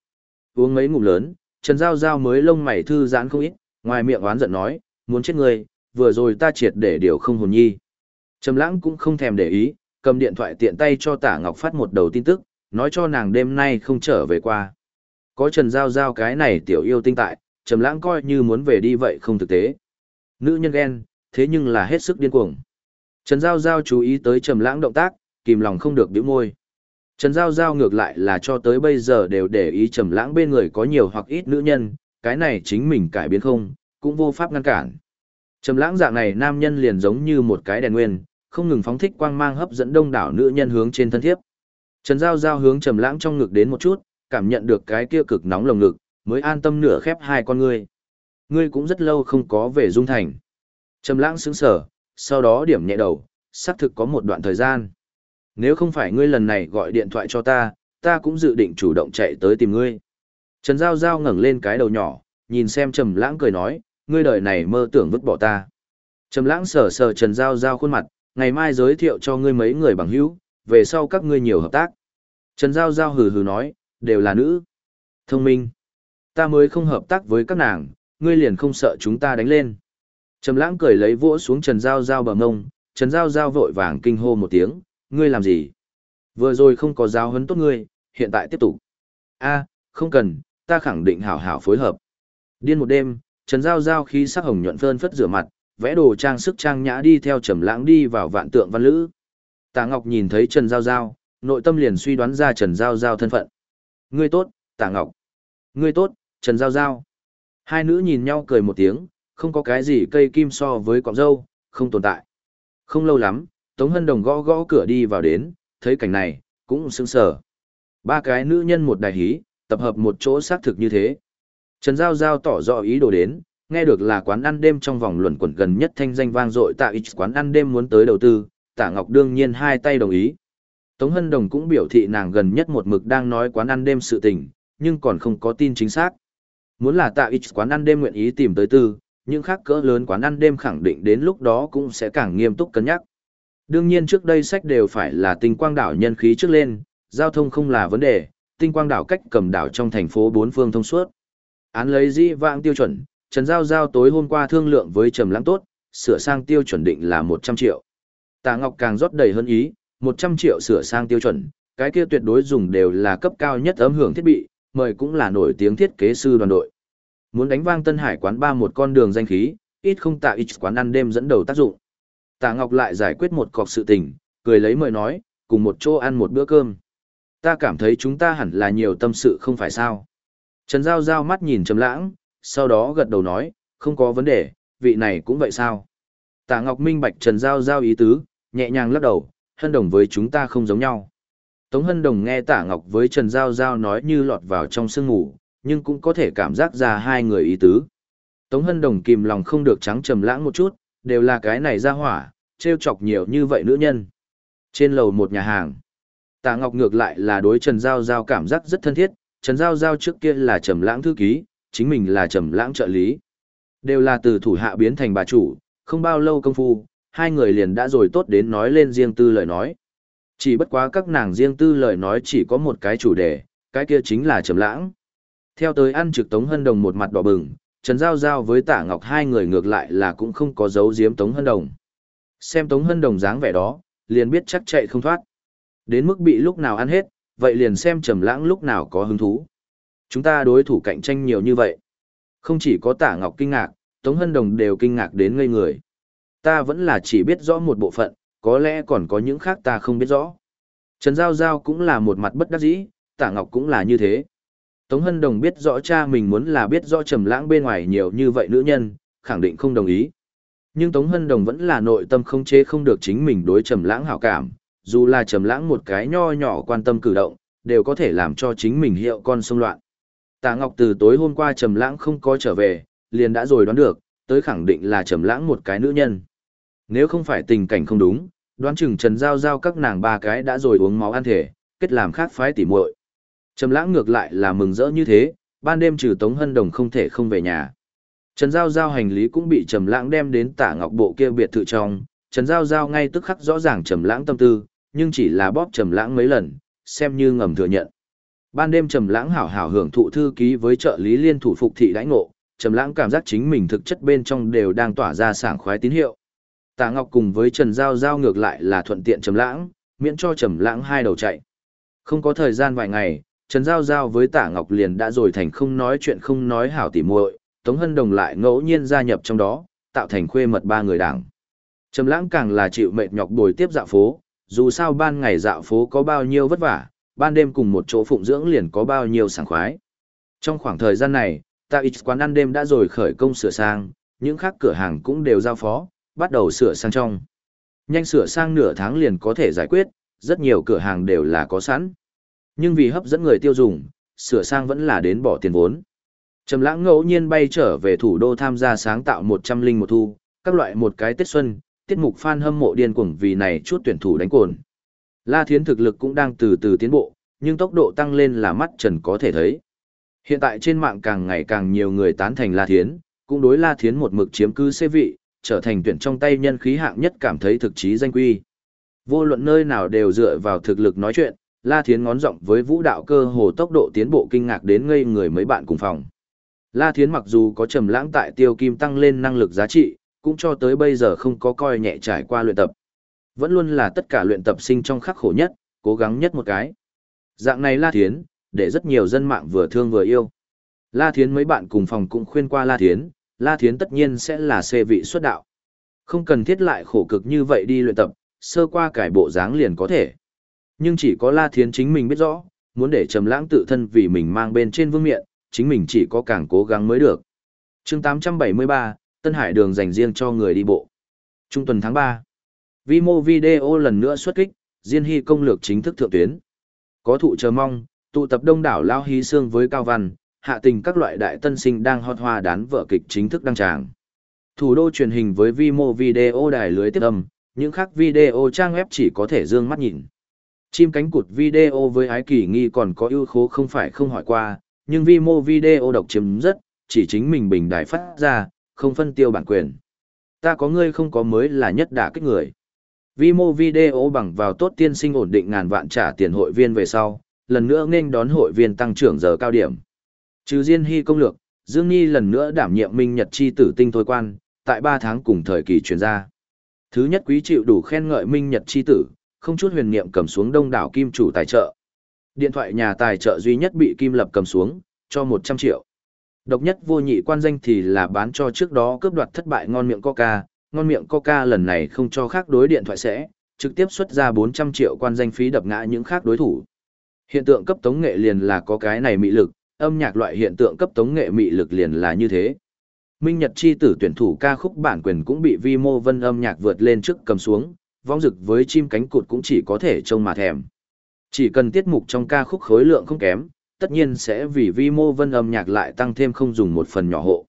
Uống mấy ngụm lớn, Trần Giao Giao mới lông mày thư giãn không ít, ngoài miệng oán giận nói, muốn chết người, vừa rồi ta triệt để điều không hồn nhi. Trầm lãng cũng không thèm để ý, cầm điện thoại tiện tay cho Tả Ngọc phát một đầu tin tức, nói cho nàng đêm nay không trở về qua. Có Trần Giao Giao cái này tiểu yêu tinh tại, Trầm lãng coi như muốn về đi vậy không thực tế. Nữ nhân ghen, thế nhưng là hết sức điên cuồng. Trần Giao Giao chú ý tới Trầm lãng động tác, kìm lòng không được bĩu môi. Trần Giao Giao ngược lại là cho tới bây giờ đều để ý trầm lãng bên người có nhiều hoặc ít nữ nhân, cái này chính mình cải biến không, cũng vô pháp ngăn cản. Trầm lãng dạng này nam nhân liền giống như một cái đèn nguyên, không ngừng phóng thích quang mang hấp dẫn đông đảo nữ nhân hướng trên thân thiếp. Trần Giao Giao hướng trầm lãng trong ngực đến một chút, cảm nhận được cái kia cực nóng lồng ngực, mới an tâm nửa khép hai con ngươi. Ngươi cũng rất lâu không có về Dung Thành. Trầm lãng sững sờ, sau đó điểm nhẹ đầu, xác thực có một đoạn thời gian. Nếu không phải ngươi lần này gọi điện thoại cho ta, ta cũng dự định chủ động chạy tới tìm ngươi. Trần Giao Giao ngẩng lên cái đầu nhỏ, nhìn xem Trầm Lãng cười nói, ngươi đời này mơ tưởng vứt bỏ ta. Trầm Lãng sờ sờ Trần Giao Giao khuôn mặt, ngày mai giới thiệu cho ngươi mấy người bằng hữu, về sau các ngươi nhiều hợp tác. Trần Giao Giao hừ hừ nói, đều là nữ. Thông minh. Ta mới không hợp tác với các nàng, ngươi liền không sợ chúng ta đánh lên. Trầm lãng cười lấy vỗ xuống Trần Giao Giao bờ ngông, Trần Giao Giao vội vàng kinh hô một tiếng, ngươi làm gì? Vừa rồi không có giáo huấn tốt ngươi, hiện tại tiếp tục. A, không cần, ta khẳng định hảo hảo phối hợp. Điên một đêm, Trần Giao Giao khí sắc hồng nhuận phơn phất rửa mặt, vẽ đồ trang sức trang nhã đi theo Trầm Lãng đi vào vạn tượng văn lữ. Tạ Ngọc nhìn thấy Trần Giao Giao, nội tâm liền suy đoán ra Trần Giao Giao thân phận. Ngươi tốt, Tạ Ngọc. Ngươi tốt, Trần Giao Giao. Hai nữ nhìn nhau cười một tiếng, không có cái gì cây kim so với cọng dâu, không tồn tại. Không lâu lắm, Tống Hân Đồng gõ gõ cửa đi vào đến, thấy cảnh này, cũng sững sờ. Ba cái nữ nhân một đại hí, tập hợp một chỗ xác thực như thế. Trần Giao Giao tỏ rõ ý đồ đến, nghe được là quán ăn đêm trong vòng luẩn quẩn gần nhất thanh danh vang dội tại quán ăn đêm muốn tới đầu tư, Tạ Ngọc đương nhiên hai tay đồng ý. Tống Hân Đồng cũng biểu thị nàng gần nhất một mực đang nói quán ăn đêm sự tình, nhưng còn không có tin chính xác. Muốn là Tạ ít quán ăn đêm nguyện ý tìm tới tư, những khác cỡ lớn quán ăn đêm khẳng định đến lúc đó cũng sẽ càng nghiêm túc cân nhắc. Đương nhiên trước đây sách đều phải là tinh quang đảo nhân khí trước lên, giao thông không là vấn đề, tinh quang đảo cách cầm đảo trong thành phố bốn phương thông suốt. Án lấy di vãng tiêu chuẩn, Trần Giao Giao tối hôm qua thương lượng với Trầm Lãng tốt, sửa sang tiêu chuẩn định là 100 triệu. Tạ Ngọc càng rót đầy hơn ý, 100 triệu sửa sang tiêu chuẩn, cái kia tuyệt đối dùng đều là cấp cao nhất âm hưởng thiết bị, mời cũng là nổi tiếng thiết kế sư đoàn đội. Muốn đánh vang Tân Hải quán ba một con đường danh khí, ít không tạ ít quán ăn đêm dẫn đầu tác dụng. Tạ Ngọc lại giải quyết một cọc sự tình, cười lấy mời nói, cùng một chỗ ăn một bữa cơm. Ta cảm thấy chúng ta hẳn là nhiều tâm sự không phải sao. Trần Giao Giao mắt nhìn Trầm Lãng, sau đó gật đầu nói, không có vấn đề, vị này cũng vậy sao. Tạ Ngọc minh bạch Trần Giao Giao ý tứ, nhẹ nhàng lắc đầu, hân đồng với chúng ta không giống nhau. Tống Hân Đồng nghe Tạ Ngọc với Trần Giao Giao nói như lọt vào trong sương ngủ, nhưng cũng có thể cảm giác ra hai người ý tứ. Tống Hân Đồng kìm lòng không được trắng trầm lãng một chút, đều là cái này ra hỏa, trêu chọc nhiều như vậy nữ nhân. Trên lầu một nhà hàng, Tạ Ngọc ngược lại là đối Trần Giao Giao cảm giác rất thân thiết, Trần Giao Giao trước kia là trầm lãng thư ký, chính mình là trầm lãng trợ lý. Đều là từ thủ hạ biến thành bà chủ, không bao lâu công phu, hai người liền đã rồi tốt đến nói lên riêng tư lời nói. Chỉ bất quá các nàng riêng tư lời nói chỉ có một cái chủ đề, cái kia chính là trầm lãng. Theo tới ăn trực Tống Hân Đồng một mặt đỏ bừng, Trần Giao Giao với Tả Ngọc hai người ngược lại là cũng không có giấu giếm Tống Hân Đồng. Xem Tống Hân Đồng dáng vẻ đó, liền biết chắc chạy không thoát. Đến mức bị lúc nào ăn hết, vậy liền xem trầm lãng lúc nào có hứng thú. Chúng ta đối thủ cạnh tranh nhiều như vậy. Không chỉ có Tả Ngọc kinh ngạc, Tống Hân Đồng đều kinh ngạc đến ngây người. Ta vẫn là chỉ biết rõ một bộ phận, có lẽ còn có những khác ta không biết rõ. Trần Giao Giao cũng là một mặt bất đắc dĩ, Tả Ngọc cũng là như thế. Tống Hân Đồng biết rõ cha mình muốn là biết rõ Trầm Lãng bên ngoài nhiều như vậy nữ nhân, khẳng định không đồng ý. Nhưng Tống Hân Đồng vẫn là nội tâm không chế không được chính mình đối Trầm Lãng hảo cảm, dù là Trầm Lãng một cái nho nhỏ quan tâm cử động, đều có thể làm cho chính mình hiệu con xung loạn. Tạ Ngọc từ tối hôm qua Trầm Lãng không có trở về, liền đã rồi đoán được, tới khẳng định là Trầm Lãng một cái nữ nhân. Nếu không phải tình cảnh không đúng, đoán chừng Trần Giao Giao các nàng ba cái đã rồi uống máu ăn thể, kết làm khác phái tỉ muội. Trầm lãng ngược lại là mừng rỡ như thế, ban đêm trừ Tống Hân Đồng không thể không về nhà. Trần Giao Giao hành lý cũng bị Trầm lãng đem đến tả ngọc bộ kia biệt thự trong, Trần Giao Giao ngay tức khắc rõ ràng Trầm lãng tâm tư, nhưng chỉ là bóp Trầm lãng mấy lần, xem như ngầm thừa nhận. Ban đêm Trầm lãng hảo hảo hưởng thụ thư ký với trợ lý liên thủ phục thị đãi ngộ, Trầm lãng cảm giác chính mình thực chất bên trong đều đang tỏa ra sảng khoái tín hiệu. tạ Ngọc cùng với Trần Giao Giao ngược lại là thuận tiện Trầm lãng, miễn cho Trầm lãng hai đầu chạy. Không có thời gian vài ngày, Trần Giao Giao với Tả Ngọc liền đã rồi thành không nói chuyện không nói hảo tỉ muội, Tống Hân Đồng lại ngẫu nhiên gia nhập trong đó, tạo thành khuê mật ba người đảng. Trầm Lãng càng là chịu mệt nhọc buổi tiếp dạo phố, dù sao ban ngày dạo phố có bao nhiêu vất vả, ban đêm cùng một chỗ phụng dưỡng liền có bao nhiêu sảng khoái. Trong khoảng thời gian này, Tạ ít quán ăn đêm đã rồi khởi công sửa sang, những khác cửa hàng cũng đều giao phó, bắt đầu sửa sang trong. Nhanh sửa sang nửa tháng liền có thể giải quyết, rất nhiều cửa hàng đều là có sẵn. Nhưng vì hấp dẫn người tiêu dùng, sửa sang vẫn là đến bỏ tiền vốn. Trầm lãng ngẫu nhiên bay trở về thủ đô tham gia sáng tạo một trăm linh một thu, các loại một cái Tết Xuân, tiết mục fan hâm mộ điên cuồng vì này chút tuyển thủ đánh cồn. La Thiến thực lực cũng đang từ từ tiến bộ, nhưng tốc độ tăng lên là mắt trần có thể thấy. Hiện tại trên mạng càng ngày càng nhiều người tán thành La Thiến, cũng đối La Thiến một mực chiếm cứ xê vị, trở thành tuyển trong tay nhân khí hạng nhất cảm thấy thực chí danh quy. Vô luận nơi nào đều dựa vào thực lực nói chuyện, La Thiến ngón giọng với vũ đạo cơ hồ tốc độ tiến bộ kinh ngạc đến ngây người mấy bạn cùng phòng. La Thiến mặc dù có trầm lãng tại tiêu kim tăng lên năng lực giá trị, cũng cho tới bây giờ không có coi nhẹ trải qua luyện tập. Vẫn luôn là tất cả luyện tập sinh trong khắc khổ nhất, cố gắng nhất một cái. Dạng này La Thiến, để rất nhiều dân mạng vừa thương vừa yêu. La Thiến mấy bạn cùng phòng cũng khuyên qua La Thiến, La Thiến tất nhiên sẽ là xê vị xuất đạo. Không cần thiết lại khổ cực như vậy đi luyện tập, sơ qua cải bộ dáng liền có thể. Nhưng chỉ có La Thiến chính mình biết rõ, muốn để Trầm Lãng tự thân vì mình mang bên trên vương miện, chính mình chỉ có càng cố gắng mới được. Chương 873, Tân Hải đường dành riêng cho người đi bộ. Trung tuần tháng 3. Vimo Video lần nữa xuất kích, Diên Hy công lược chính thức thượng tuyến. Có thụ chờ mong, tụ tập đông đảo lao hí xương với Cao Văn, hạ tình các loại đại tân sinh đang hot hoa đán vở kịch chính thức đăng tràng. Thủ đô truyền hình với Vimo Video đài lưới tiếp âm, những khác video trang web chỉ có thể dương mắt nhìn. Chim cánh cụt video với ái kỳ nghi còn có ưu khố không phải không hỏi qua, nhưng vi mô video độc chiếm rất, chỉ chính mình bình đài phát ra, không phân tiêu bản quyền. Ta có ngươi không có mới là nhất đả kích người. Vi mô video bằng vào tốt tiên sinh ổn định ngàn vạn trả tiền hội viên về sau, lần nữa nên đón hội viên tăng trưởng giờ cao điểm. Trừ Diên Hy công lược, Dương Nhi lần nữa đảm nhiệm Minh Nhật chi tử tinh thôi quan, tại 3 tháng cùng thời kỳ chuyển ra. Thứ nhất quý chịu đủ khen ngợi Minh Nhật chi tử, không chút huyền niệm cầm xuống đông đảo kim chủ tài trợ. Điện thoại nhà tài trợ duy nhất bị Kim Lập cầm xuống, cho 100 triệu. Độc nhất vô nhị quan danh thì là bán cho trước đó cướp đoạt thất bại ngon miệng Coca, ngon miệng Coca lần này không cho khác đối điện thoại sẽ, trực tiếp xuất ra 400 triệu quan danh phí đập ngã những khác đối thủ. Hiện tượng cấp tống nghệ liền là có cái này mị lực, âm nhạc loại hiện tượng cấp tống nghệ mị lực liền là như thế. Minh Nhật chi tử tuyển thủ ca khúc bản quyền cũng bị vi mô vân âm nhạc vượt lên trước cầm xuống, vong rực với chim cánh cụt cũng chỉ có thể trông mà thèm. Chỉ cần tiết mục trong ca khúc khối lượng không kém, tất nhiên sẽ vì vi mô vân âm nhạc lại tăng thêm không dùng một phần nhỏ hộ.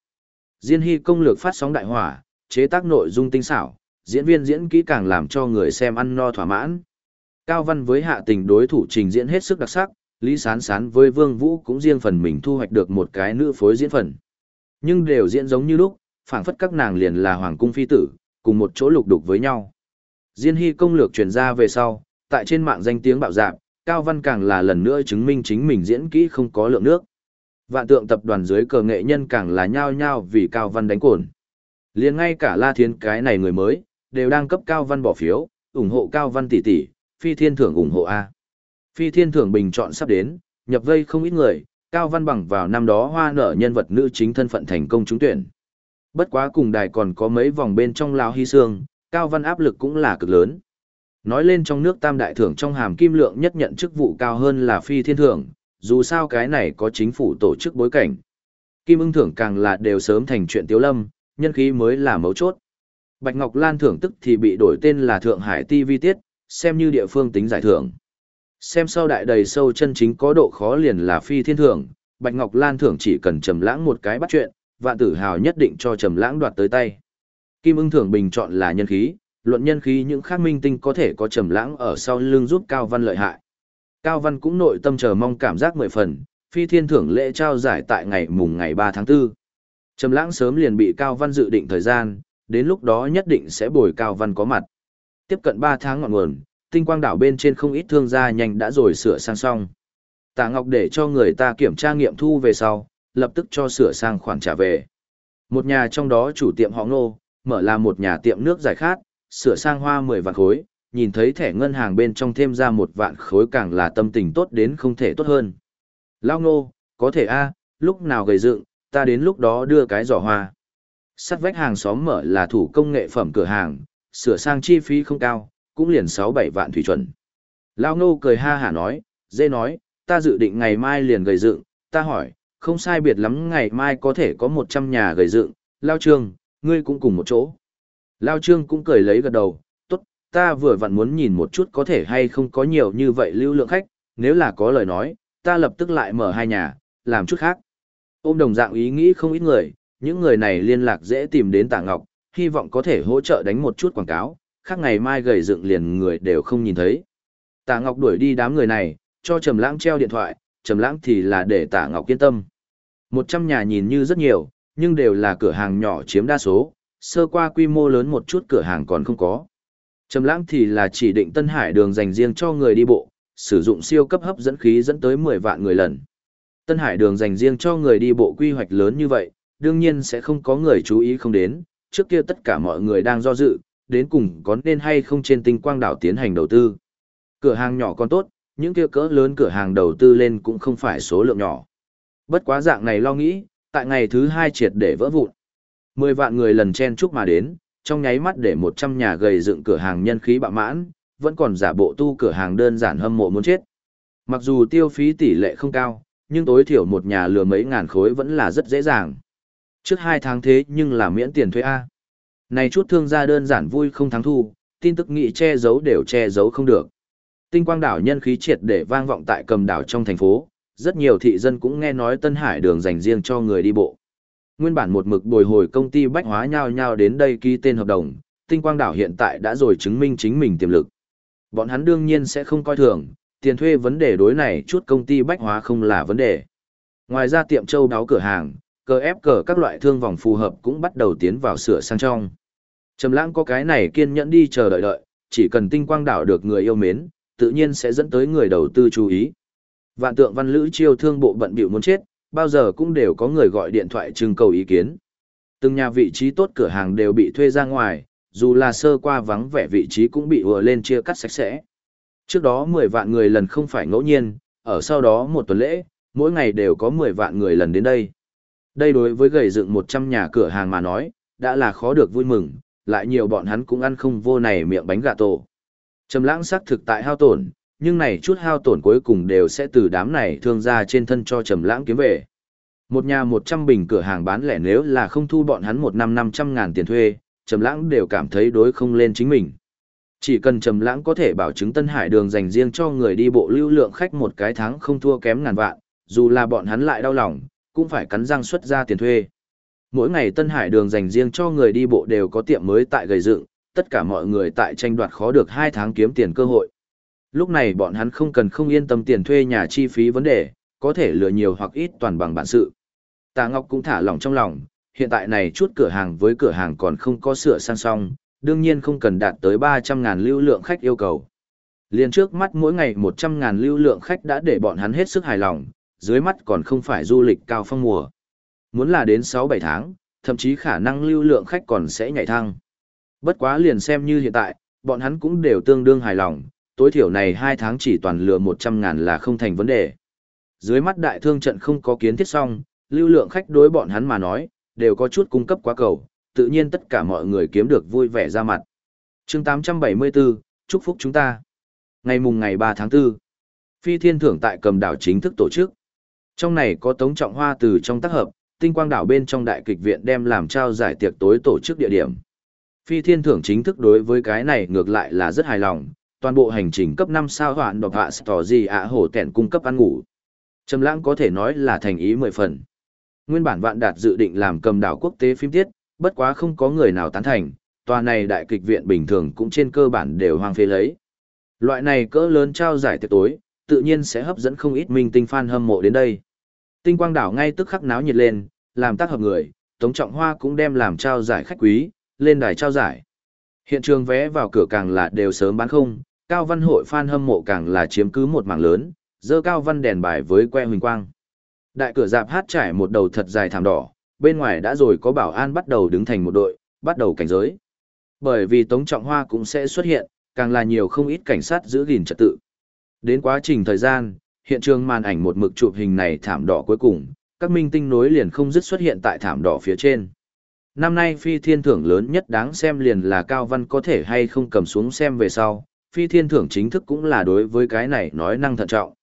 Diên hy công lược phát sóng đại hỏa, chế tác nội dung tinh xảo, diễn viên diễn kỹ càng làm cho người xem ăn no thỏa mãn. Cao Văn với hạ tình đối thủ trình diễn hết sức đặc sắc, Lý Sán Sán với Vương Vũ cũng riêng phần mình thu hoạch được một cái nữ phối diễn phần. Nhưng đều diễn giống như lúc, phảng phất các nàng liền là hoàng cung phi tử, cùng một chỗ lục đục với nhau. Diên hy công lược truyền ra về sau, tại trên mạng danh tiếng bạo dạp, Cao Văn càng là lần nữa chứng minh chính mình diễn kỹ không có lượng nước. Vạn tượng tập đoàn dưới cờ nghệ nhân càng là nhao nhao vì Cao Văn đánh cồn. liền ngay cả La Thiên cái này người mới, đều đang cấp Cao Văn bỏ phiếu, ủng hộ Cao Văn tỷ tỷ, phi thiên thưởng ủng hộ A. Phi thiên thưởng bình chọn sắp đến, nhập vây không ít người, Cao Văn bằng vào năm đó hoa nở nhân vật nữ chính thân phận thành công trúng tuyển. Bất quá cùng đài còn có mấy vòng bên trong lao hy xương, Cao Văn áp lực cũng là cực lớn. Nói lên trong nước tam đại thưởng trong hàm kim lượng nhất nhận chức vụ cao hơn là phi thiên thưởng, dù sao cái này có chính phủ tổ chức bối cảnh. Kim ưng thưởng càng là đều sớm thành chuyện tiếu lâm, nhân khí mới là mấu chốt. Bạch Ngọc Lan thưởng tức thì bị đổi tên là Thượng Hải TV Tiết, xem như địa phương tính giải thưởng. Xem sau đại đầy sâu chân chính có độ khó liền là phi thiên thưởng, Bạch Ngọc Lan thưởng chỉ cần trầm lãng một cái bắt chuyện, vạn tử hào nhất định cho trầm lãng đoạt tới tay. Kim ưng thưởng bình chọn là nhân khí, luận nhân khí những khác minh tinh có thể có trầm lãng ở sau lưng giúp Cao Văn lợi hại. Cao Văn cũng nội tâm chờ mong cảm giác mười phần, phi thiên thưởng lễ trao giải tại ngày mùng ngày 3 tháng 4. Trầm lãng sớm liền bị Cao Văn dự định thời gian, đến lúc đó nhất định sẽ bồi Cao Văn có mặt. Tiếp cận 3 tháng ngọn nguồn, tinh quang đảo bên trên không ít thương gia nhanh đã rồi sửa sang xong. Tạ Ngọc để cho người ta kiểm tra nghiệm thu về sau, lập tức cho sửa sang khoản trả về. Một nhà trong đó chủ tiệm họ ngô, mở là một nhà tiệm nước giải khát, sửa sang hoa 10 vạn khối, nhìn thấy thẻ ngân hàng bên trong thêm ra một vạn khối càng là tâm tình tốt đến không thể tốt hơn. Lao ngô, có thể a lúc nào gầy dựng, ta đến lúc đó đưa cái giỏ hoa. Sắt vách hàng xóm mở là thủ công nghệ phẩm cửa hàng, sửa sang chi phí không cao, cũng liền 6-7 vạn thủy chuẩn. Lao Ngô cười ha hả nói, dê nói, ta dự định ngày mai liền gầy dựng, ta hỏi, không sai biệt lắm ngày mai có thể có 100 nhà gầy dựng, Lao Trương, ngươi cũng cùng một chỗ. Lao Trương cũng cười lấy gật đầu, tốt, ta vừa vặn muốn nhìn một chút có thể hay không có nhiều như vậy lưu lượng khách, nếu là có lời nói, ta lập tức lại mở hai nhà, làm chút khác. Ôm đồng dạng ý nghĩ không ít người, những người này liên lạc dễ tìm đến Tạ Ngọc, hy vọng có thể hỗ trợ đánh một chút quảng cáo, khác ngày mai gầy dựng liền người đều không nhìn thấy. Tạ Ngọc đuổi đi đám người này, cho Trầm Lãng treo điện thoại, Trầm Lãng thì là để Tạ Ngọc yên tâm. Một trăm nhà nhìn như rất nhiều, nhưng đều là cửa hàng nhỏ chiếm đa số, sơ qua quy mô lớn một chút cửa hàng còn không có. Trầm Lãng thì là chỉ định Tân Hải đường dành riêng cho người đi bộ, sử dụng siêu cấp hấp dẫn khí dẫn tới 10 vạn người lần. Tân Hải đường dành riêng cho người đi bộ quy hoạch lớn như vậy, đương nhiên sẽ không có người chú ý không đến, trước kia tất cả mọi người đang do dự, đến cùng có nên hay không trên tinh quang đảo tiến hành đầu tư. Cửa hàng nhỏ còn tốt, những kia cỡ lớn cửa hàng đầu tư lên cũng không phải số lượng nhỏ. Bất quá dạng này lo nghĩ, tại ngày thứ hai triệt để vỡ vụn. Mười vạn người lần chen chúc mà đến, trong nháy mắt để một trăm nhà gầy dựng cửa hàng nhân khí bạo mãn, vẫn còn giả bộ tu cửa hàng đơn giản hâm mộ muốn chết. Mặc dù tiêu phí tỷ lệ không cao, nhưng tối thiểu một nhà lừa mấy ngàn khối vẫn là rất dễ dàng. Trước hai tháng thế nhưng là miễn tiền thuê A. Này chút thương gia đơn giản vui không thắng thu, tin tức nghị che giấu đều che giấu không được. Tinh quang đảo nhân khí triệt để vang vọng tại cầm đảo trong thành phố, rất nhiều thị dân cũng nghe nói Tân Hải đường dành riêng cho người đi bộ. Nguyên bản một mực bồi hồi công ty bách hóa nhau nhau đến đây ký tên hợp đồng, tinh quang đảo hiện tại đã rồi chứng minh chính mình tiềm lực. Bọn hắn đương nhiên sẽ không coi thường, tiền thuê vấn đề đối này chút công ty bách hóa không là vấn đề. Ngoài ra tiệm châu đáo cửa hàng, cờ ép cờ các loại thương vòng phù hợp cũng bắt đầu tiến vào sửa sang trong. Trầm lãng có cái này kiên nhẫn đi chờ đợi đợi, chỉ cần tinh quang đảo được người yêu mến, tự nhiên sẽ dẫn tới người đầu tư chú ý. Vạn tượng văn lữ chiêu thương bộ bận bịu muốn chết, bao giờ cũng đều có người gọi điện thoại trưng cầu ý kiến. Từng nhà vị trí tốt cửa hàng đều bị thuê ra ngoài, dù là sơ qua vắng vẻ vị trí cũng bị vừa lên chia cắt sạch sẽ. Trước đó 10 vạn người lần không phải ngẫu nhiên, ở sau đó một tuần lễ, mỗi ngày đều có 10 vạn người lần đến đây. Đây đối với gầy dựng 100 nhà cửa hàng mà nói, đã là khó được vui mừng, lại nhiều bọn hắn cũng ăn không vô này miệng bánh gà tổ. Trầm lãng sắc thực tại hao tổn, nhưng này chút hao tổn cuối cùng đều sẽ từ đám này thương ra trên thân cho trầm lãng kiếm về. Một nhà 100 bình cửa hàng bán lẻ nếu là không thu bọn hắn một năm 500 ngàn tiền thuê, trầm lãng đều cảm thấy đối không lên chính mình. Chỉ cần trầm lãng có thể bảo chứng Tân Hải đường dành riêng cho người đi bộ lưu lượng khách một cái tháng không thua kém ngàn vạn, dù là bọn hắn lại đau lòng, cũng phải cắn răng xuất ra tiền thuê. Mỗi ngày Tân Hải đường dành riêng cho người đi bộ đều có tiệm mới tại gầy dựng, tất cả mọi người tại tranh đoạt khó được 2 tháng kiếm tiền cơ hội. Lúc này bọn hắn không cần không yên tâm tiền thuê nhà chi phí vấn đề, có thể lừa nhiều hoặc ít toàn bằng bản sự. Tạ Ngọc cũng thả lòng trong lòng, hiện tại này chút cửa hàng với cửa hàng còn không có sửa sang xong, đương nhiên không cần đạt tới 300.000 lưu lượng khách yêu cầu. Liên trước mắt mỗi ngày 100.000 lưu lượng khách đã để bọn hắn hết sức hài lòng, dưới mắt còn không phải du lịch cao phong mùa. Muốn là đến 6-7 tháng, thậm chí khả năng lưu lượng khách còn sẽ nhảy thăng. Bất quá liền xem như hiện tại, bọn hắn cũng đều tương đương hài lòng, tối thiểu này 2 tháng chỉ toàn lừa 100 ngàn là không thành vấn đề. Dưới mắt đại thương trận không có kiến thiết xong, lưu lượng khách đối bọn hắn mà nói, đều có chút cung cấp quá cầu, tự nhiên tất cả mọi người kiếm được vui vẻ ra mặt. chương 874, chúc phúc chúng ta. Ngày mùng ngày 3 tháng 4, phi thiên thưởng tại cầm đảo chính thức tổ chức. Trong này có tống trọng hoa từ trong tác hợp, tinh quang đảo bên trong đại kịch viện đem làm trao giải tiệc tối tổ chức địa điểm. Phi thiên thưởng chính thức đối với cái này ngược lại là rất hài lòng, toàn bộ hành trình cấp 5 sao hoạn đọc hạ tỏ gì ạ hổ tẹn cung cấp ăn ngủ. Trầm lãng có thể nói là thành ý mười phần. Nguyên bản vạn đạt dự định làm cầm đảo quốc tế phim tiết, bất quá không có người nào tán thành, tòa này đại kịch viện bình thường cũng trên cơ bản đều hoang phế lấy. Loại này cỡ lớn trao giải tiệc tối, tự nhiên sẽ hấp dẫn không ít minh tinh fan hâm mộ đến đây. Tinh quang đảo ngay tức khắc náo nhiệt lên, làm tác hợp người, Tống Trọng Hoa cũng đem làm trao giải khách quý, lên đài trao giải. Hiện trường vé vào cửa càng là đều sớm bán không, Cao Văn hội fan hâm mộ càng là chiếm cứ một mảng lớn, dơ Cao Văn đèn bài với que huỳnh quang. Đại cửa dạp hát trải một đầu thật dài thảm đỏ, bên ngoài đã rồi có bảo an bắt đầu đứng thành một đội, bắt đầu cảnh giới. Bởi vì Tống Trọng Hoa cũng sẽ xuất hiện, càng là nhiều không ít cảnh sát giữ gìn trật tự. Đến quá trình thời gian, hiện trường màn ảnh một mực chụp hình này thảm đỏ cuối cùng, các minh tinh nối liền không dứt xuất hiện tại thảm đỏ phía trên. Năm nay phi thiên thưởng lớn nhất đáng xem liền là Cao Văn có thể hay không cầm xuống xem về sau, phi thiên thưởng chính thức cũng là đối với cái này nói năng thận trọng.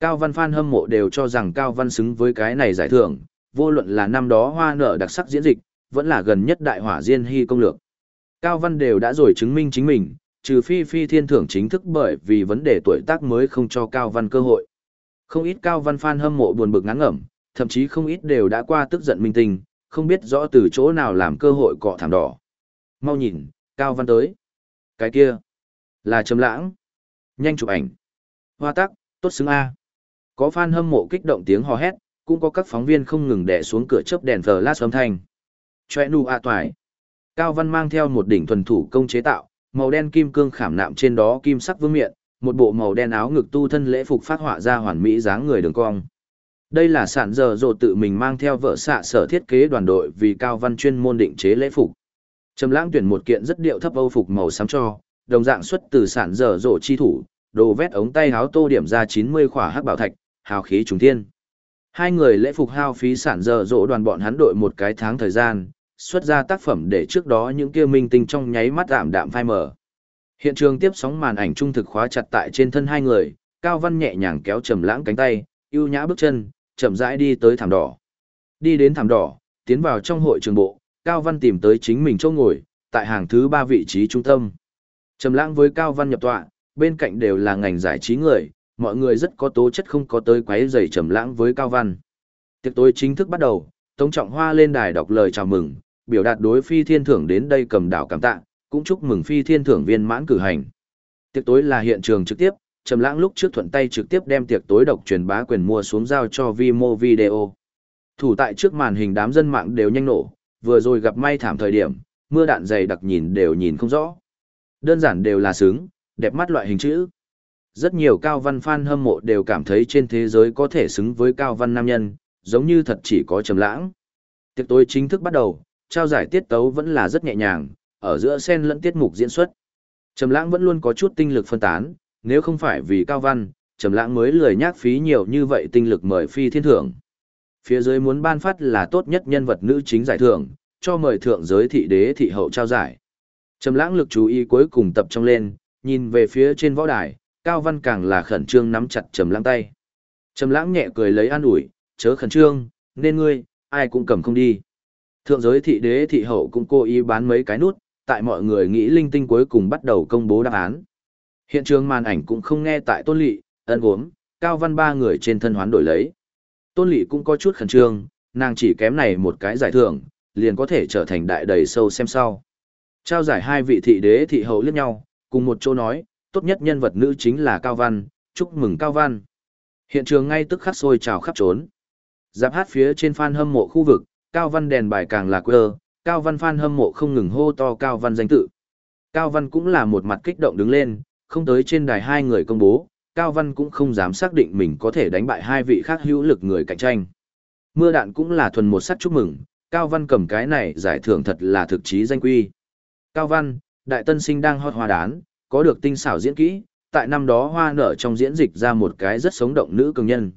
Cao Văn fan hâm mộ đều cho rằng Cao Văn xứng với cái này giải thưởng, vô luận là năm đó hoa nở đặc sắc diễn dịch, vẫn là gần nhất đại hỏa diên hy công lược. Cao Văn đều đã rồi chứng minh chính mình, trừ phi phi thiên thưởng chính thức bởi vì vấn đề tuổi tác mới không cho Cao Văn cơ hội. Không ít Cao Văn fan hâm mộ buồn bực ngán ngẩm, thậm chí không ít đều đã qua tức giận minh tình, không biết rõ từ chỗ nào làm cơ hội cọ thảm đỏ. Mau nhìn, Cao Văn tới. Cái kia, là Trầm Lãng. Nhanh chụp ảnh. Hoa tắc, tốt xứng A. Có fan hâm mộ kích động tiếng hò hét, cũng có các phóng viên không ngừng đè xuống cửa chớp đèn flash âm thanh. Choe nu a toại. Cao Văn mang theo một đỉnh thuần thủ công chế tạo, màu đen kim cương khảm nạm trên đó kim sắc vương miện, một bộ màu đen áo ngực tu thân lễ phục phát họa ra hoàn mỹ dáng người đường cong. Đây là sản giờ rồ tự mình mang theo vợ xạ sở thiết kế đoàn đội vì Cao Văn chuyên môn định chế lễ phục. Trầm Lãng tuyển một kiện rất điệu thấp âu phục màu xám cho, đồng dạng xuất từ sản dở rồ chi thủ, đồ vét ống tay áo tô điểm ra 90 khỏa hắc bảo thạch, hào khí trùng thiên. Hai người lễ phục hao phí sản dở rỗ đoàn bọn hắn đội một cái tháng thời gian, xuất ra tác phẩm để trước đó những kia minh tinh trong nháy mắt ảm đạm phai mờ. Hiện trường tiếp sóng màn ảnh trung thực khóa chặt tại trên thân hai người, Cao Văn nhẹ nhàng kéo trầm lãng cánh tay, ưu nhã bước chân, chậm rãi đi tới thảm đỏ. Đi đến thảm đỏ, tiến vào trong hội trường bộ, Cao Văn tìm tới chính mình chỗ ngồi, tại hàng thứ ba vị trí trung tâm. Trầm lãng với Cao Văn nhập tọa, bên cạnh đều là ngành giải trí người, mọi người rất có tố chất không có tới quấy rầy trầm lãng với Cao Văn. Tiệc tối chính thức bắt đầu, Tống Trọng Hoa lên đài đọc lời chào mừng, biểu đạt đối phi thiên thưởng đến đây cầm đảo cảm tạ, cũng chúc mừng phi thiên thưởng viên mãn cử hành. Tiệc tối là hiện trường trực tiếp, Trầm Lãng lúc trước thuận tay trực tiếp đem tiệc tối độc truyền bá quyền mua xuống giao cho Vimo Video. Thủ tại trước màn hình đám dân mạng đều nhanh nổ, vừa rồi gặp may thảm thời điểm, mưa đạn dày đặc nhìn đều nhìn không rõ. Đơn giản đều là sướng, đẹp mắt loại hình chữ. Rất nhiều cao văn fan hâm mộ đều cảm thấy trên thế giới có thể xứng với cao văn nam nhân, giống như thật chỉ có Trầm Lãng. Tiệc tối chính thức bắt đầu, trao giải tiết tấu vẫn là rất nhẹ nhàng, ở giữa sen lẫn tiết mục diễn xuất. Trầm Lãng vẫn luôn có chút tinh lực phân tán, nếu không phải vì Cao Văn, Trầm Lãng mới lười nhác phí nhiều như vậy tinh lực mời phi thiên thưởng. Phía dưới muốn ban phát là tốt nhất nhân vật nữ chính giải thưởng, cho mời thượng giới thị đế thị hậu trao giải. Trầm Lãng lực chú ý cuối cùng tập trung lên, nhìn về phía trên võ đài, Cao Văn càng là khẩn trương nắm chặt Trầm Lãng tay. Trầm Lãng nhẹ cười lấy an ủi, "Chớ khẩn trương, nên ngươi, ai cũng cầm không đi." Thượng giới thị đế thị hậu cũng cố ý bán mấy cái nút, tại mọi người nghĩ linh tinh cuối cùng bắt đầu công bố đáp án. Hiện trường màn ảnh cũng không nghe tại Tôn Lệ, ân uống, Cao Văn ba người trên thân hoán đổi lấy. Tôn Lệ cũng có chút khẩn trương, nàng chỉ kém này một cái giải thưởng, liền có thể trở thành đại đầy sâu xem sau. Trao giải hai vị thị đế thị hậu liếc nhau, cùng một chỗ nói, tốt nhất nhân vật nữ chính là Cao Văn, chúc mừng Cao Văn. Hiện trường ngay tức khắc sôi trào khắp trốn. Giáp hát phía trên fan hâm mộ khu vực, Cao Văn đèn bài càng là quơ, Cao Văn fan hâm mộ không ngừng hô to Cao Văn danh tự. Cao Văn cũng là một mặt kích động đứng lên, không tới trên đài hai người công bố, Cao Văn cũng không dám xác định mình có thể đánh bại hai vị khác hữu lực người cạnh tranh. Mưa đạn cũng là thuần một sắc chúc mừng, Cao Văn cầm cái này giải thưởng thật là thực chí danh quy. Cao Văn, đại tân sinh đang hot hoa đán, có được tinh xảo diễn kỹ, tại năm đó hoa nở trong diễn dịch ra một cái rất sống động nữ cường nhân.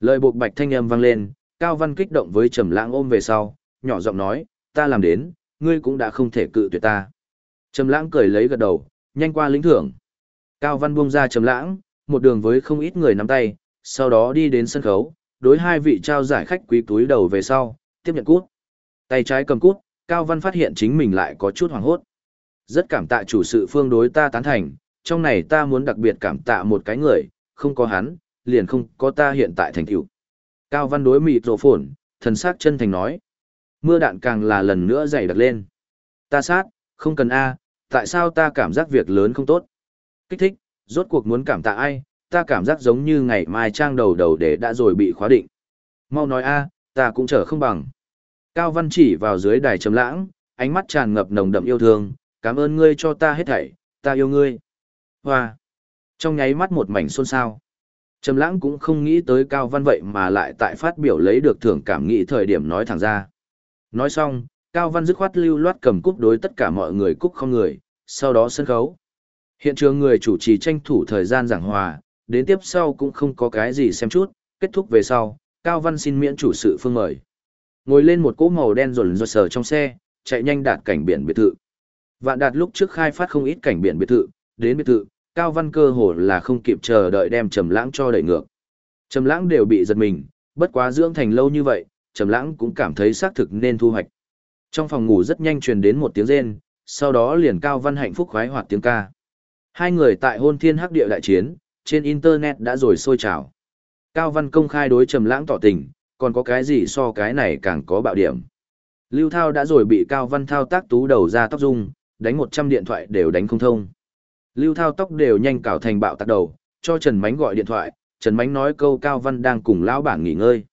Lời buộc bạch thanh âm vang lên, Cao Văn kích động với Trầm Lãng ôm về sau, nhỏ giọng nói, ta làm đến, ngươi cũng đã không thể cự tuyệt ta. Trầm Lãng cười lấy gật đầu, nhanh qua lĩnh thưởng. Cao Văn buông ra Trầm Lãng, một đường với không ít người nắm tay, sau đó đi đến sân khấu, đối hai vị trao giải khách quý túi đầu về sau, tiếp nhận cút. Tay trái cầm cút, Cao Văn phát hiện chính mình lại có chút hoảng hốt. Rất cảm tạ chủ sự phương đối ta tán thành, trong này ta muốn đặc biệt cảm tạ một cái người, không có hắn, liền không có ta hiện tại thành tựu. Cao Văn đối mịt rộ phồn, thần sắc chân thành nói. Mưa đạn càng là lần nữa dày đặc lên. Ta sát, không cần A, tại sao ta cảm giác việc lớn không tốt? Kích thích, rốt cuộc muốn cảm tạ ai, ta cảm giác giống như ngày mai trang đầu đầu để đã rồi bị khóa định. Mau nói A, ta cũng trở không bằng. Cao Văn chỉ vào dưới đài trầm lãng, ánh mắt tràn ngập nồng đậm yêu thương, cảm ơn ngươi cho ta hết thảy, ta yêu ngươi. Hoa! Trong nháy mắt một mảnh xôn xao. Trầm lãng cũng không nghĩ tới Cao Văn vậy mà lại tại phát biểu lấy được thưởng cảm nghĩ thời điểm nói thẳng ra. Nói xong, Cao Văn dứt khoát lưu loát cầm cúp đối tất cả mọi người cúc không người, sau đó sân khấu. Hiện trường người chủ trì tranh thủ thời gian giảng hòa, đến tiếp sau cũng không có cái gì xem chút, kết thúc về sau, Cao Văn xin miễn chủ sự phương mời. Ngồi lên một cỗ màu đen rồn rột sờ trong xe, chạy nhanh đạt cảnh biển biệt thự. Vạn đạt lúc trước khai phát không ít cảnh biển biệt thự, đến biệt thự, Cao Văn cơ hồ là không kịp chờ đợi đem Trầm Lãng cho đẩy ngược. Trầm Lãng đều bị giật mình, bất quá dưỡng thành lâu như vậy, Trầm Lãng cũng cảm thấy xác thực nên thu hoạch. Trong phòng ngủ rất nhanh truyền đến một tiếng rên, sau đó liền Cao Văn hạnh phúc khoái hoạt tiếng ca. Hai người tại hôn thiên hắc địa đại chiến, trên internet đã rồi sôi trào. Cao Văn công khai đối Trầm Lãng tỏ tình, còn có cái gì so cái này càng có bạo điểm. Lưu Thao đã rồi bị Cao Văn thao tác tú đầu ra tóc dung, đánh 100 điện thoại đều đánh không thông. Lưu Thao tóc đều nhanh cào thành bạo tạc đầu, cho Trần Mánh gọi điện thoại, Trần Mánh nói câu Cao Văn đang cùng lão bản nghỉ ngơi.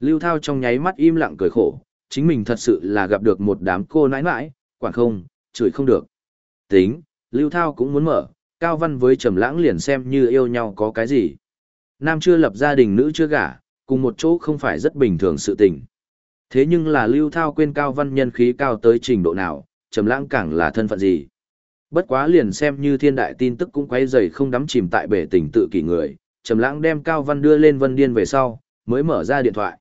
Lưu Thao trong nháy mắt im lặng cười khổ, chính mình thật sự là gặp được một đám cô nãi nãi, quản không, chửi không được. Tính, Lưu Thao cũng muốn mở, Cao Văn với Trầm Lãng liền xem như yêu nhau có cái gì. Nam chưa lập gia đình nữ chưa gả, cùng một chỗ không phải rất bình thường sự tình. Thế nhưng là Lưu Thao quên Cao Văn nhân khí cao tới trình độ nào, Trầm Lãng càng là thân phận gì. Bất quá liền xem như thiên đại tin tức cũng quấy rầy không đắm chìm tại bể tình tự kỷ người, Trầm Lãng đem Cao Văn đưa lên Vân Điên về sau, mới mở ra điện thoại.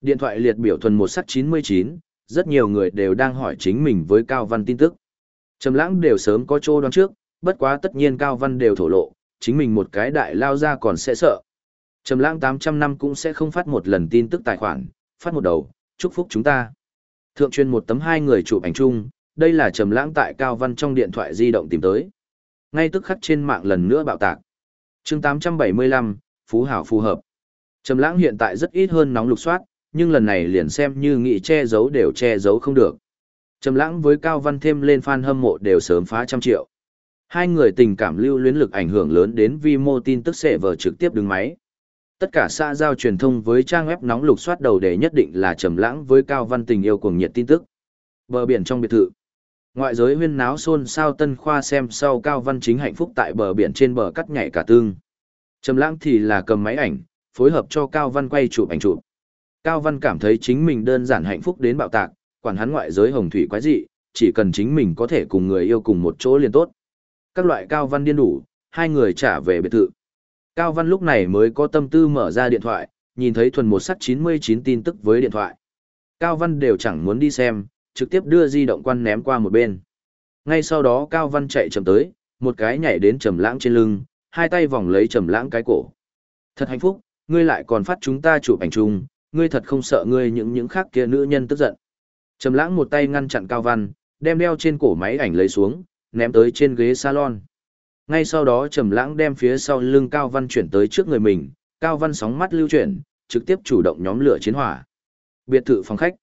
Điện thoại liệt biểu thuần một sắc 99, rất nhiều người đều đang hỏi chính mình với Cao Văn tin tức. Trầm Lãng đều sớm có chỗ đoán trước, bất quá tất nhiên Cao Văn đều thổ lộ, chính mình một cái đại lao ra còn sẽ sợ. Trầm Lãng 800 năm cũng sẽ không phát một lần tin tức tài khoản, phát một đầu, chúc phúc chúng ta. Thượng truyền một tấm hai người chụp ảnh chung, đây là Trầm Lãng tại Cao Văn trong điện thoại di động tìm tới. Ngay tức khắc trên mạng lần nữa bạo tạc. Chương 875, Phú hảo phù hợp. Trầm Lãng hiện tại rất ít hơn nóng lục soát, nhưng lần này liền xem như nghị che giấu đều che giấu không được. Trầm Lãng với Cao Văn thêm lên fan hâm mộ đều sớm phá trăm triệu. Hai người tình cảm lưu luyến lực ảnh hưởng lớn đến vi mô tin tức sẽ vở trực tiếp đứng máy. Tất cả xã giao truyền thông với trang web nóng lục soát đầu đề nhất định là trầm lãng với Cao Văn tình yêu cuồng nhiệt tin tức. Bờ biển trong biệt thự. Ngoại giới huyên náo xôn xao Tân Khoa xem sau Cao Văn chính hạnh phúc tại bờ biển trên bờ cắt nhảy cả tương. Trầm lãng thì là cầm máy ảnh, phối hợp cho Cao Văn quay chụp ảnh chụp. Cao Văn cảm thấy chính mình đơn giản hạnh phúc đến bạo tạc, quản hắn ngoại giới hồng thủy quái dị, chỉ cần chính mình có thể cùng người yêu cùng một chỗ liền tốt. Các loại Cao Văn điên đủ, hai người trả về biệt thự. Cao Văn lúc này mới có tâm tư mở ra điện thoại, nhìn thấy thuần một sắc 99 tin tức với điện thoại. Cao Văn đều chẳng muốn đi xem, trực tiếp đưa di động quan ném qua một bên. Ngay sau đó Cao Văn chạy chậm tới, một cái nhảy đến trầm lãng trên lưng, hai tay vòng lấy trầm lãng cái cổ. Thật hạnh phúc, ngươi lại còn phát chúng ta chụp ảnh chung, ngươi thật không sợ ngươi những những khác kia nữ nhân tức giận. Trầm lãng một tay ngăn chặn Cao Văn, đem đeo trên cổ máy ảnh lấy xuống, ném tới trên ghế salon. Ngay sau đó Trầm Lãng đem phía sau lưng Cao Văn chuyển tới trước người mình, Cao Văn sóng mắt lưu chuyển, trực tiếp chủ động nhóm lửa chiến hỏa. Biệt thự phòng khách.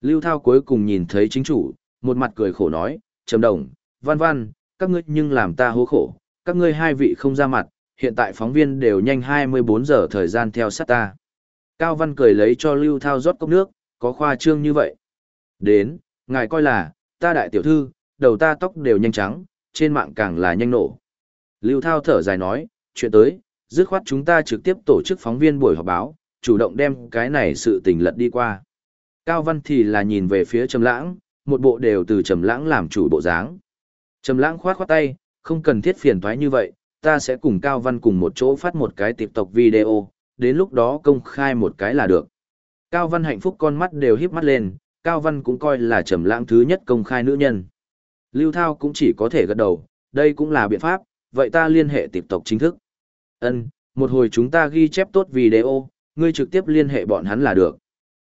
Lưu Thao cuối cùng nhìn thấy chính chủ, một mặt cười khổ nói, "Trầm Đồng, Văn Văn, các ngươi nhưng làm ta hố khổ, các ngươi hai vị không ra mặt, hiện tại phóng viên đều nhanh 24 giờ thời gian theo sát ta." Cao Văn cười lấy cho Lưu Thao rót cốc nước, có khoa trương như vậy. "Đến, ngài coi là, ta đại tiểu thư, đầu ta tóc đều nhanh trắng, trên mạng càng là nhanh nổ." Lưu Thao thở dài nói, chuyện tới, dứt khoát chúng ta trực tiếp tổ chức phóng viên buổi họp báo, chủ động đem cái này sự tình lật đi qua. Cao Văn thì là nhìn về phía Trầm Lãng, một bộ đều từ Trầm Lãng làm chủ bộ dáng. Trầm Lãng khoát khoát tay, không cần thiết phiền toái như vậy, ta sẽ cùng Cao Văn cùng một chỗ phát một cái tiếp tục video, đến lúc đó công khai một cái là được. Cao Văn hạnh phúc con mắt đều híp mắt lên, Cao Văn cũng coi là Trầm Lãng thứ nhất công khai nữ nhân. Lưu Thao cũng chỉ có thể gật đầu, đây cũng là biện pháp, vậy ta liên hệ tiếp tục chính thức. Ân, một hồi chúng ta ghi chép tốt video, ngươi trực tiếp liên hệ bọn hắn là được.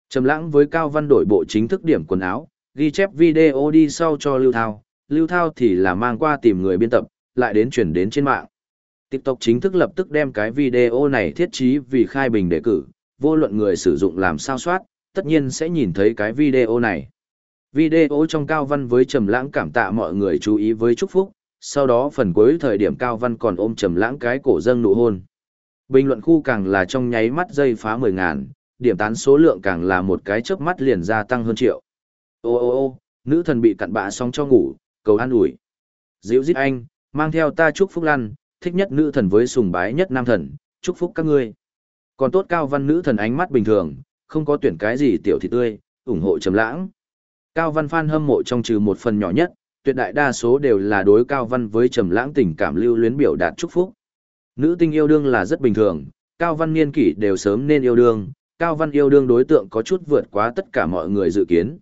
Trầm lãng với Cao Văn đổi bộ chính thức điểm quần áo, ghi chép video đi sau cho Lưu Thao, Lưu Thao thì là mang qua tìm người biên tập, lại đến chuyển đến trên mạng. TikTok chính thức lập tức đem cái video này thiết trí vì khai bình đề cử, vô luận người sử dụng làm sao soát, tất nhiên sẽ nhìn thấy cái video này. Video trong Cao Văn với Trầm Lãng cảm tạ mọi người chú ý với chúc phúc, sau đó phần cuối thời điểm Cao Văn còn ôm trầm lãng cái cổ dâng nụ hôn. Bình luận khu càng là trong nháy mắt dây phá mười ngàn, điểm tán số lượng càng là một cái chớp mắt liền gia tăng hơn triệu. Ô ô ô, nữ thần bị cặn bã xong cho ngủ, cầu an ủi. diễu giết anh, mang theo ta chúc phúc lăn, thích nhất nữ thần với sùng bái nhất nam thần, chúc phúc các ngươi. Còn tốt Cao Văn nữ thần ánh mắt bình thường, không có tuyển cái gì tiểu thị tươi, ủng hộ trầm lãng. Cao Văn phan hâm mộ trong trừ một phần nhỏ nhất, tuyệt đại đa số đều là đối cao văn với trầm lãng tình cảm lưu luyến biểu đạt chúc phúc. Nữ tinh yêu đương là rất bình thường, cao văn niên kỷ đều sớm nên yêu đương, cao văn yêu đương đối tượng có chút vượt quá tất cả mọi người dự kiến.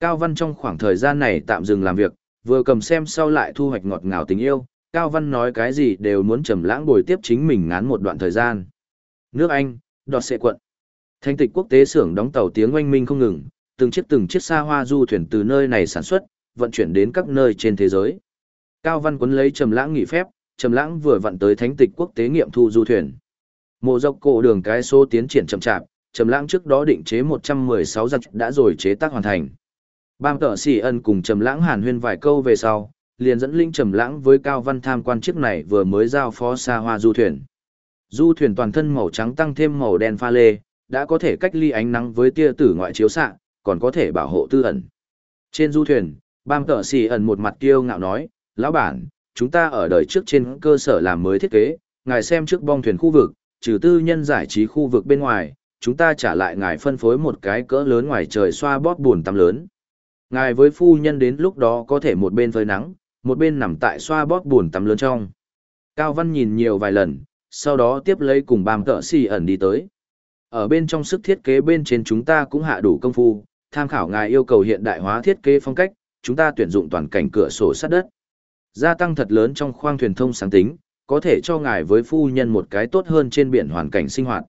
Cao Văn trong khoảng thời gian này tạm dừng làm việc, vừa cầm xem sau lại thu hoạch ngọt ngào tình yêu, Cao Văn nói cái gì đều muốn trầm lãng bồi tiếp chính mình ngắn một đoạn thời gian. Nước Anh, đọt xệ quận. Thanh tịch quốc tế xưởng đóng tàu tiếng oanh minh không ngừng, từng chiếc từng chiếc xa hoa du thuyền từ nơi này sản xuất, vận chuyển đến các nơi trên thế giới. Cao Văn quấn lấy Trầm Lãng nghỉ phép, Trầm Lãng vừa vận tới Thánh tịch quốc tế nghiệm thu du thuyền. Mộ dọc cổ đường cái số tiến triển chậm chạp, Trầm Lãng trước đó định chế 116 giặc đã rồi chế tác hoàn thành. Bam Tở Sĩ Ân cùng Trầm Lãng hàn huyên vài câu về sau, liền dẫn linh Trầm Lãng với Cao Văn tham quan chiếc này vừa mới giao phó xa hoa du thuyền. Du thuyền toàn thân màu trắng tăng thêm màu đen pha lê, đã có thể cách ly ánh nắng với tia tử ngoại chiếu xạ, còn có thể bảo hộ tư ẩn. Trên du thuyền, Bam Tở xì ẩn một mặt kiêu ngạo nói, "Lão bản, chúng ta ở đời trước trên cơ sở làm mới thiết kế, ngài xem trước bong thuyền khu vực, trừ tư nhân giải trí khu vực bên ngoài, chúng ta trả lại ngài phân phối một cái cỡ lớn ngoài trời xoa bóp buồn tắm lớn. Ngài với phu nhân đến lúc đó có thể một bên phơi nắng, một bên nằm tại xoa bóp buồn tắm lớn trong. Cao Văn nhìn nhiều vài lần, sau đó tiếp lấy cùng bàm tợ xì ẩn đi tới. Ở bên trong sức thiết kế bên trên chúng ta cũng hạ đủ công phu, tham khảo ngài yêu cầu hiện đại hóa thiết kế phong cách, chúng ta tuyển dụng toàn cảnh cửa sổ sát đất. Gia tăng thật lớn trong khoang thuyền thông sáng tính, có thể cho ngài với phu nhân một cái tốt hơn trên biển hoàn cảnh sinh hoạt.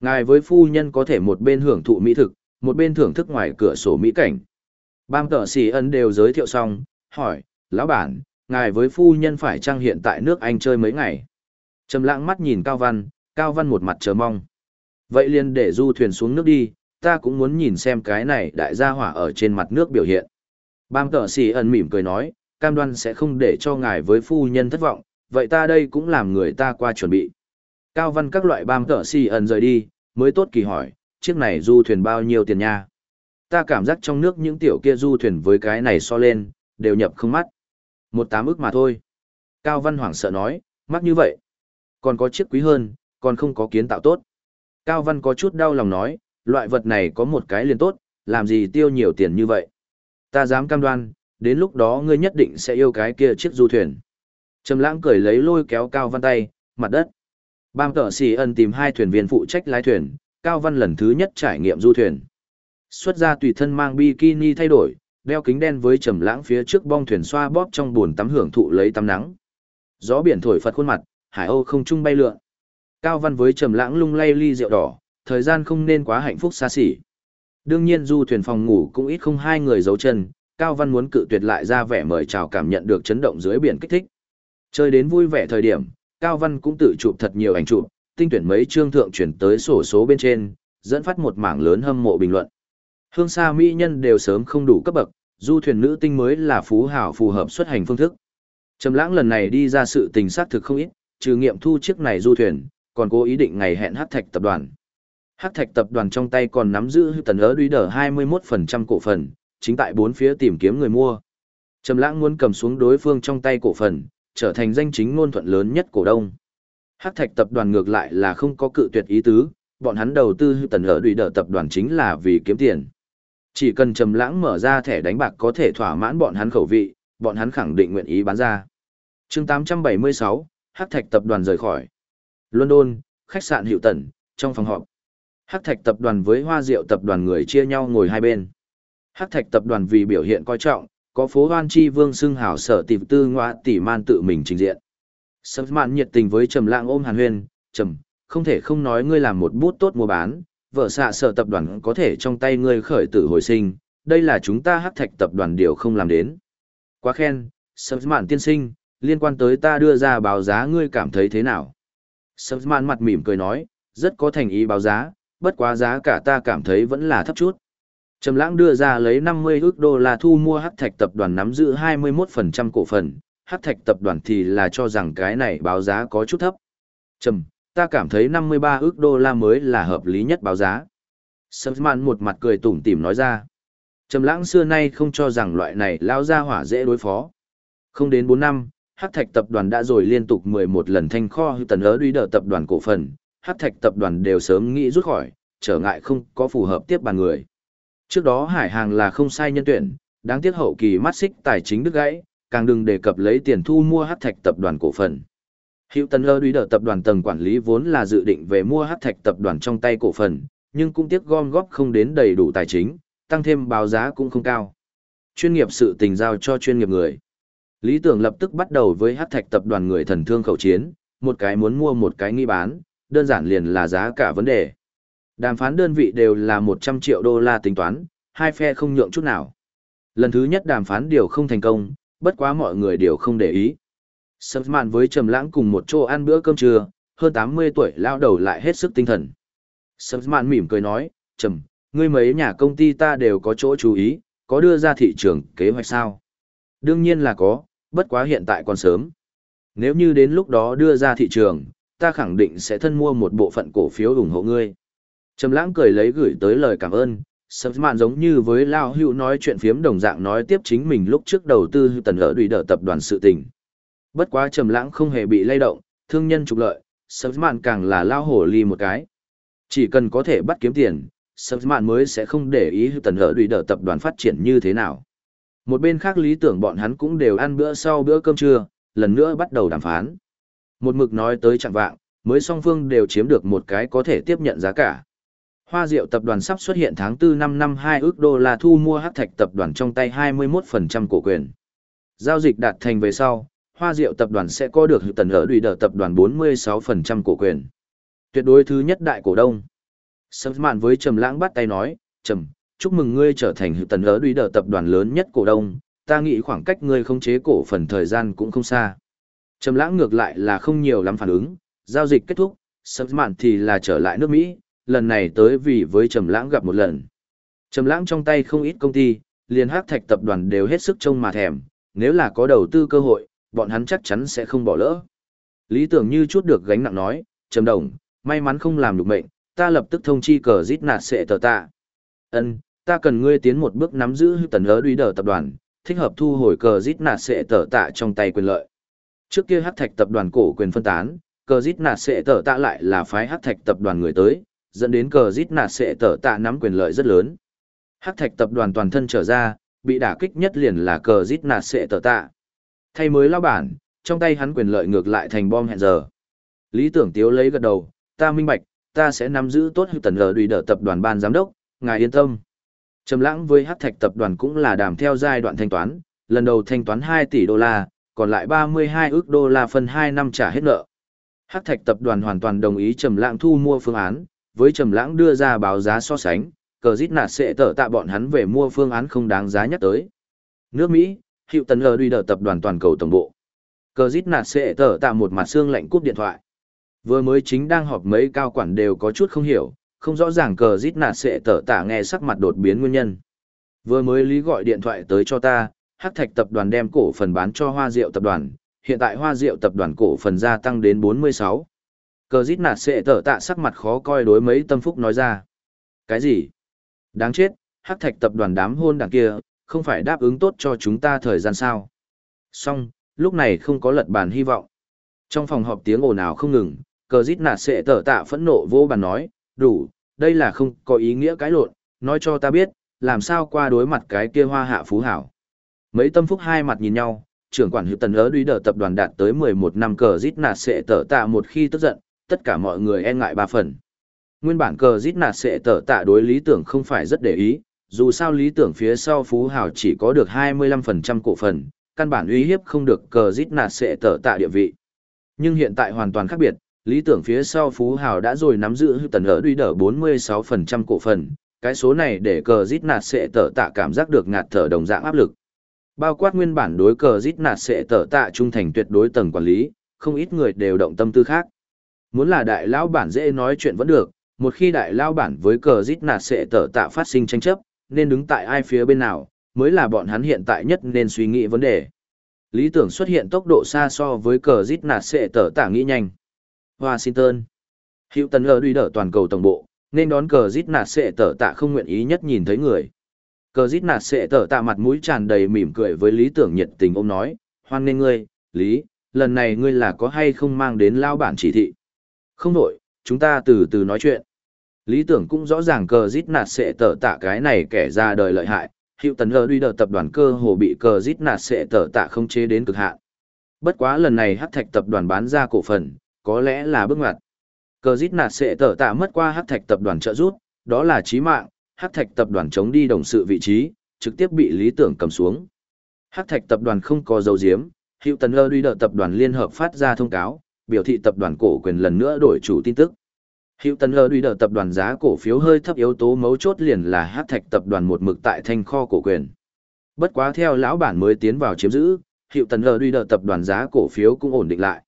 Ngài với phu nhân có thể một bên hưởng thụ mỹ thực, một bên thưởng thức ngoài cửa sổ mỹ cảnh. Bam tờ xì ân đều giới thiệu xong, hỏi, lão bản, ngài với phu nhân phải trang hiện tại nước Anh chơi mấy ngày. Trầm lãng mắt nhìn Cao Văn, Cao Văn một mặt chờ mong. Vậy liền để du thuyền xuống nước đi, ta cũng muốn nhìn xem cái này đại gia hỏa ở trên mặt nước biểu hiện. Bam tợ xì ẩn mỉm cười nói, cam đoan sẽ không để cho ngài với phu nhân thất vọng, vậy ta đây cũng làm người ta qua chuẩn bị. Cao Văn các loại bam tợ xì ẩn rời đi, mới tốt kỳ hỏi, chiếc này du thuyền bao nhiêu tiền nha? Ta cảm giác trong nước những tiểu kia du thuyền với cái này so lên, đều nhập không mắt. Một tám ức mà thôi. Cao Văn hoảng sợ nói, mắc như vậy. Còn có chiếc quý hơn, còn không có kiến tạo tốt. Cao Văn có chút đau lòng nói, loại vật này có một cái liền tốt, làm gì tiêu nhiều tiền như vậy. Ta dám cam đoan, đến lúc đó ngươi nhất định sẽ yêu cái kia chiếc du thuyền. Trầm lãng cười lấy lôi kéo Cao Văn tay, mặt đất. Bam tở xì ân tìm hai thuyền viên phụ trách lái thuyền, Cao Văn lần thứ nhất trải nghiệm du thuyền. Xuất ra tùy thân mang bikini thay đổi, đeo kính đen với trầm lãng phía trước bong thuyền xoa bóp trong buồn tắm hưởng thụ lấy tắm nắng. Gió biển thổi phật khuôn mặt, hải âu không trung bay lượn. Cao Văn với trầm lãng lung lay ly rượu đỏ, thời gian không nên quá hạnh phúc xa xỉ. Đương nhiên du thuyền phòng ngủ cũng ít không hai người giấu chân, Cao Văn muốn cự tuyệt lại ra vẻ mời chào cảm nhận được chấn động dưới biển kích thích. Chơi đến vui vẻ thời điểm, Cao Văn cũng tự chụp thật nhiều ảnh chụp, tinh tuyển mấy chương thượng chuyển tới sổ số bên trên, dẫn phát một mảng lớn hâm mộ bình luận. Hương xa mỹ nhân đều sớm không đủ cấp bậc, du thuyền nữ tinh mới là phú hảo phù hợp xuất hành phương thức. Trầm lãng lần này đi ra sự tình xác thực không ít, trừ nghiệm thu chiếc này du thuyền, còn cố ý định ngày hẹn hát thạch tập đoàn. Hắc thạch tập đoàn trong tay còn nắm giữ tần ớ đuý đờ 21% cổ phần, chính tại bốn phía tìm kiếm người mua. Trầm lãng muốn cầm xuống đối phương trong tay cổ phần, trở thành danh chính ngôn thuận lớn nhất cổ đông. Hắc thạch tập đoàn ngược lại là không có cự tuyệt ý tứ, bọn hắn đầu tư tần ớ đuý đờ tập đoàn chính là vì kiếm tiền. Chỉ cần trầm lãng mở ra thẻ đánh bạc có thể thỏa mãn bọn hắn khẩu vị, bọn hắn khẳng định nguyện ý bán ra. Chương 876, Hắc Thạch tập đoàn rời khỏi. London, khách sạn Hữu Tần, trong phòng họp. Hắc Thạch tập đoàn với Hoa Diệu tập đoàn người chia nhau ngồi hai bên. Hắc Thạch tập đoàn vì biểu hiện coi trọng, có phố Hoan Chi Vương xưng hảo sở tìm tư ngoại tỷ man tự mình trình diện. Sâm mạn nhiệt tình với Trầm Lãng ôm Hàn Huyên, "Trầm, không thể không nói ngươi làm một bút tốt mua bán, vợ xạ sở tập đoàn có thể trong tay ngươi khởi tử hồi sinh, đây là chúng ta hắc thạch tập đoàn điều không làm đến. Quá khen, Sâm Mạn tiên sinh, liên quan tới ta đưa ra báo giá ngươi cảm thấy thế nào? Sâm Mạn mặt mỉm cười nói, rất có thành ý báo giá, bất quá giá cả ta cảm thấy vẫn là thấp chút. Trầm lãng đưa ra lấy 50 ức đô la thu mua hắc thạch tập đoàn nắm giữ 21% cổ phần, hắc thạch tập đoàn thì là cho rằng cái này báo giá có chút thấp. Trầm, ta cảm thấy 53 ức đô la mới là hợp lý nhất báo giá. Sâm một mặt cười tủm tỉm nói ra. Trầm lãng xưa nay không cho rằng loại này lao ra hỏa dễ đối phó. Không đến 4 năm, Hắc Thạch tập đoàn đã rồi liên tục 11 lần thanh kho tần ớ đuý đỡ tập đoàn cổ phần, Hát Thạch tập đoàn đều sớm nghĩ rút khỏi, trở ngại không có phù hợp tiếp bàn người. Trước đó Hải Hàng là không sai nhân tuyển, đáng tiếc hậu kỳ mắt xích tài chính đứt gãy, càng đừng đề cập lấy tiền thu mua Hát Thạch tập đoàn cổ phần. Hữu Tần Lơ Đuý Đờ tập đoàn tầng quản lý vốn là dự định về mua Hát thạch tập đoàn trong tay cổ phần, nhưng cũng tiếc gom góp không đến đầy đủ tài chính, tăng thêm báo giá cũng không cao. Chuyên nghiệp sự tình giao cho chuyên nghiệp người. Lý tưởng lập tức bắt đầu với hát thạch tập đoàn người thần thương khẩu chiến, một cái muốn mua một cái nghi bán, đơn giản liền là giá cả vấn đề. Đàm phán đơn vị đều là 100 triệu đô la tính toán, hai phe không nhượng chút nào. Lần thứ nhất đàm phán điều không thành công, bất quá mọi người đều không để ý. Sâm mạn với Trầm Lãng cùng một chỗ ăn bữa cơm trưa, hơn 80 tuổi lão đầu lại hết sức tinh thần. Sâm mạn mỉm cười nói, Trầm, ngươi mấy nhà công ty ta đều có chỗ chú ý, có đưa ra thị trường kế hoạch sao? Đương nhiên là có, bất quá hiện tại còn sớm. Nếu như đến lúc đó đưa ra thị trường, ta khẳng định sẽ thân mua một bộ phận cổ phiếu ủng hộ ngươi. Trầm lãng cười lấy gửi tới lời cảm ơn, Sâm Mạn giống như với Lao Hữu nói chuyện phiếm đồng dạng nói tiếp chính mình lúc trước đầu tư tần lỡ đùy đỡ tập đoàn sự tình. Bất quá Trầm lãng không hề bị lay động, thương nhân trục lợi, Sâm Mạn càng là lao hổ ly một cái. Chỉ cần có thể bắt kiếm tiền, Sâm Mạn mới sẽ không để ý tần lỡ đùy đỡ tập đoàn phát triển như thế nào. Một bên khác lý tưởng bọn hắn cũng đều ăn bữa sau bữa cơm trưa, lần nữa bắt đầu đàm phán. Một mực nói tới chặng vạng, mới song phương đều chiếm được một cái có thể tiếp nhận giá cả. Hoa Diệu tập đoàn sắp xuất hiện tháng 4 năm năm 2 ước đô la thu mua hắc thạch tập đoàn trong tay 21% cổ quyền. Giao dịch đạt thành về sau, Hoa Diệu tập đoàn sẽ có được tần ở đùi đờ tập đoàn 46% cổ quyền. Tuyệt đối thứ nhất đại cổ đông. Sâm mạn với Trầm Lãng bắt tay nói, Trầm, chúc mừng ngươi trở thành tần ở đùi đờ tập đoàn lớn nhất cổ đông, ta nghĩ khoảng cách ngươi không chế cổ phần thời gian cũng không xa. Trầm Lãng ngược lại là không nhiều lắm phản ứng, giao dịch kết thúc, sớm mạn thì là trở lại nước Mỹ, lần này tới vì với Trầm Lãng gặp một lần. Trầm Lãng trong tay không ít công ty, liền Hắc Thạch tập đoàn đều hết sức trông mà thèm, nếu là có đầu tư cơ hội, bọn hắn chắc chắn sẽ không bỏ lỡ. Lý tưởng như chút được gánh nặng nói, Trầm Đồng, may mắn không làm được mệnh, ta lập tức thông chi cờ giết nạt sẽ tờ ta. Ân, ta cần ngươi tiến một bước nắm giữ tần ớ đuôi đờ tập đoàn, thích hợp thu hồi cờ giết nạt sẽ tờ tạ trong tay quyền lợi. Trước kia Hắc Thạch tập đoàn cổ quyền phân tán, cờ Dít nạt sẽ tở tạ lại là phái Hắc Thạch tập đoàn người tới, dẫn đến cờ rít nạt sẽ tở tạ nắm quyền lợi rất lớn. Hắc thạch tập đoàn toàn thân trở ra, bị đả kích nhất liền là cờ rít nạt sẽ tở tạ. Thay mới lao bản, trong tay hắn quyền lợi ngược lại thành bom hẹn giờ. Lý tưởng tiếu lấy gật đầu, ta minh bạch, ta sẽ nắm giữ tốt hữu tần lờ đùi đỡ tập đoàn ban giám đốc, ngài yên tâm. Trầm lãng với Hắc thạch tập đoàn cũng là đàm theo giai đoạn thanh toán, lần đầu thanh toán 2 tỷ đô la, còn lại 32 ước đô la phân 2 năm trả hết nợ. Hắc thạch tập đoàn hoàn toàn đồng ý trầm lãng thu mua phương án, với trầm lãng đưa ra báo giá so sánh, cờ dít nạt sẽ tở tạ bọn hắn về mua phương án không đáng giá nhắc tới. Nước Mỹ, hiệu tần lờ đuôi đỡ tập đoàn toàn cầu tổng bộ. Cờ dít nạt sẽ tở tạ một mặt xương lạnh cúp điện thoại. Vừa mới chính đang họp mấy cao quản đều có chút không hiểu, không rõ ràng cờ dít nạt sẽ tở tạ nghe sắc mặt đột biến nguyên nhân. Vừa mới lý gọi điện thoại tới cho ta, Hắc Thạch tập đoàn đem cổ phần bán cho Hoa Diệu tập đoàn, hiện tại Hoa Diệu tập đoàn cổ phần gia tăng đến 46. Cờ dít nạt sẽ tở tạ sắc mặt khó coi đối mấy tâm phúc nói ra. Cái gì? Đáng chết, hắc thạch tập đoàn đám hôn đảng kia, không phải đáp ứng tốt cho chúng ta thời gian sao. Xong, lúc này không có lật bàn hy vọng. Trong phòng họp tiếng ồn ào không ngừng, cờ dít nạt sẽ tở tạ phẫn nộ vô bàn nói, đủ, đây là không có ý nghĩa cái lộn, nói cho ta biết, làm sao qua đối mặt cái kia hoa hạ phú hảo. Mấy tâm phúc hai mặt nhìn nhau, trưởng quản hữu tần ớ đuý đờ tập đoàn đạt tới 11 năm cờ dít nạt sẽ tở tạ một khi tức giận, tất cả mọi người e ngại ba phần. Nguyên bản cờ giết nạt sẽ tở tạ đối lý tưởng không phải rất để ý, dù sao lý tưởng phía sau Phú Hào chỉ có được 25% cổ phần, căn bản uy hiếp không được cờ giết nạt sẽ tở tạ địa vị. Nhưng hiện tại hoàn toàn khác biệt, lý tưởng phía sau Phú Hào đã rồi nắm giữ tần ớ đuý đờ 46% cổ phần, cái số này để cờ giết nạt sẽ tở tạ cảm giác được ngạt thở đồng dạng áp lực. Bao quát nguyên bản đối cờ giết nạt sẽ tở tạ trung thành tuyệt đối tầng quản lý, không ít người đều động tâm tư khác. Muốn là đại lão bản dễ nói chuyện vẫn được, một khi đại lão bản với cờ giết nạt sẽ tở tạ phát sinh tranh chấp, nên đứng tại ai phía bên nào, mới là bọn hắn hiện tại nhất nên suy nghĩ vấn đề. Lý tưởng xuất hiện tốc độ xa so với cờ giết nạt sẽ tở tạ nghĩ nhanh. Washington Hiệu tần lờ đuôi đỡ toàn cầu tổng bộ, nên đón cờ giết nạt sẽ tở tạ không nguyện ý nhất nhìn thấy người. Cờ dít nạt sẽ tở tạ mặt mũi tràn đầy mỉm cười với lý tưởng nhiệt tình ôm nói, hoan nghênh ngươi, lý, lần này ngươi là có hay không mang đến lao bản chỉ thị. Không nổi, chúng ta từ từ nói chuyện. Lý tưởng cũng rõ ràng cờ dít nạt sẽ tở tạ cái này kẻ ra đời lợi hại, hiệu tấn lờ đuôi đờ tập đoàn cơ hồ bị cờ dít nạt sẽ tở tạ không chế đến cực hạn. Bất quá lần này hắc thạch tập đoàn bán ra cổ phần, có lẽ là bước ngoặt. Cờ dít nạt sẽ tở tạ mất qua hắc thạch tập đoàn trợ rút, đó là chí mạng, hắc thạch tập đoàn chống đi đồng sự vị trí, trực tiếp bị lý tưởng cầm xuống. Hắc Thạch tập đoàn không có dấu diếm, Hiệu Tần Lơ Duy Đợ tập đoàn liên hợp phát ra thông cáo, biểu thị tập đoàn cổ quyền lần nữa đổi chủ tin tức. Hiệu Tần Lơ Duy Đợ tập đoàn giá cổ phiếu hơi thấp yếu tố mấu chốt liền là Hắc Thạch tập đoàn một mực tại thanh kho cổ quyền. Bất quá theo lão bản mới tiến vào chiếm giữ, Hiệu Tần Lơ Duy Đợ tập đoàn giá cổ phiếu cũng ổn định lại.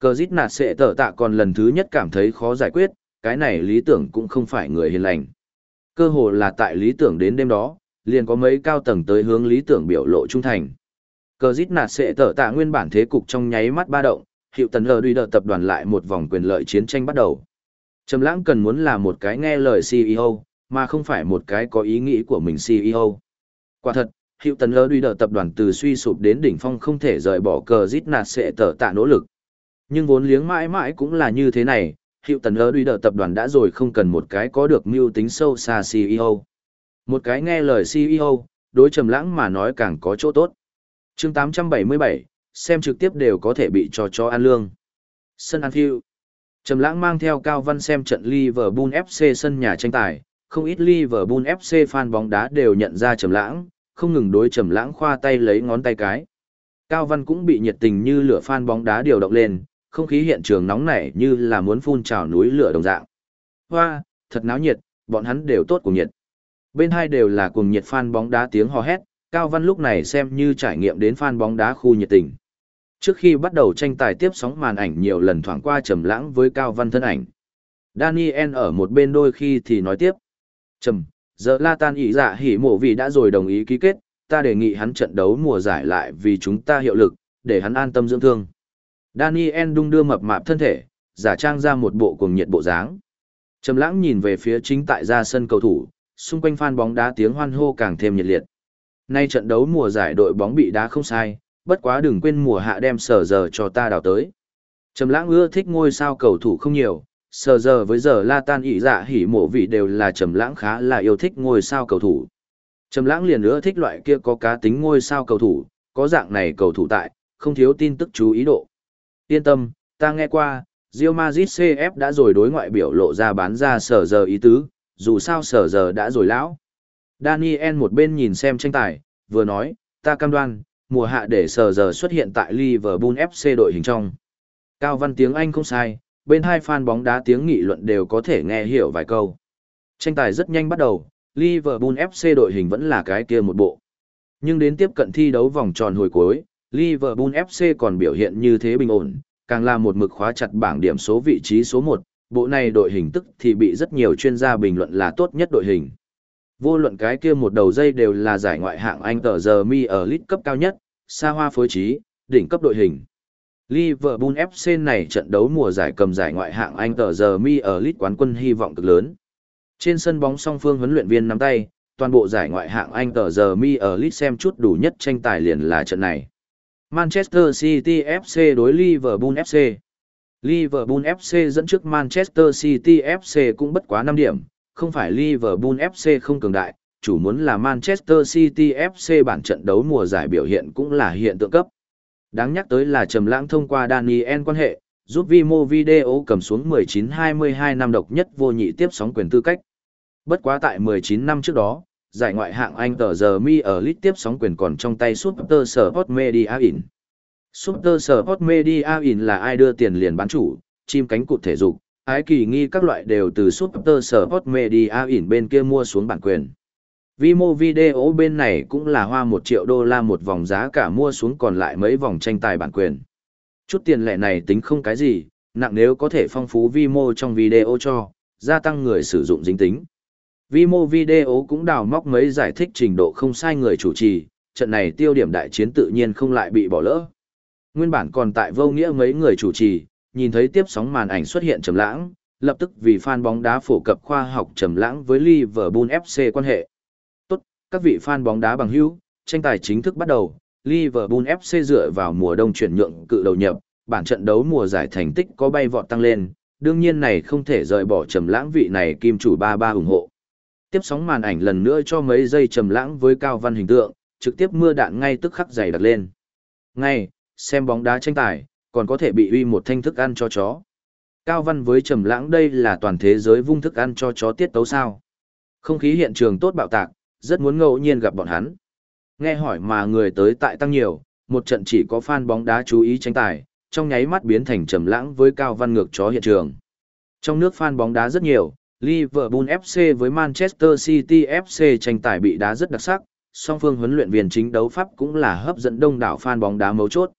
Cờ dít nạt sẽ tở tạ còn lần thứ nhất cảm thấy khó giải quyết, cái này lý tưởng cũng không phải người hiền lành. Cơ hồ là tại lý tưởng đến đêm đó, liền có mấy cao tầng tới hướng lý tưởng biểu lộ trung thành. Cờ dít nạt sẽ tở tạ nguyên bản thế cục trong nháy mắt ba động, hiệu tần lờ đuôi đợt tập đoàn lại một vòng quyền lợi chiến tranh bắt đầu. Trầm lãng cần muốn là một cái nghe lời CEO, mà không phải một cái có ý nghĩ của mình CEO. Quả thật, hiệu tần lờ đuôi đợt tập đoàn từ suy sụp đến đỉnh phong không thể rời bỏ cờ dít nạt sẽ tở tạ nỗ lực. Nhưng vốn liếng mãi mãi cũng là như thế này, hiệu tần ơ đuôi đờ tập đoàn đã rồi không cần một cái có được mưu tính sâu xa CEO. Một cái nghe lời CEO, đối trầm lãng mà nói càng có chỗ tốt. chương 877, xem trực tiếp đều có thể bị cho cho ăn lương. Sân Anfield. Trầm lãng mang theo Cao Văn xem trận Liverpool FC sân nhà tranh tài, không ít Liverpool FC fan bóng đá đều nhận ra Trầm lãng, không ngừng đối Trầm lãng khoa tay lấy ngón tay cái. Cao Văn cũng bị nhiệt tình như lửa fan bóng đá điều động lên, không khí hiện trường nóng nảy như là muốn phun trào núi lửa đồng dạng. Hoa, thật náo nhiệt, bọn hắn đều tốt cùng nhiệt. Bên hai đều là cùng nhiệt fan bóng đá tiếng hò hét, Cao Văn lúc này xem như trải nghiệm đến fan bóng đá khu nhiệt tình. Trước khi bắt đầu tranh tài tiếp sóng màn ảnh nhiều lần thoảng qua trầm lãng với Cao Văn thân ảnh. Daniel ở một bên đôi khi thì nói tiếp. Trầm, giờ La Tan ý dạ hỉ mộ vì đã rồi đồng ý ký kết, ta đề nghị hắn trận đấu mùa giải lại vì chúng ta hiệu lực, để hắn an tâm dưỡng thương. Daniel đung đưa mập mạp thân thể, giả trang ra một bộ cuồng nhiệt bộ dáng. Trầm lãng nhìn về phía chính tại ra sân cầu thủ, xung quanh fan bóng đá tiếng hoan hô càng thêm nhiệt liệt. Nay trận đấu mùa giải đội bóng bị đá không sai, bất quá đừng quên mùa hạ đem sở giờ cho ta đào tới. Trầm lãng ưa thích ngôi sao cầu thủ không nhiều, sở giờ với giờ La Tan ỷ dạ hỉ mộ vị đều là trầm lãng khá là yêu thích ngôi sao cầu thủ. Trầm lãng liền ưa thích loại kia có cá tính ngôi sao cầu thủ, có dạng này cầu thủ tại, không thiếu tin tức chú ý độ. Yên tâm, ta nghe qua, Real Madrid CF đã rồi đối ngoại biểu lộ ra bán ra sở giờ ý tứ, dù sao sở giờ đã rồi lão. Daniel một bên nhìn xem tranh tài, vừa nói, ta cam đoan, mùa hạ để sở giờ xuất hiện tại Liverpool FC đội hình trong. Cao văn tiếng Anh không sai, bên hai fan bóng đá tiếng nghị luận đều có thể nghe hiểu vài câu. Tranh tài rất nhanh bắt đầu, Liverpool FC đội hình vẫn là cái kia một bộ. Nhưng đến tiếp cận thi đấu vòng tròn hồi cuối, Liverpool FC còn biểu hiện như thế bình ổn, càng là một mực khóa chặt bảng điểm số vị trí số 1, bộ này đội hình tức thì bị rất nhiều chuyên gia bình luận là tốt nhất đội hình. Vô luận cái kia một đầu dây đều là giải ngoại hạng Anh tờ giờ mi ở League cấp cao nhất, xa hoa phối trí, đỉnh cấp đội hình. Liverpool FC này trận đấu mùa giải cầm giải ngoại hạng Anh tờ giờ mi ở League quán quân hy vọng cực lớn. Trên sân bóng song phương huấn luyện viên nắm tay, toàn bộ giải ngoại hạng Anh tờ giờ mi ở League xem chút đủ nhất tranh tài liền là trận này. Manchester City FC đối Liverpool FC. Liverpool FC dẫn trước Manchester City FC cũng bất quá 5 điểm, không phải Liverpool FC không cường đại, chủ muốn là Manchester City FC bản trận đấu mùa giải biểu hiện cũng là hiện tượng cấp. Đáng nhắc tới là Trầm Lãng thông qua Daniel quan hệ, giúp Vimo Video cầm xuống 19-22 năm độc nhất vô nhị tiếp sóng quyền tư cách. Bất quá tại 19 năm trước đó, giải ngoại hạng Anh tờ giờ mi ở lit tiếp sóng quyền còn trong tay Super Sport Media In. Super Sport Media In là ai đưa tiền liền bán chủ, chim cánh cụt thể dục, ái kỳ nghi các loại đều từ Super Sport Media In bên kia mua xuống bản quyền. Vimo Video bên này cũng là hoa 1 triệu đô la một vòng giá cả mua xuống còn lại mấy vòng tranh tài bản quyền. Chút tiền lẻ này tính không cái gì, nặng nếu có thể phong phú Vimo trong video cho, gia tăng người sử dụng dính tính. Vimo video cũng đào móc mấy giải thích trình độ không sai người chủ trì, trận này tiêu điểm đại chiến tự nhiên không lại bị bỏ lỡ. Nguyên bản còn tại vô nghĩa mấy người chủ trì, nhìn thấy tiếp sóng màn ảnh xuất hiện trầm lãng, lập tức vì fan bóng đá phổ cập khoa học trầm lãng với Liverpool FC quan hệ. Tốt, các vị fan bóng đá bằng hữu, tranh tài chính thức bắt đầu, Liverpool FC dựa vào mùa đông chuyển nhượng cự đầu nhập, bản trận đấu mùa giải thành tích có bay vọt tăng lên, đương nhiên này không thể rời bỏ trầm lãng vị này kim chủ ba ba ủng hộ tiếp sóng màn ảnh lần nữa cho mấy giây trầm lãng với cao văn hình tượng, trực tiếp mưa đạn ngay tức khắc dày đặt lên. Ngay, xem bóng đá tranh tài, còn có thể bị uy một thanh thức ăn cho chó. Cao văn với trầm lãng đây là toàn thế giới vung thức ăn cho chó tiết tấu sao. Không khí hiện trường tốt bạo tạc, rất muốn ngẫu nhiên gặp bọn hắn. Nghe hỏi mà người tới tại tăng nhiều, một trận chỉ có fan bóng đá chú ý tranh tài, trong nháy mắt biến thành trầm lãng với cao văn ngược chó hiện trường. Trong nước fan bóng đá rất nhiều, Liverpool FC với Manchester City FC tranh tài bị đá rất đặc sắc, song phương huấn luyện viên chính đấu pháp cũng là hấp dẫn đông đảo fan bóng đá mấu chốt.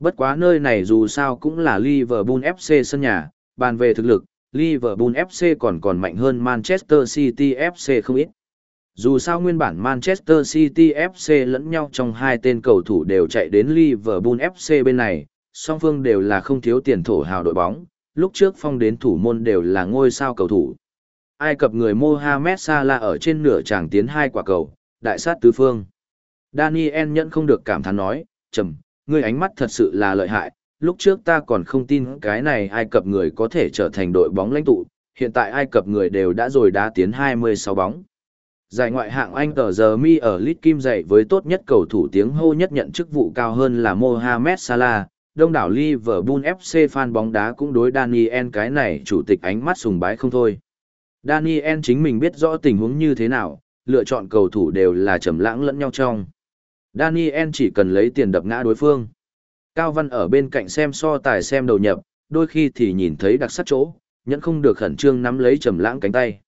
Bất quá nơi này dù sao cũng là Liverpool FC sân nhà, bàn về thực lực, Liverpool FC còn còn mạnh hơn Manchester City FC không ít. Dù sao nguyên bản Manchester City FC lẫn nhau trong hai tên cầu thủ đều chạy đến Liverpool FC bên này, song phương đều là không thiếu tiền thổ hào đội bóng, lúc trước phong đến thủ môn đều là ngôi sao cầu thủ. Ai cập người Mohamed Salah ở trên nửa tràng tiến hai quả cầu, đại sát tứ phương. Daniel nhận không được cảm thán nói, trầm, ngươi ánh mắt thật sự là lợi hại, lúc trước ta còn không tin cái này Ai Cập người có thể trở thành đội bóng lãnh tụ, hiện tại Ai Cập người đều đã rồi đá tiến 26 bóng. Giải ngoại hạng Anh tờ giờ mi ở Lít Kim dạy với tốt nhất cầu thủ tiếng hô nhất nhận chức vụ cao hơn là Mohamed Salah, đông đảo Liverpool FC fan bóng đá cũng đối Daniel cái này chủ tịch ánh mắt sùng bái không thôi. Daniel chính mình biết rõ tình huống như thế nào, lựa chọn cầu thủ đều là trầm lãng lẫn nhau trong. Daniel chỉ cần lấy tiền đập ngã đối phương. Cao Văn ở bên cạnh xem so tài xem đầu nhập, đôi khi thì nhìn thấy đặc sắc chỗ, nhẫn không được khẩn trương nắm lấy trầm lãng cánh tay.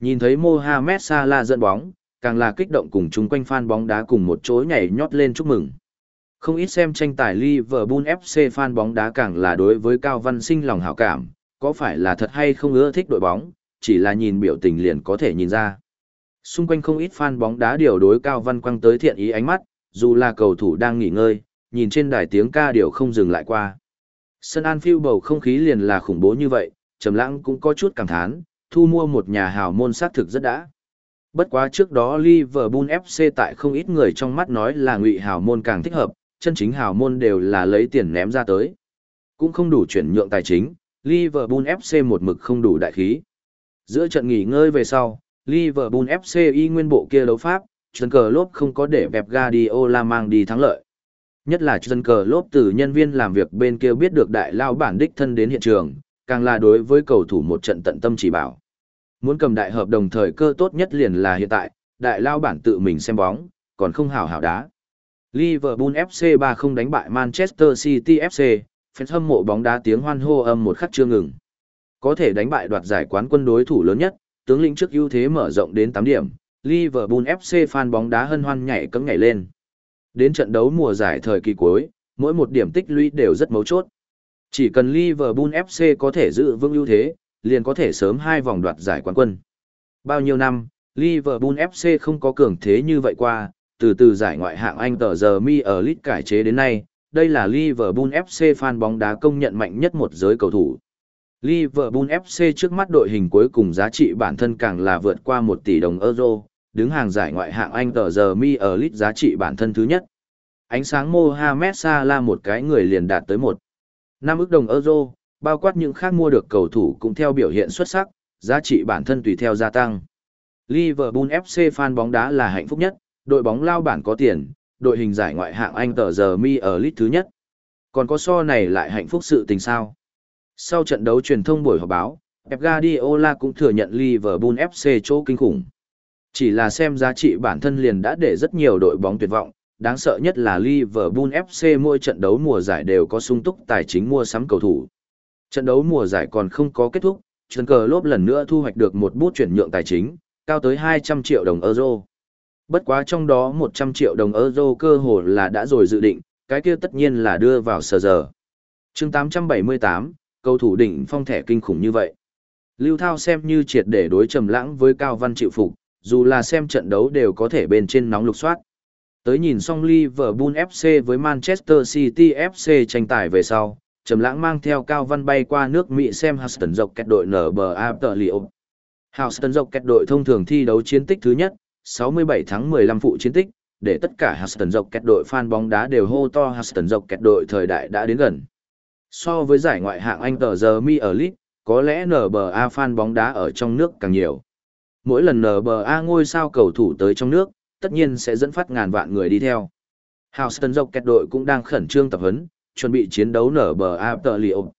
Nhìn thấy Mohamed Salah dẫn bóng, càng là kích động cùng chúng quanh fan bóng đá cùng một chỗ nhảy nhót lên chúc mừng. Không ít xem tranh tài Liverpool FC fan bóng đá càng là đối với Cao Văn sinh lòng hảo cảm, có phải là thật hay không ưa thích đội bóng, chỉ là nhìn biểu tình liền có thể nhìn ra. Xung quanh không ít fan bóng đá điều đối Cao Văn quang tới thiện ý ánh mắt, dù là cầu thủ đang nghỉ ngơi, nhìn trên đài tiếng ca điều không dừng lại qua. Sân Anfield bầu không khí liền là khủng bố như vậy, Trầm Lãng cũng có chút cảm thán, thu mua một nhà hào môn sát thực rất đã. Bất quá trước đó Liverpool FC tại không ít người trong mắt nói là ngụy hào môn càng thích hợp, chân chính hào môn đều là lấy tiền ném ra tới. Cũng không đủ chuyển nhượng tài chính, Liverpool FC một mực không đủ đại khí. Giữa trận nghỉ ngơi về sau, Liverpool FC y nguyên bộ kia đấu pháp, chân cờ lốp không có để Pep Guardiola mang đi thắng lợi. Nhất là chân cờ lốp từ nhân viên làm việc bên kia biết được đại lao bản đích thân đến hiện trường, càng là đối với cầu thủ một trận tận tâm chỉ bảo. Muốn cầm đại hợp đồng thời cơ tốt nhất liền là hiện tại, đại lao bản tự mình xem bóng, còn không hào hào đá. Liverpool FC 3 không đánh bại Manchester City FC, fan hâm mộ bóng đá tiếng hoan hô âm một khắc chưa ngừng. Có thể đánh bại đoạt giải quán quân đối thủ lớn nhất, tướng lĩnh trước ưu thế mở rộng đến 8 điểm, Liverpool FC fan bóng đá hân hoan nhảy cấm nhảy lên. Đến trận đấu mùa giải thời kỳ cuối, mỗi một điểm tích lũy đều rất mấu chốt. Chỉ cần Liverpool FC có thể giữ vững ưu thế, liền có thể sớm hai vòng đoạt giải quán quân. Bao nhiêu năm, Liverpool FC không có cường thế như vậy qua, từ từ giải ngoại hạng Anh tờ giờ mi ở lit cải chế đến nay, đây là Liverpool FC fan bóng đá công nhận mạnh nhất một giới cầu thủ. Liverpool FC trước mắt đội hình cuối cùng giá trị bản thân càng là vượt qua 1 tỷ đồng euro, đứng hàng giải ngoại hạng Anh tờ giờ mi ở lít giá trị bản thân thứ nhất. Ánh sáng Mohamed Salah một cái người liền đạt tới một năm ức đồng euro, bao quát những khác mua được cầu thủ cũng theo biểu hiện xuất sắc, giá trị bản thân tùy theo gia tăng. Liverpool FC fan bóng đá là hạnh phúc nhất, đội bóng lao bản có tiền, đội hình giải ngoại hạng Anh tờ giờ mi ở lít thứ nhất. Còn có so này lại hạnh phúc sự tình sao? Sau trận đấu truyền thông buổi họp báo, Pep Guardiola cũng thừa nhận Liverpool FC chỗ kinh khủng. Chỉ là xem giá trị bản thân liền đã để rất nhiều đội bóng tuyệt vọng, đáng sợ nhất là Liverpool FC mỗi trận đấu mùa giải đều có sung túc tài chính mua sắm cầu thủ. Trận đấu mùa giải còn không có kết thúc, Trần Cờ Lốp lần nữa thu hoạch được một bút chuyển nhượng tài chính, cao tới 200 triệu đồng euro. Bất quá trong đó 100 triệu đồng euro cơ hồ là đã rồi dự định, cái kia tất nhiên là đưa vào sở giờ. chương 878, cầu thủ đỉnh phong thẻ kinh khủng như vậy. Lưu Thao xem như triệt để đối trầm lãng với Cao Văn chịu phục, dù là xem trận đấu đều có thể bên trên nóng lục soát. Tới nhìn xong Liverpool FC với Manchester City FC tranh tài về sau, Trầm Lãng mang theo Cao Văn bay qua nước Mỹ xem Houston dọc kẹt đội NBA tờ liệu. Houston dọc kẹt đội thông thường thi đấu chiến tích thứ nhất, 67 tháng 15 phụ chiến tích, để tất cả Houston dọc kẹt đội fan bóng đá đều hô to Houston dọc kẹt đội thời đại đã đến gần. So với giải ngoại hạng Anh tờ giờ mi ở League, có lẽ NBA fan bóng đá ở trong nước càng nhiều. Mỗi lần NBA ngôi sao cầu thủ tới trong nước, tất nhiên sẽ dẫn phát ngàn vạn người đi theo. Houston dọc kẹt đội cũng đang khẩn trương tập huấn, chuẩn bị chiến đấu nở bờ tờ liệu.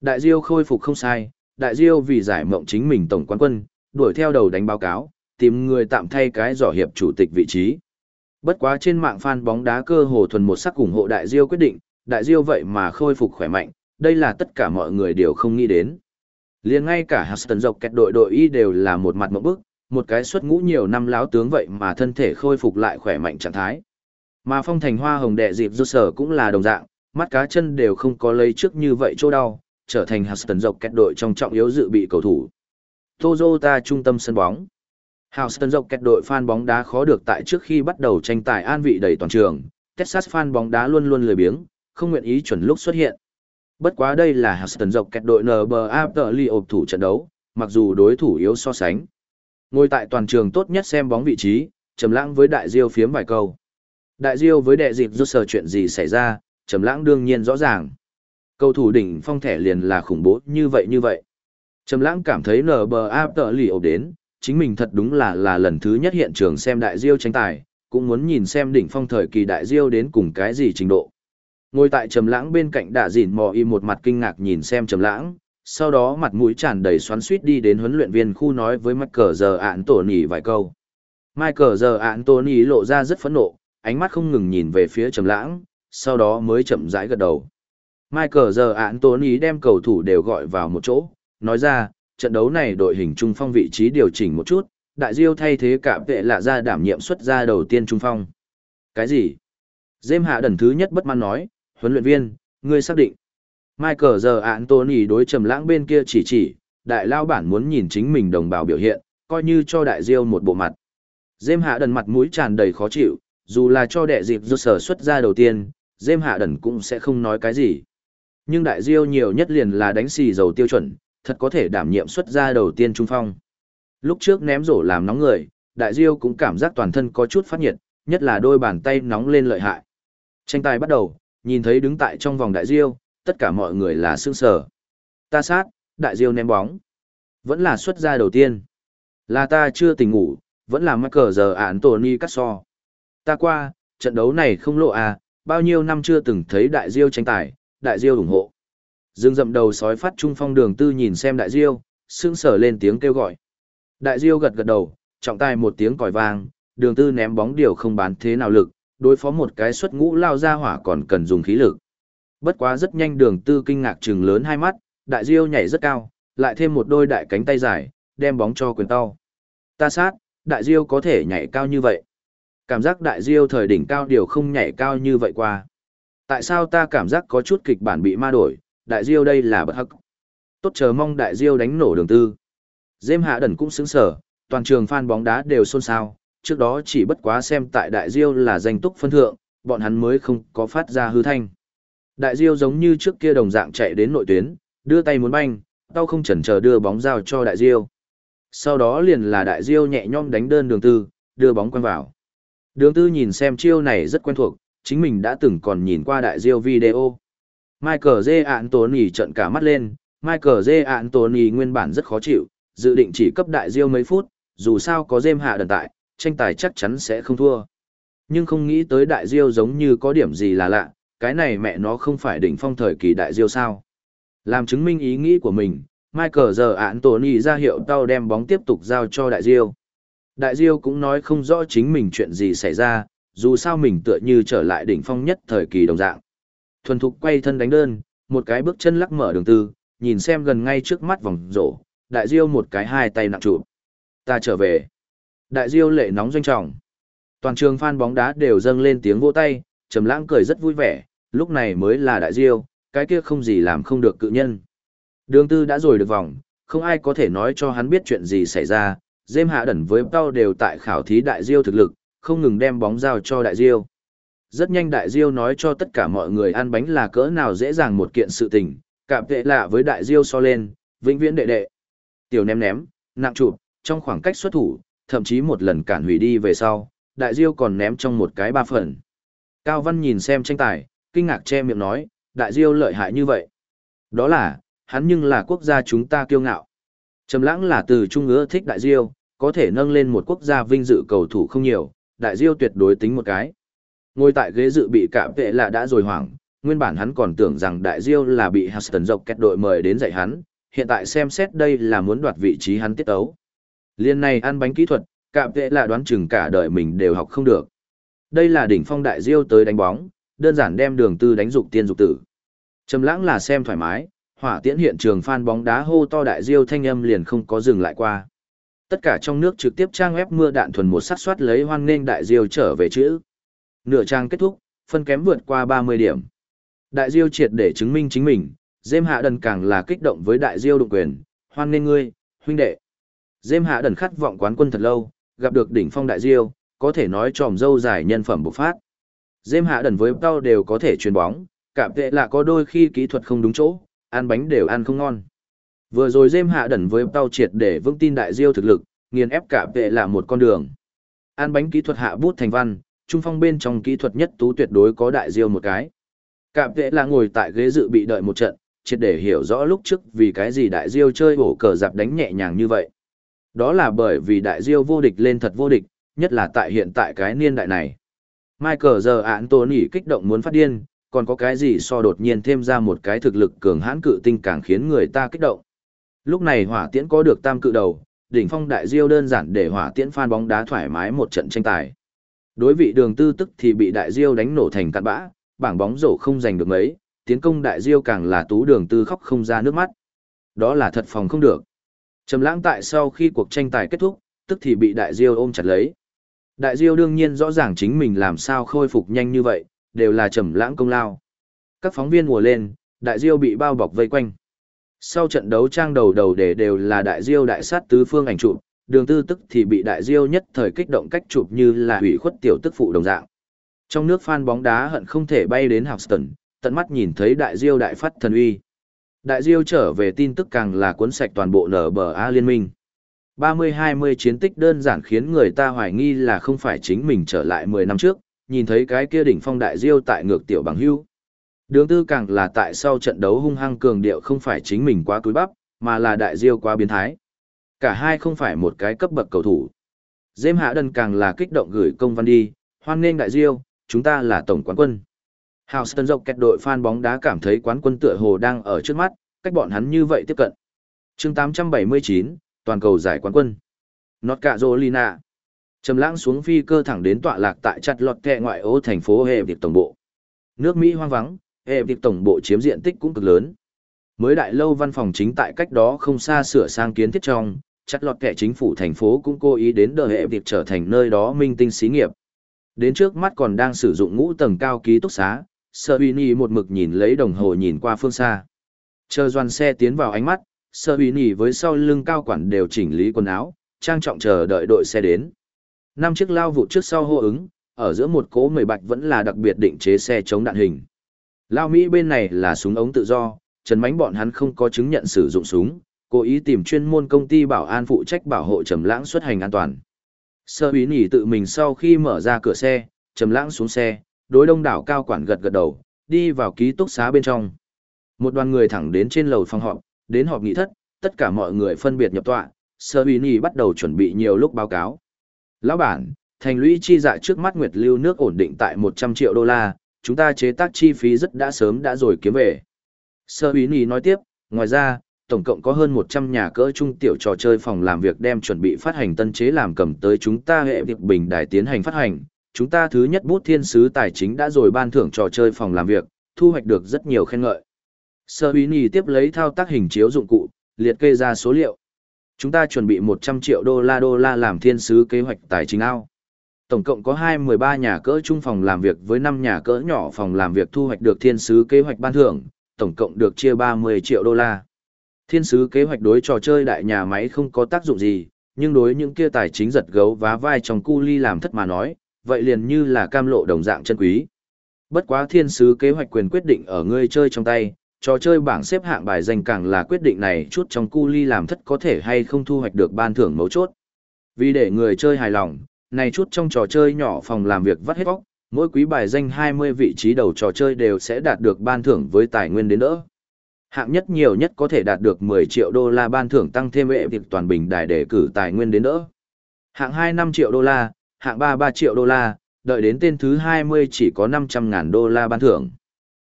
Đại Diêu khôi phục không sai, Đại Diêu vì giải mộng chính mình tổng quán quân, đuổi theo đầu đánh báo cáo, tìm người tạm thay cái giỏ hiệp chủ tịch vị trí. Bất quá trên mạng fan bóng đá cơ hồ thuần một sắc ủng hộ Đại Diêu quyết định, Đại Diêu vậy mà khôi phục khỏe mạnh, đây là tất cả mọi người đều không nghĩ đến. Liền ngay cả Huston dọc kẹt đội đội y đều là một mặt mộng bức, một cái xuất ngũ nhiều năm láo tướng vậy mà thân thể khôi phục lại khỏe mạnh trạng thái. Mà phong thành hoa hồng đệ dịp rút sở cũng là đồng dạng, mắt cá chân đều không có lấy trước như vậy chỗ đau, trở thành Huston dọc kẹt đội trong trọng yếu dự bị cầu thủ. Toyota trung tâm sân bóng. Houston dọc kẹt đội fan bóng đá khó được tại trước khi bắt đầu tranh tài an vị đầy toàn trường, Texas fan bóng đá luôn luôn lười biếng, không nguyện ý chuẩn lúc xuất hiện. Bất quá đây là Houston dọc kẹt đội NBA tờ li ộp thủ trận đấu, mặc dù đối thủ yếu so sánh. Ngồi tại toàn trường tốt nhất xem bóng vị trí, trầm lãng với đại diêu phiếm vài câu. Đại diêu với đệ dịp rút sờ chuyện gì xảy ra, trầm lãng đương nhiên rõ ràng. Cầu thủ đỉnh phong thẻ liền là khủng bố như vậy như vậy. Trầm lãng cảm thấy NBA tờ li ộp đến, chính mình thật đúng là là lần thứ nhất hiện trường xem đại diêu tranh tài, cũng muốn nhìn xem đỉnh phong thời kỳ đại diêu đến cùng cái gì trình độ. Ngồi tại trầm lãng bên cạnh đạ dịn mò y một mặt kinh ngạc nhìn xem trầm lãng, sau đó mặt mũi tràn đầy xoắn xuýt đi đến huấn luyện viên khu nói với Michael giờ ạn tổ nỉ vài câu. Michael giờ ạn tổ nỉ lộ ra rất phẫn nộ, ánh mắt không ngừng nhìn về phía trầm lãng, sau đó mới chậm rãi gật đầu. Michael giờ ạn tổ nỉ đem cầu thủ đều gọi vào một chỗ, nói ra, trận đấu này đội hình trung phong vị trí điều chỉnh một chút, đại diêu thay thế cả vệ lạ ra đảm nhiệm xuất ra đầu tiên trung phong. Cái gì? Dêm hạ đần thứ nhất bất mãn nói, huấn luyện viên, ngươi xác định. Michael giờ Anthony đối trầm lãng bên kia chỉ chỉ, đại lao bản muốn nhìn chính mình đồng bào biểu hiện, coi như cho đại diêu một bộ mặt. Dêm hạ đần mặt mũi tràn đầy khó chịu, dù là cho đệ dịp do sở xuất ra đầu tiên, dêm hạ đần cũng sẽ không nói cái gì. Nhưng đại diêu nhiều nhất liền là đánh xì dầu tiêu chuẩn, thật có thể đảm nhiệm xuất ra đầu tiên trung phong. Lúc trước ném rổ làm nóng người, đại diêu cũng cảm giác toàn thân có chút phát nhiệt, nhất là đôi bàn tay nóng lên lợi hại. Tranh tài bắt đầu, nhìn thấy đứng tại trong vòng đại diêu, tất cả mọi người là sương sở. Ta sát, đại diêu ném bóng. Vẫn là xuất ra đầu tiên. Là ta chưa tỉnh ngủ, vẫn là mắc cờ giờ ản tổ ni cắt so. Ta qua, trận đấu này không lộ à, bao nhiêu năm chưa từng thấy đại diêu tranh tài, đại diêu ủng hộ. Dương dậm đầu sói phát trung phong đường tư nhìn xem đại diêu, sương sở lên tiếng kêu gọi. Đại diêu gật gật đầu, trọng tài một tiếng còi vang, đường tư ném bóng điều không bán thế nào lực, đối phó một cái xuất ngũ lao ra hỏa còn cần dùng khí lực. Bất quá rất nhanh đường tư kinh ngạc trừng lớn hai mắt, đại diêu nhảy rất cao, lại thêm một đôi đại cánh tay dài, đem bóng cho quyền tao. Ta sát, đại diêu có thể nhảy cao như vậy. Cảm giác đại diêu thời đỉnh cao điều không nhảy cao như vậy qua. Tại sao ta cảm giác có chút kịch bản bị ma đổi, đại diêu đây là bất hắc. Tốt chờ mong đại diêu đánh nổ đường tư. Dêm hạ đần cũng sững sở, toàn trường fan bóng đá đều xôn xao, trước đó chỉ bất quá xem tại đại diêu là danh túc phân thượng, bọn hắn mới không có phát ra hư thanh. Đại diêu giống như trước kia đồng dạng chạy đến nội tuyến, đưa tay muốn banh, tao không chần chờ đưa bóng giao cho đại diêu. Sau đó liền là đại diêu nhẹ nhõm đánh đơn đường tư, đưa bóng quen vào. Đường tư nhìn xem chiêu này rất quen thuộc, chính mình đã từng còn nhìn qua đại diêu video. Michael J. Anthony trận cả mắt lên, Michael J. Anthony nguyên bản rất khó chịu, dự định chỉ cấp đại diêu mấy phút, dù sao có dêm hạ đần tại, tranh tài chắc chắn sẽ không thua. Nhưng không nghĩ tới đại diêu giống như có điểm gì là lạ, cái này mẹ nó không phải đỉnh phong thời kỳ đại diêu sao. Làm chứng minh ý nghĩ của mình, Michael giờ án tổ nì ra hiệu tao đem bóng tiếp tục giao cho đại diêu. Đại diêu cũng nói không rõ chính mình chuyện gì xảy ra, dù sao mình tựa như trở lại đỉnh phong nhất thời kỳ đồng dạng. Thuần thục quay thân đánh đơn, một cái bước chân lắc mở đường tư, nhìn xem gần ngay trước mắt vòng rổ, đại diêu một cái hai tay nặng trụ. Ta trở về. Đại diêu lệ nóng doanh trọng. Toàn trường fan bóng đá đều dâng lên tiếng vỗ tay, Trầm Lãng cười rất vui vẻ, lúc này mới là đại diêu, cái kia không gì làm không được cự nhân. Đường Tư đã rồi được vòng, không ai có thể nói cho hắn biết chuyện gì xảy ra, Dêm Hạ Đẩn với Tao đều tại khảo thí đại diêu thực lực, không ngừng đem bóng giao cho đại diêu. Rất nhanh đại diêu nói cho tất cả mọi người ăn bánh là cỡ nào dễ dàng một kiện sự tình, Cảm tệ lạ với đại diêu so lên, vĩnh viễn đệ đệ. Tiểu ném ném, nặng chụp, trong khoảng cách xuất thủ, thậm chí một lần cản hủy đi về sau, đại diêu còn ném trong một cái ba phần. Cao Văn nhìn xem tranh tài, kinh ngạc che miệng nói, đại diêu lợi hại như vậy. Đó là, hắn nhưng là quốc gia chúng ta kiêu ngạo. Trầm lãng là từ trung ứa thích đại diêu, có thể nâng lên một quốc gia vinh dự cầu thủ không nhiều, đại diêu tuyệt đối tính một cái. Ngồi tại ghế dự bị cả vệ là đã rồi hoảng, nguyên bản hắn còn tưởng rằng đại diêu là bị Huston dọc kẹt đội mời đến dạy hắn, hiện tại xem xét đây là muốn đoạt vị trí hắn tiết tấu. Liên này ăn bánh kỹ thuật, Cạm tệ là đoán chừng cả đời mình đều học không được. Đây là đỉnh phong đại diêu tới đánh bóng, đơn giản đem đường tư đánh dục tiên dục tử. Trầm lãng là xem thoải mái, hỏa tiễn hiện trường fan bóng đá hô to đại diêu thanh âm liền không có dừng lại qua. Tất cả trong nước trực tiếp trang web mưa đạn thuần một sát soát lấy hoan nghênh đại diêu trở về chữ. Nửa trang kết thúc, phân kém vượt qua 30 điểm. Đại diêu triệt để chứng minh chính mình, Dêm Hạ Đần càng là kích động với đại diêu đụng quyền, hoan nghênh ngươi, huynh đệ. Dêm Hạ Đần khát vọng quán quân thật lâu, gặp được đỉnh phong đại diêu, có thể nói tròm dâu dài nhân phẩm bộc phát. Dêm Hạ Đần với tao đều có thể chuyền bóng, cảm tệ là có đôi khi kỹ thuật không đúng chỗ, ăn bánh đều ăn không ngon. Vừa rồi dêm hạ đẩn với tao triệt để vững tin đại diêu thực lực, nghiền ép cả vệ là một con đường. Ăn bánh kỹ thuật hạ bút thành văn, trung phong bên trong kỹ thuật nhất tú tuyệt đối có đại diêu một cái. Cảm vệ là ngồi tại ghế dự bị đợi một trận, triệt để hiểu rõ lúc trước vì cái gì đại diêu chơi bổ cờ dạp đánh nhẹ nhàng như vậy. Đó là bởi vì đại diêu vô địch lên thật vô địch, nhất là tại hiện tại cái niên đại này. Michael giờ án tố nỉ kích động muốn phát điên, còn có cái gì so đột nhiên thêm ra một cái thực lực cường hãn cự tinh càng khiến người ta kích động. Lúc này hỏa tiễn có được tam cự đầu, đỉnh phong đại diêu đơn giản để hỏa tiễn phan bóng đá thoải mái một trận tranh tài. Đối vị đường tư tức thì bị đại diêu đánh nổ thành cạn bã, bảng bóng rổ không giành được mấy, tiến công đại diêu càng là tú đường tư khóc không ra nước mắt. Đó là thật phòng không được. Trầm lãng tại sau khi cuộc tranh tài kết thúc, tức thì bị đại diêu ôm chặt lấy. Đại diêu đương nhiên rõ ràng chính mình làm sao khôi phục nhanh như vậy, đều là trầm lãng công lao. Các phóng viên mùa lên, đại diêu bị bao bọc vây quanh. Sau trận đấu trang đầu đầu để đều là đại diêu đại sát tứ phương ảnh chụp, đường tư tức thì bị đại diêu nhất thời kích động cách chụp như là hủy khuất tiểu tức phụ đồng dạng. Trong nước fan bóng đá hận không thể bay đến Houston, tận mắt nhìn thấy đại diêu đại phát thần uy. Đại diêu trở về tin tức càng là cuốn sạch toàn bộ NBA bờ A liên minh. 30-20 chiến tích đơn giản khiến người ta hoài nghi là không phải chính mình trở lại 10 năm trước, nhìn thấy cái kia đỉnh phong đại diêu tại ngược tiểu bằng hưu. Đường tư càng là tại sau trận đấu hung hăng cường điệu không phải chính mình quá túi bắp, mà là đại diêu quá biến thái. Cả hai không phải một cái cấp bậc cầu thủ. Dêm hạ đần càng là kích động gửi công văn đi, hoan nghênh đại diêu, chúng ta là tổng quán quân. Houston dọc kẹt đội fan bóng đá cảm thấy quán quân tựa hồ đang ở trước mắt, cách bọn hắn như vậy tiếp cận. chương 879, toàn cầu giải quán quân. Nọt cả Jolina. Trầm lãng xuống phi cơ thẳng đến tọa lạc tại chặt lọt kẹ ngoại ô thành phố hệ việc tổng bộ. Nước Mỹ hoang vắng, hệ việc tổng bộ chiếm diện tích cũng cực lớn. Mới đại lâu văn phòng chính tại cách đó không xa sửa sang kiến thiết trong, chặt lọt kẹ chính phủ thành phố cũng cố ý đến đợi hệ việc trở thành nơi đó minh tinh xí nghiệp. Đến trước mắt còn đang sử dụng ngũ tầng cao ký túc xá, Sơ Uy Nhi một mực nhìn lấy đồng hồ nhìn qua phương xa. Chờ doan xe tiến vào ánh mắt, Sơ Uy Nhi với sau lưng cao quản đều chỉnh lý quần áo, trang trọng chờ đợi đội xe đến. Năm chiếc lao vụ trước sau hô ứng, ở giữa một cố mười bạch vẫn là đặc biệt định chế xe chống đạn hình. Lao Mỹ bên này là súng ống tự do, trần mánh bọn hắn không có chứng nhận sử dụng súng, cố ý tìm chuyên môn công ty bảo an phụ trách bảo hộ trầm lãng xuất hành an toàn. Sơ ý nhỉ tự mình sau khi mở ra cửa xe, trầm lãng xuống xe, đối đông đảo cao quản gật gật đầu, đi vào ký túc xá bên trong. Một đoàn người thẳng đến trên lầu phòng họp, đến họp nghị thất, tất cả mọi người phân biệt nhập tọa, Sơ ý nì bắt đầu chuẩn bị nhiều lúc báo cáo. Lão bản, thành lũy chi dạ trước mắt Nguyệt Lưu nước ổn định tại 100 triệu đô la, chúng ta chế tác chi phí rất đã sớm đã rồi kiếm về. Sơ Bí Nì nói tiếp, ngoài ra, tổng cộng có hơn 100 nhà cỡ trung tiểu trò chơi phòng làm việc đem chuẩn bị phát hành tân chế làm cầm tới chúng ta hệ việc bình đài tiến hành phát hành. Chúng ta thứ nhất bút thiên sứ tài chính đã rồi ban thưởng trò chơi phòng làm việc, thu hoạch được rất nhiều khen ngợi. Sơ Bí Nì tiếp lấy thao tác hình chiếu dụng cụ, liệt kê ra số liệu. Chúng ta chuẩn bị 100 triệu đô la đô la làm thiên sứ kế hoạch tài chính ao. Tổng cộng có 213 nhà cỡ trung phòng làm việc với 5 nhà cỡ nhỏ phòng làm việc thu hoạch được thiên sứ kế hoạch ban thưởng, tổng cộng được chia 30 triệu đô la. Thiên sứ kế hoạch đối trò chơi đại nhà máy không có tác dụng gì, nhưng đối những kia tài chính giật gấu vá vai trong cu ly làm thất mà nói, vậy liền như là cam lộ đồng dạng chân quý. Bất quá thiên sứ kế hoạch quyền quyết định ở ngươi chơi trong tay, trò chơi bảng xếp hạng bài danh càng là quyết định này chút trong cu ly làm thất có thể hay không thu hoạch được ban thưởng mấu chốt. Vì để người chơi hài lòng, này chút trong trò chơi nhỏ phòng làm việc vắt hết vóc, mỗi quý bài danh 20 vị trí đầu trò chơi đều sẽ đạt được ban thưởng với tài nguyên đến đỡ. Hạng nhất nhiều nhất có thể đạt được 10 triệu đô la ban thưởng tăng thêm vệ việc toàn bình đài để cử tài nguyên đến đỡ. Hạng 2 5 triệu đô la, hạng 3 3 triệu đô la, đợi đến tên thứ 20 chỉ có 500 ngàn đô la ban thưởng.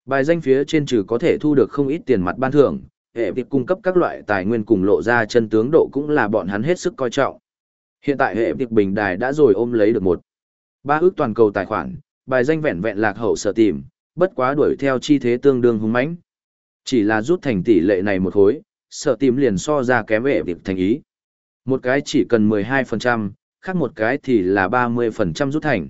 Bài danh phía trên trừ có thể thu được không ít tiền mặt ban thưởng, hệ việc cung cấp các loại tài nguyên cùng lộ ra chân tướng độ cũng là bọn hắn hết sức coi trọng. Hiện tại hệ tiệp bình đài đã rồi ôm lấy được một ba ước toàn cầu tài khoản, bài danh vẹn vẹn lạc hậu sở tìm, bất quá đuổi theo chi thế tương đương hung mãnh. Chỉ là rút thành tỷ lệ này một hối, sở tìm liền so ra kém hệ tiệp thành ý. Một cái chỉ cần 12%, khác một cái thì là 30% rút thành.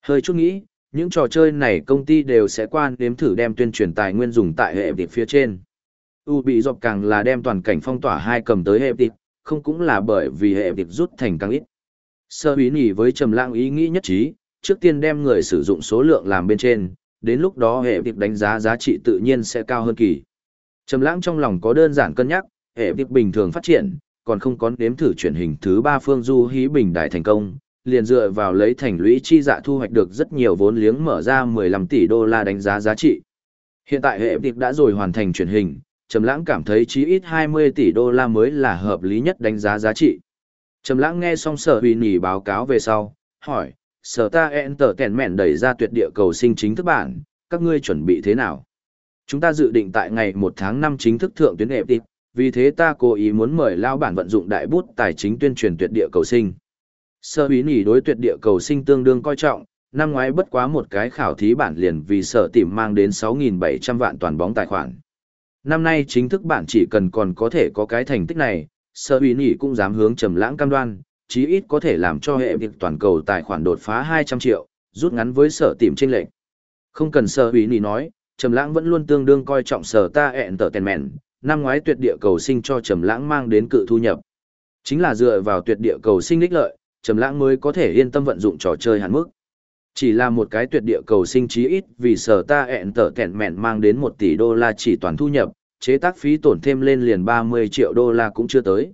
Hơi chút nghĩ, những trò chơi này công ty đều sẽ quan đếm thử đem tuyên truyền tài nguyên dùng tại hệ tiệp phía trên. U bị dọc càng là đem toàn cảnh phong tỏa hai cầm tới hệ tiệp, không cũng là bởi vì hệ tiệp rút thành càng ít. Sơ ý nhỉ với trầm lãng ý nghĩ nhất trí, trước tiên đem người sử dụng số lượng làm bên trên, đến lúc đó hệ tiệp đánh giá giá trị tự nhiên sẽ cao hơn kỳ. Trầm lãng trong lòng có đơn giản cân nhắc, hệ tiệp bình thường phát triển, còn không có đếm thử chuyển hình thứ ba phương du hí bình đại thành công, liền dựa vào lấy thành lũy chi dạ thu hoạch được rất nhiều vốn liếng mở ra 15 tỷ đô la đánh giá giá trị. Hiện tại hệ tiệp đã rồi hoàn thành chuyển hình, Trầm Lãng cảm thấy chí ít 20 tỷ đô la mới là hợp lý nhất đánh giá giá trị. Trầm Lãng nghe xong Sở Huy Nhĩ báo cáo về sau, hỏi: "Sở ta Enter kèn mện đẩy ra tuyệt địa cầu sinh chính thức bản, các ngươi chuẩn bị thế nào?" Chúng ta dự định tại ngày 1 tháng 5 chính thức thượng tuyến hệ tịp, vì thế ta cố ý muốn mời lao bản vận dụng đại bút tài chính tuyên truyền tuyệt địa cầu sinh. Sở bí nỉ đối tuyệt địa cầu sinh tương đương coi trọng, năm ngoái bất quá một cái khảo thí bản liền vì sở tìm mang đến 6.700 vạn toàn bóng tài khoản. Năm nay chính thức bản chỉ cần còn có thể có cái thành tích này, sở bí nỉ cũng dám hướng trầm lãng cam đoan, chí ít có thể làm cho hệ việc toàn cầu tài khoản đột phá 200 triệu, rút ngắn với sở tìm trên lệnh. Không cần sở bí nỉ nói, trầm lãng vẫn luôn tương đương coi trọng sở ta ẹn tờ tèn mẹn, năm ngoái tuyệt địa cầu sinh cho trầm lãng mang đến cự thu nhập. Chính là dựa vào tuyệt địa cầu sinh đích lợi, trầm lãng mới có thể yên tâm vận dụng trò chơi hạn mức. Chỉ là một cái tuyệt địa cầu sinh chí ít vì sở ta ẹn tở kẹn mẹn mang đến 1 tỷ đô la chỉ toàn thu nhập, chế tác phí tổn thêm lên liền 30 triệu đô la cũng chưa tới.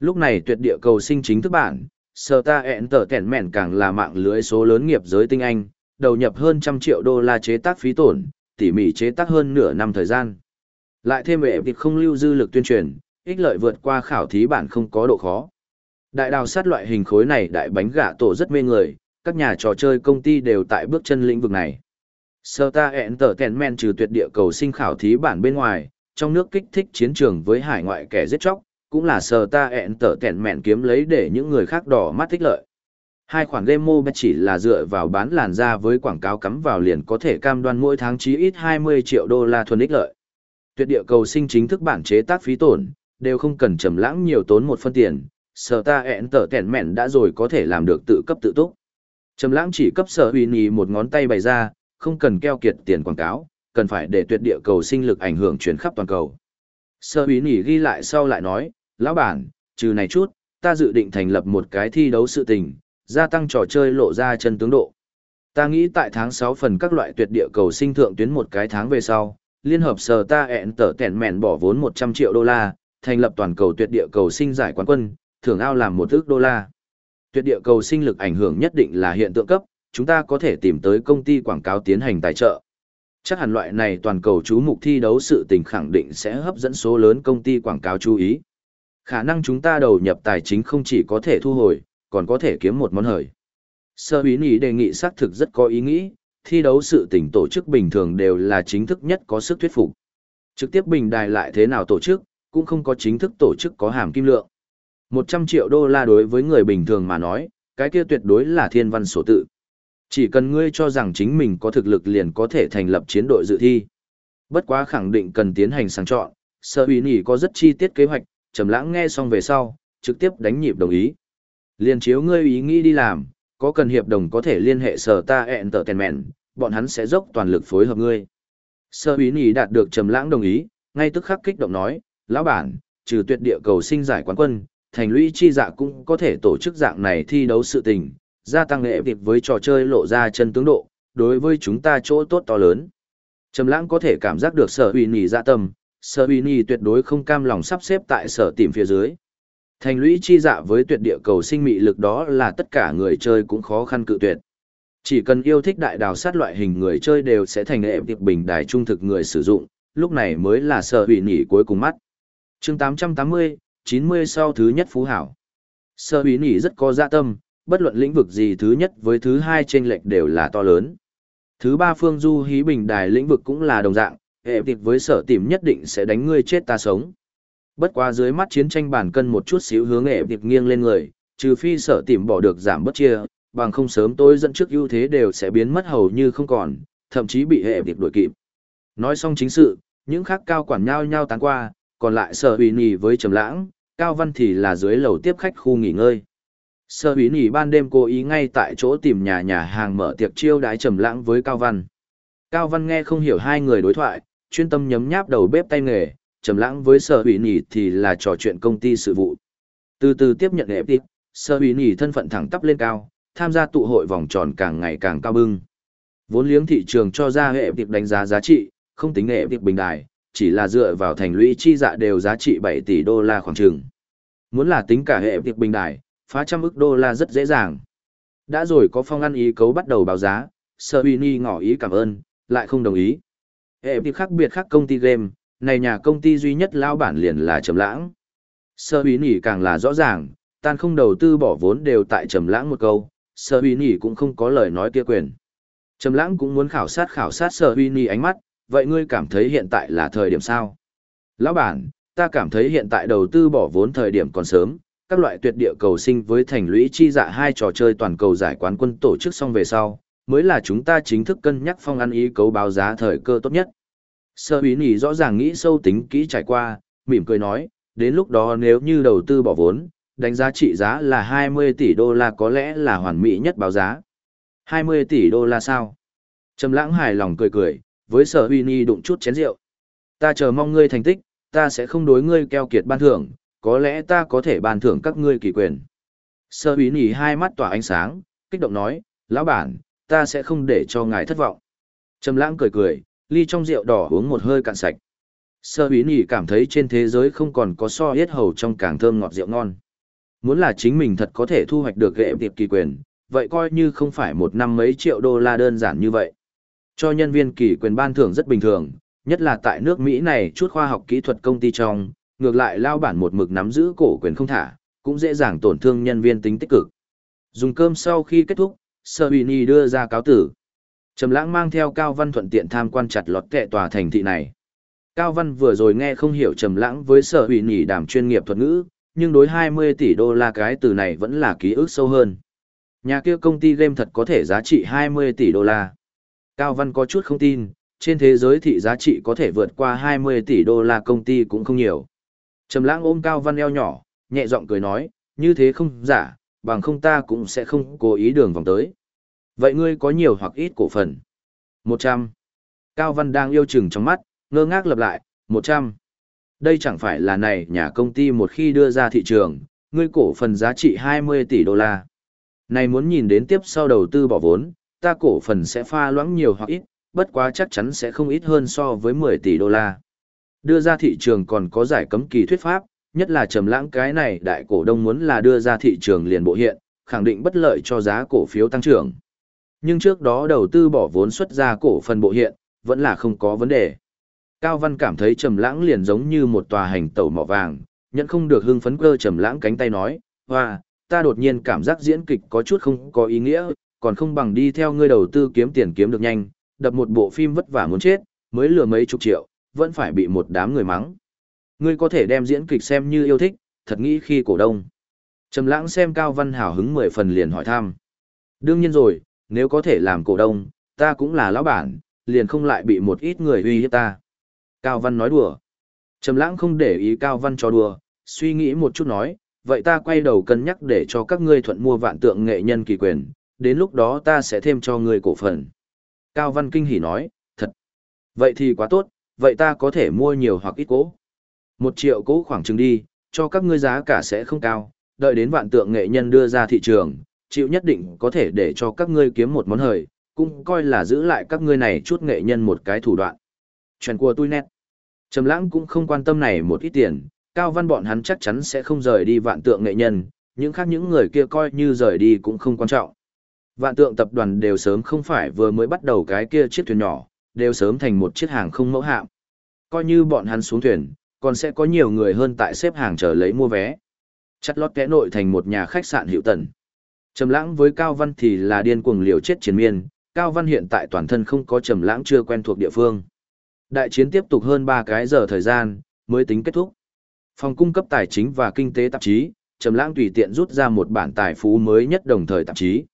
Lúc này tuyệt địa cầu sinh chính thức bản, sở ta ẹn tở kẹn mẹn càng là mạng lưới số lớn nghiệp giới tinh anh, đầu nhập hơn trăm triệu đô la chế tác phí tổn, tỉ mỉ chế tác hơn nửa năm thời gian. Lại thêm vệ việc không lưu dư lực tuyên truyền, ích lợi vượt qua khảo thí bản không có độ khó. Đại đào sát loại hình khối này đại bánh gạ tổ rất mê người, các nhà trò chơi công ty đều tại bước chân lĩnh vực này. Sơ ta men trừ tuyệt địa cầu sinh khảo thí bản bên ngoài, trong nước kích thích chiến trường với hải ngoại kẻ giết chóc, cũng là sơ ta kiếm lấy để những người khác đỏ mắt thích lợi. Hai khoản game mobile chỉ là dựa vào bán làn ra với quảng cáo cắm vào liền có thể cam đoan mỗi tháng chí ít 20 triệu đô la thuần ích lợi. Tuyệt địa cầu sinh chính thức bản chế tác phí tổn, đều không cần trầm lãng nhiều tốn một phân tiền, sở ta ẹn tở kèn mẹn đã rồi có thể làm được tự cấp tự túc. Trầm lãng chỉ cấp sở huy nhì một ngón tay bày ra, không cần keo kiệt tiền quảng cáo, cần phải để tuyệt địa cầu sinh lực ảnh hưởng chuyển khắp toàn cầu. Sở huy nhì ghi lại sau lại nói, lão bản, trừ này chút, ta dự định thành lập một cái thi đấu sự tình, gia tăng trò chơi lộ ra chân tướng độ. Ta nghĩ tại tháng 6 phần các loại tuyệt địa cầu sinh thượng tuyến một cái tháng về sau, liên hợp sở ta ẹn tở tẹn mẹn bỏ vốn 100 triệu đô la, thành lập toàn cầu tuyệt địa cầu sinh giải quán quân, thưởng ao làm một ước đô la tuyệt địa cầu sinh lực ảnh hưởng nhất định là hiện tượng cấp, chúng ta có thể tìm tới công ty quảng cáo tiến hành tài trợ. Chắc hẳn loại này toàn cầu chú mục thi đấu sự tình khẳng định sẽ hấp dẫn số lớn công ty quảng cáo chú ý. Khả năng chúng ta đầu nhập tài chính không chỉ có thể thu hồi, còn có thể kiếm một món hời. Sơ bí ý đề nghị xác thực rất có ý nghĩ, thi đấu sự tình tổ chức bình thường đều là chính thức nhất có sức thuyết phục. Trực tiếp bình đài lại thế nào tổ chức, cũng không có chính thức tổ chức có hàm kim lượng. 100 triệu đô la đối với người bình thường mà nói, cái kia tuyệt đối là thiên văn sổ tự. Chỉ cần ngươi cho rằng chính mình có thực lực liền có thể thành lập chiến đội dự thi. Bất quá khẳng định cần tiến hành sáng chọn, sở ủy nỉ có rất chi tiết kế hoạch, trầm lãng nghe xong về sau, trực tiếp đánh nhịp đồng ý. Liên chiếu ngươi ý nghĩ đi làm, có cần hiệp đồng có thể liên hệ sở ta ẹn tờ tèn mẹn, bọn hắn sẽ dốc toàn lực phối hợp ngươi. Sở ủy nỉ đạt được trầm lãng đồng ý, ngay tức khắc kích động nói, lão bản, trừ tuyệt địa cầu sinh giải quán quân, thành lũy chi dạ cũng có thể tổ chức dạng này thi đấu sự tình, gia tăng nghệ việc với trò chơi lộ ra chân tướng độ, đối với chúng ta chỗ tốt to lớn. Trầm lãng có thể cảm giác được sở uy nhì dạ tâm, sở uy nhì tuyệt đối không cam lòng sắp xếp tại sở tìm phía dưới. Thành lũy chi dạ với tuyệt địa cầu sinh mị lực đó là tất cả người chơi cũng khó khăn cự tuyệt. Chỉ cần yêu thích đại đào sát loại hình người chơi đều sẽ thành hệ việc bình đài trung thực người sử dụng, lúc này mới là sở hủy nỉ cuối cùng mắt. Chương 880, 90 sau thứ nhất phú hảo. Sở hủy nỉ rất có dạ tâm, bất luận lĩnh vực gì thứ nhất với thứ hai trên lệch đều là to lớn. Thứ ba phương du hí bình đài lĩnh vực cũng là đồng dạng, hệ tiệp với sở tìm nhất định sẽ đánh ngươi chết ta sống. Bất quá dưới mắt chiến tranh bản cân một chút xíu hướng hệ tiệp nghiêng lên người, Trừ phi sở tìm bỏ được giảm bất chia, bằng không sớm tối dẫn trước ưu thế đều sẽ biến mất hầu như không còn, thậm chí bị hệ việc đuổi kịp. Nói xong chính sự, những khác cao quản nhau nhau tán qua, còn lại sở ủy nhì với trầm lãng, cao văn thì là dưới lầu tiếp khách khu nghỉ ngơi. Sở ủy nhì ban đêm cố ý ngay tại chỗ tìm nhà nhà hàng mở tiệc chiêu đái trầm lãng với cao văn. Cao văn nghe không hiểu hai người đối thoại, chuyên tâm nhấm nháp đầu bếp tay nghề, trầm lãng với sở ủy nhỉ thì là trò chuyện công ty sự vụ. Từ từ tiếp nhận ép tiếp, sở ủy nhỉ thân phận thẳng tắp lên cao, tham gia tụ hội vòng tròn càng ngày càng cao bưng. Vốn liếng thị trường cho ra hệ tiệp đánh giá giá trị, không tính hệ tiệp bình đài, chỉ là dựa vào thành lũy chi dạ đều giá trị 7 tỷ đô la khoảng chừng. Muốn là tính cả hệ tiệp bình đài, phá trăm ức đô la rất dễ dàng. Đã rồi có phong ăn ý cấu bắt đầu báo giá, Sơ Uy ngỏ ý cảm ơn, lại không đồng ý. Hệ tiệp khác biệt khác công ty game, này nhà công ty duy nhất lao bản liền là Trầm Lãng. Sơ Uy càng là rõ ràng, tan không đầu tư bỏ vốn đều tại Trầm Lãng một câu, Sơ Uy cũng không có lời nói kia quyền. Trầm lãng cũng muốn khảo sát khảo sát sở uy ni ánh mắt, vậy ngươi cảm thấy hiện tại là thời điểm sao? Lão bản, ta cảm thấy hiện tại đầu tư bỏ vốn thời điểm còn sớm, các loại tuyệt địa cầu sinh với thành lũy chi dạ hai trò chơi toàn cầu giải quán quân tổ chức xong về sau, mới là chúng ta chính thức cân nhắc phong ăn ý cấu báo giá thời cơ tốt nhất. Sở uy Nhỉ rõ ràng nghĩ sâu tính kỹ trải qua, mỉm cười nói, đến lúc đó nếu như đầu tư bỏ vốn, đánh giá trị giá là 20 tỷ đô la có lẽ là hoàn mỹ nhất báo giá. 20 tỷ đô la sao? Trầm lãng hài lòng cười cười, với sở huy ni đụng chút chén rượu. Ta chờ mong ngươi thành tích, ta sẽ không đối ngươi keo kiệt ban thưởng, có lẽ ta có thể ban thưởng các ngươi kỳ quyền. Sở huy ni hai mắt tỏa ánh sáng, kích động nói, lão bản, ta sẽ không để cho ngài thất vọng. Trầm lãng cười cười, ly trong rượu đỏ uống một hơi cạn sạch. Sơ Bí Nhĩ cảm thấy trên thế giới không còn có so yết hầu trong càng thơm ngọt rượu ngon. Muốn là chính mình thật có thể thu hoạch được ghệ tiệp kỳ quyền, vậy coi như không phải một năm mấy triệu đô la đơn giản như vậy. Cho nhân viên kỳ quyền ban thưởng rất bình thường, nhất là tại nước Mỹ này chút khoa học kỹ thuật công ty trong, ngược lại lao bản một mực nắm giữ cổ quyền không thả, cũng dễ dàng tổn thương nhân viên tính tích cực. Dùng cơm sau khi kết thúc, Sơ Uy đưa ra cáo tử. Trầm lãng mang theo Cao Văn thuận tiện tham quan chặt lọt kệ tòa thành thị này. Cao Văn vừa rồi nghe không hiểu Trầm lãng với Sở Uy đàm chuyên nghiệp thuật ngữ, nhưng đối 20 tỷ đô la cái từ này vẫn là ký ức sâu hơn. Nhà kia công ty game thật có thể giá trị 20 tỷ đô la. Cao Văn có chút không tin, trên thế giới thị giá trị có thể vượt qua 20 tỷ đô la công ty cũng không nhiều. Trầm lãng ôm Cao Văn eo nhỏ, nhẹ giọng cười nói, như thế không giả, bằng không ta cũng sẽ không cố ý đường vòng tới. Vậy ngươi có nhiều hoặc ít cổ phần? 100. Cao Văn đang yêu chừng trong mắt, ngơ ngác lặp lại, 100. Đây chẳng phải là này nhà công ty một khi đưa ra thị trường, ngươi cổ phần giá trị 20 tỷ đô la. Này muốn nhìn đến tiếp sau đầu tư bỏ vốn, ta cổ phần sẽ pha loãng nhiều hoặc ít, bất quá chắc chắn sẽ không ít hơn so với 10 tỷ đô la. Đưa ra thị trường còn có giải cấm kỳ thuyết pháp, nhất là trầm lãng cái này đại cổ đông muốn là đưa ra thị trường liền bộ hiện, khẳng định bất lợi cho giá cổ phiếu tăng trưởng. Nhưng trước đó đầu tư bỏ vốn xuất ra cổ phần bộ hiện, vẫn là không có vấn đề. Cao Văn cảm thấy trầm lãng liền giống như một tòa hành tẩu mỏ vàng, nhận không được hưng phấn cơ trầm lãng cánh tay nói, hoa, ta đột nhiên cảm giác diễn kịch có chút không có ý nghĩa, còn không bằng đi theo ngươi đầu tư kiếm tiền kiếm được nhanh, đập một bộ phim vất vả muốn chết, mới lừa mấy chục triệu, vẫn phải bị một đám người mắng. Ngươi có thể đem diễn kịch xem như yêu thích, thật nghĩ khi cổ đông. Trầm lãng xem Cao Văn hào hứng mười phần liền hỏi thăm. Đương nhiên rồi, nếu có thể làm cổ đông, ta cũng là lão bản, liền không lại bị một ít người uy hiếp ta. Cao Văn nói đùa. Trầm lãng không để ý Cao Văn cho đùa, suy nghĩ một chút nói, vậy ta quay đầu cân nhắc để cho các ngươi thuận mua vạn tượng nghệ nhân kỳ quyền, đến lúc đó ta sẽ thêm cho ngươi cổ phần. Cao Văn Kinh hỉ nói, thật. Vậy thì quá tốt, vậy ta có thể mua nhiều hoặc ít cố. Một triệu cố khoảng chừng đi, cho các ngươi giá cả sẽ không cao, đợi đến vạn tượng nghệ nhân đưa ra thị trường, chịu nhất định có thể để cho các ngươi kiếm một món hời, cũng coi là giữ lại các ngươi này chút nghệ nhân một cái thủ đoạn. Chuyện của tôi nét. Trầm lãng cũng không quan tâm này một ít tiền, Cao Văn bọn hắn chắc chắn sẽ không rời đi vạn tượng nghệ nhân, những khác những người kia coi như rời đi cũng không quan trọng. Vạn tượng tập đoàn đều sớm không phải vừa mới bắt đầu cái kia chiếc thuyền nhỏ, đều sớm thành một chiếc hàng không mẫu hạm. Coi như bọn hắn xuống thuyền, còn sẽ có nhiều người hơn tại xếp hàng chờ lấy mua vé. Chặt lót kẽ nội thành một nhà khách sạn hiệu tần. Trầm lãng với Cao Văn thì là điên cuồng liều chết chiến miên, Cao Văn hiện tại toàn thân không có trầm lãng chưa quen thuộc địa phương. Đại chiến tiếp tục hơn 3 cái giờ thời gian, mới tính kết thúc. Phòng cung cấp tài chính và kinh tế tạp chí, Trầm Lãng tùy tiện rút ra một bản tài phú mới nhất đồng thời tạp chí.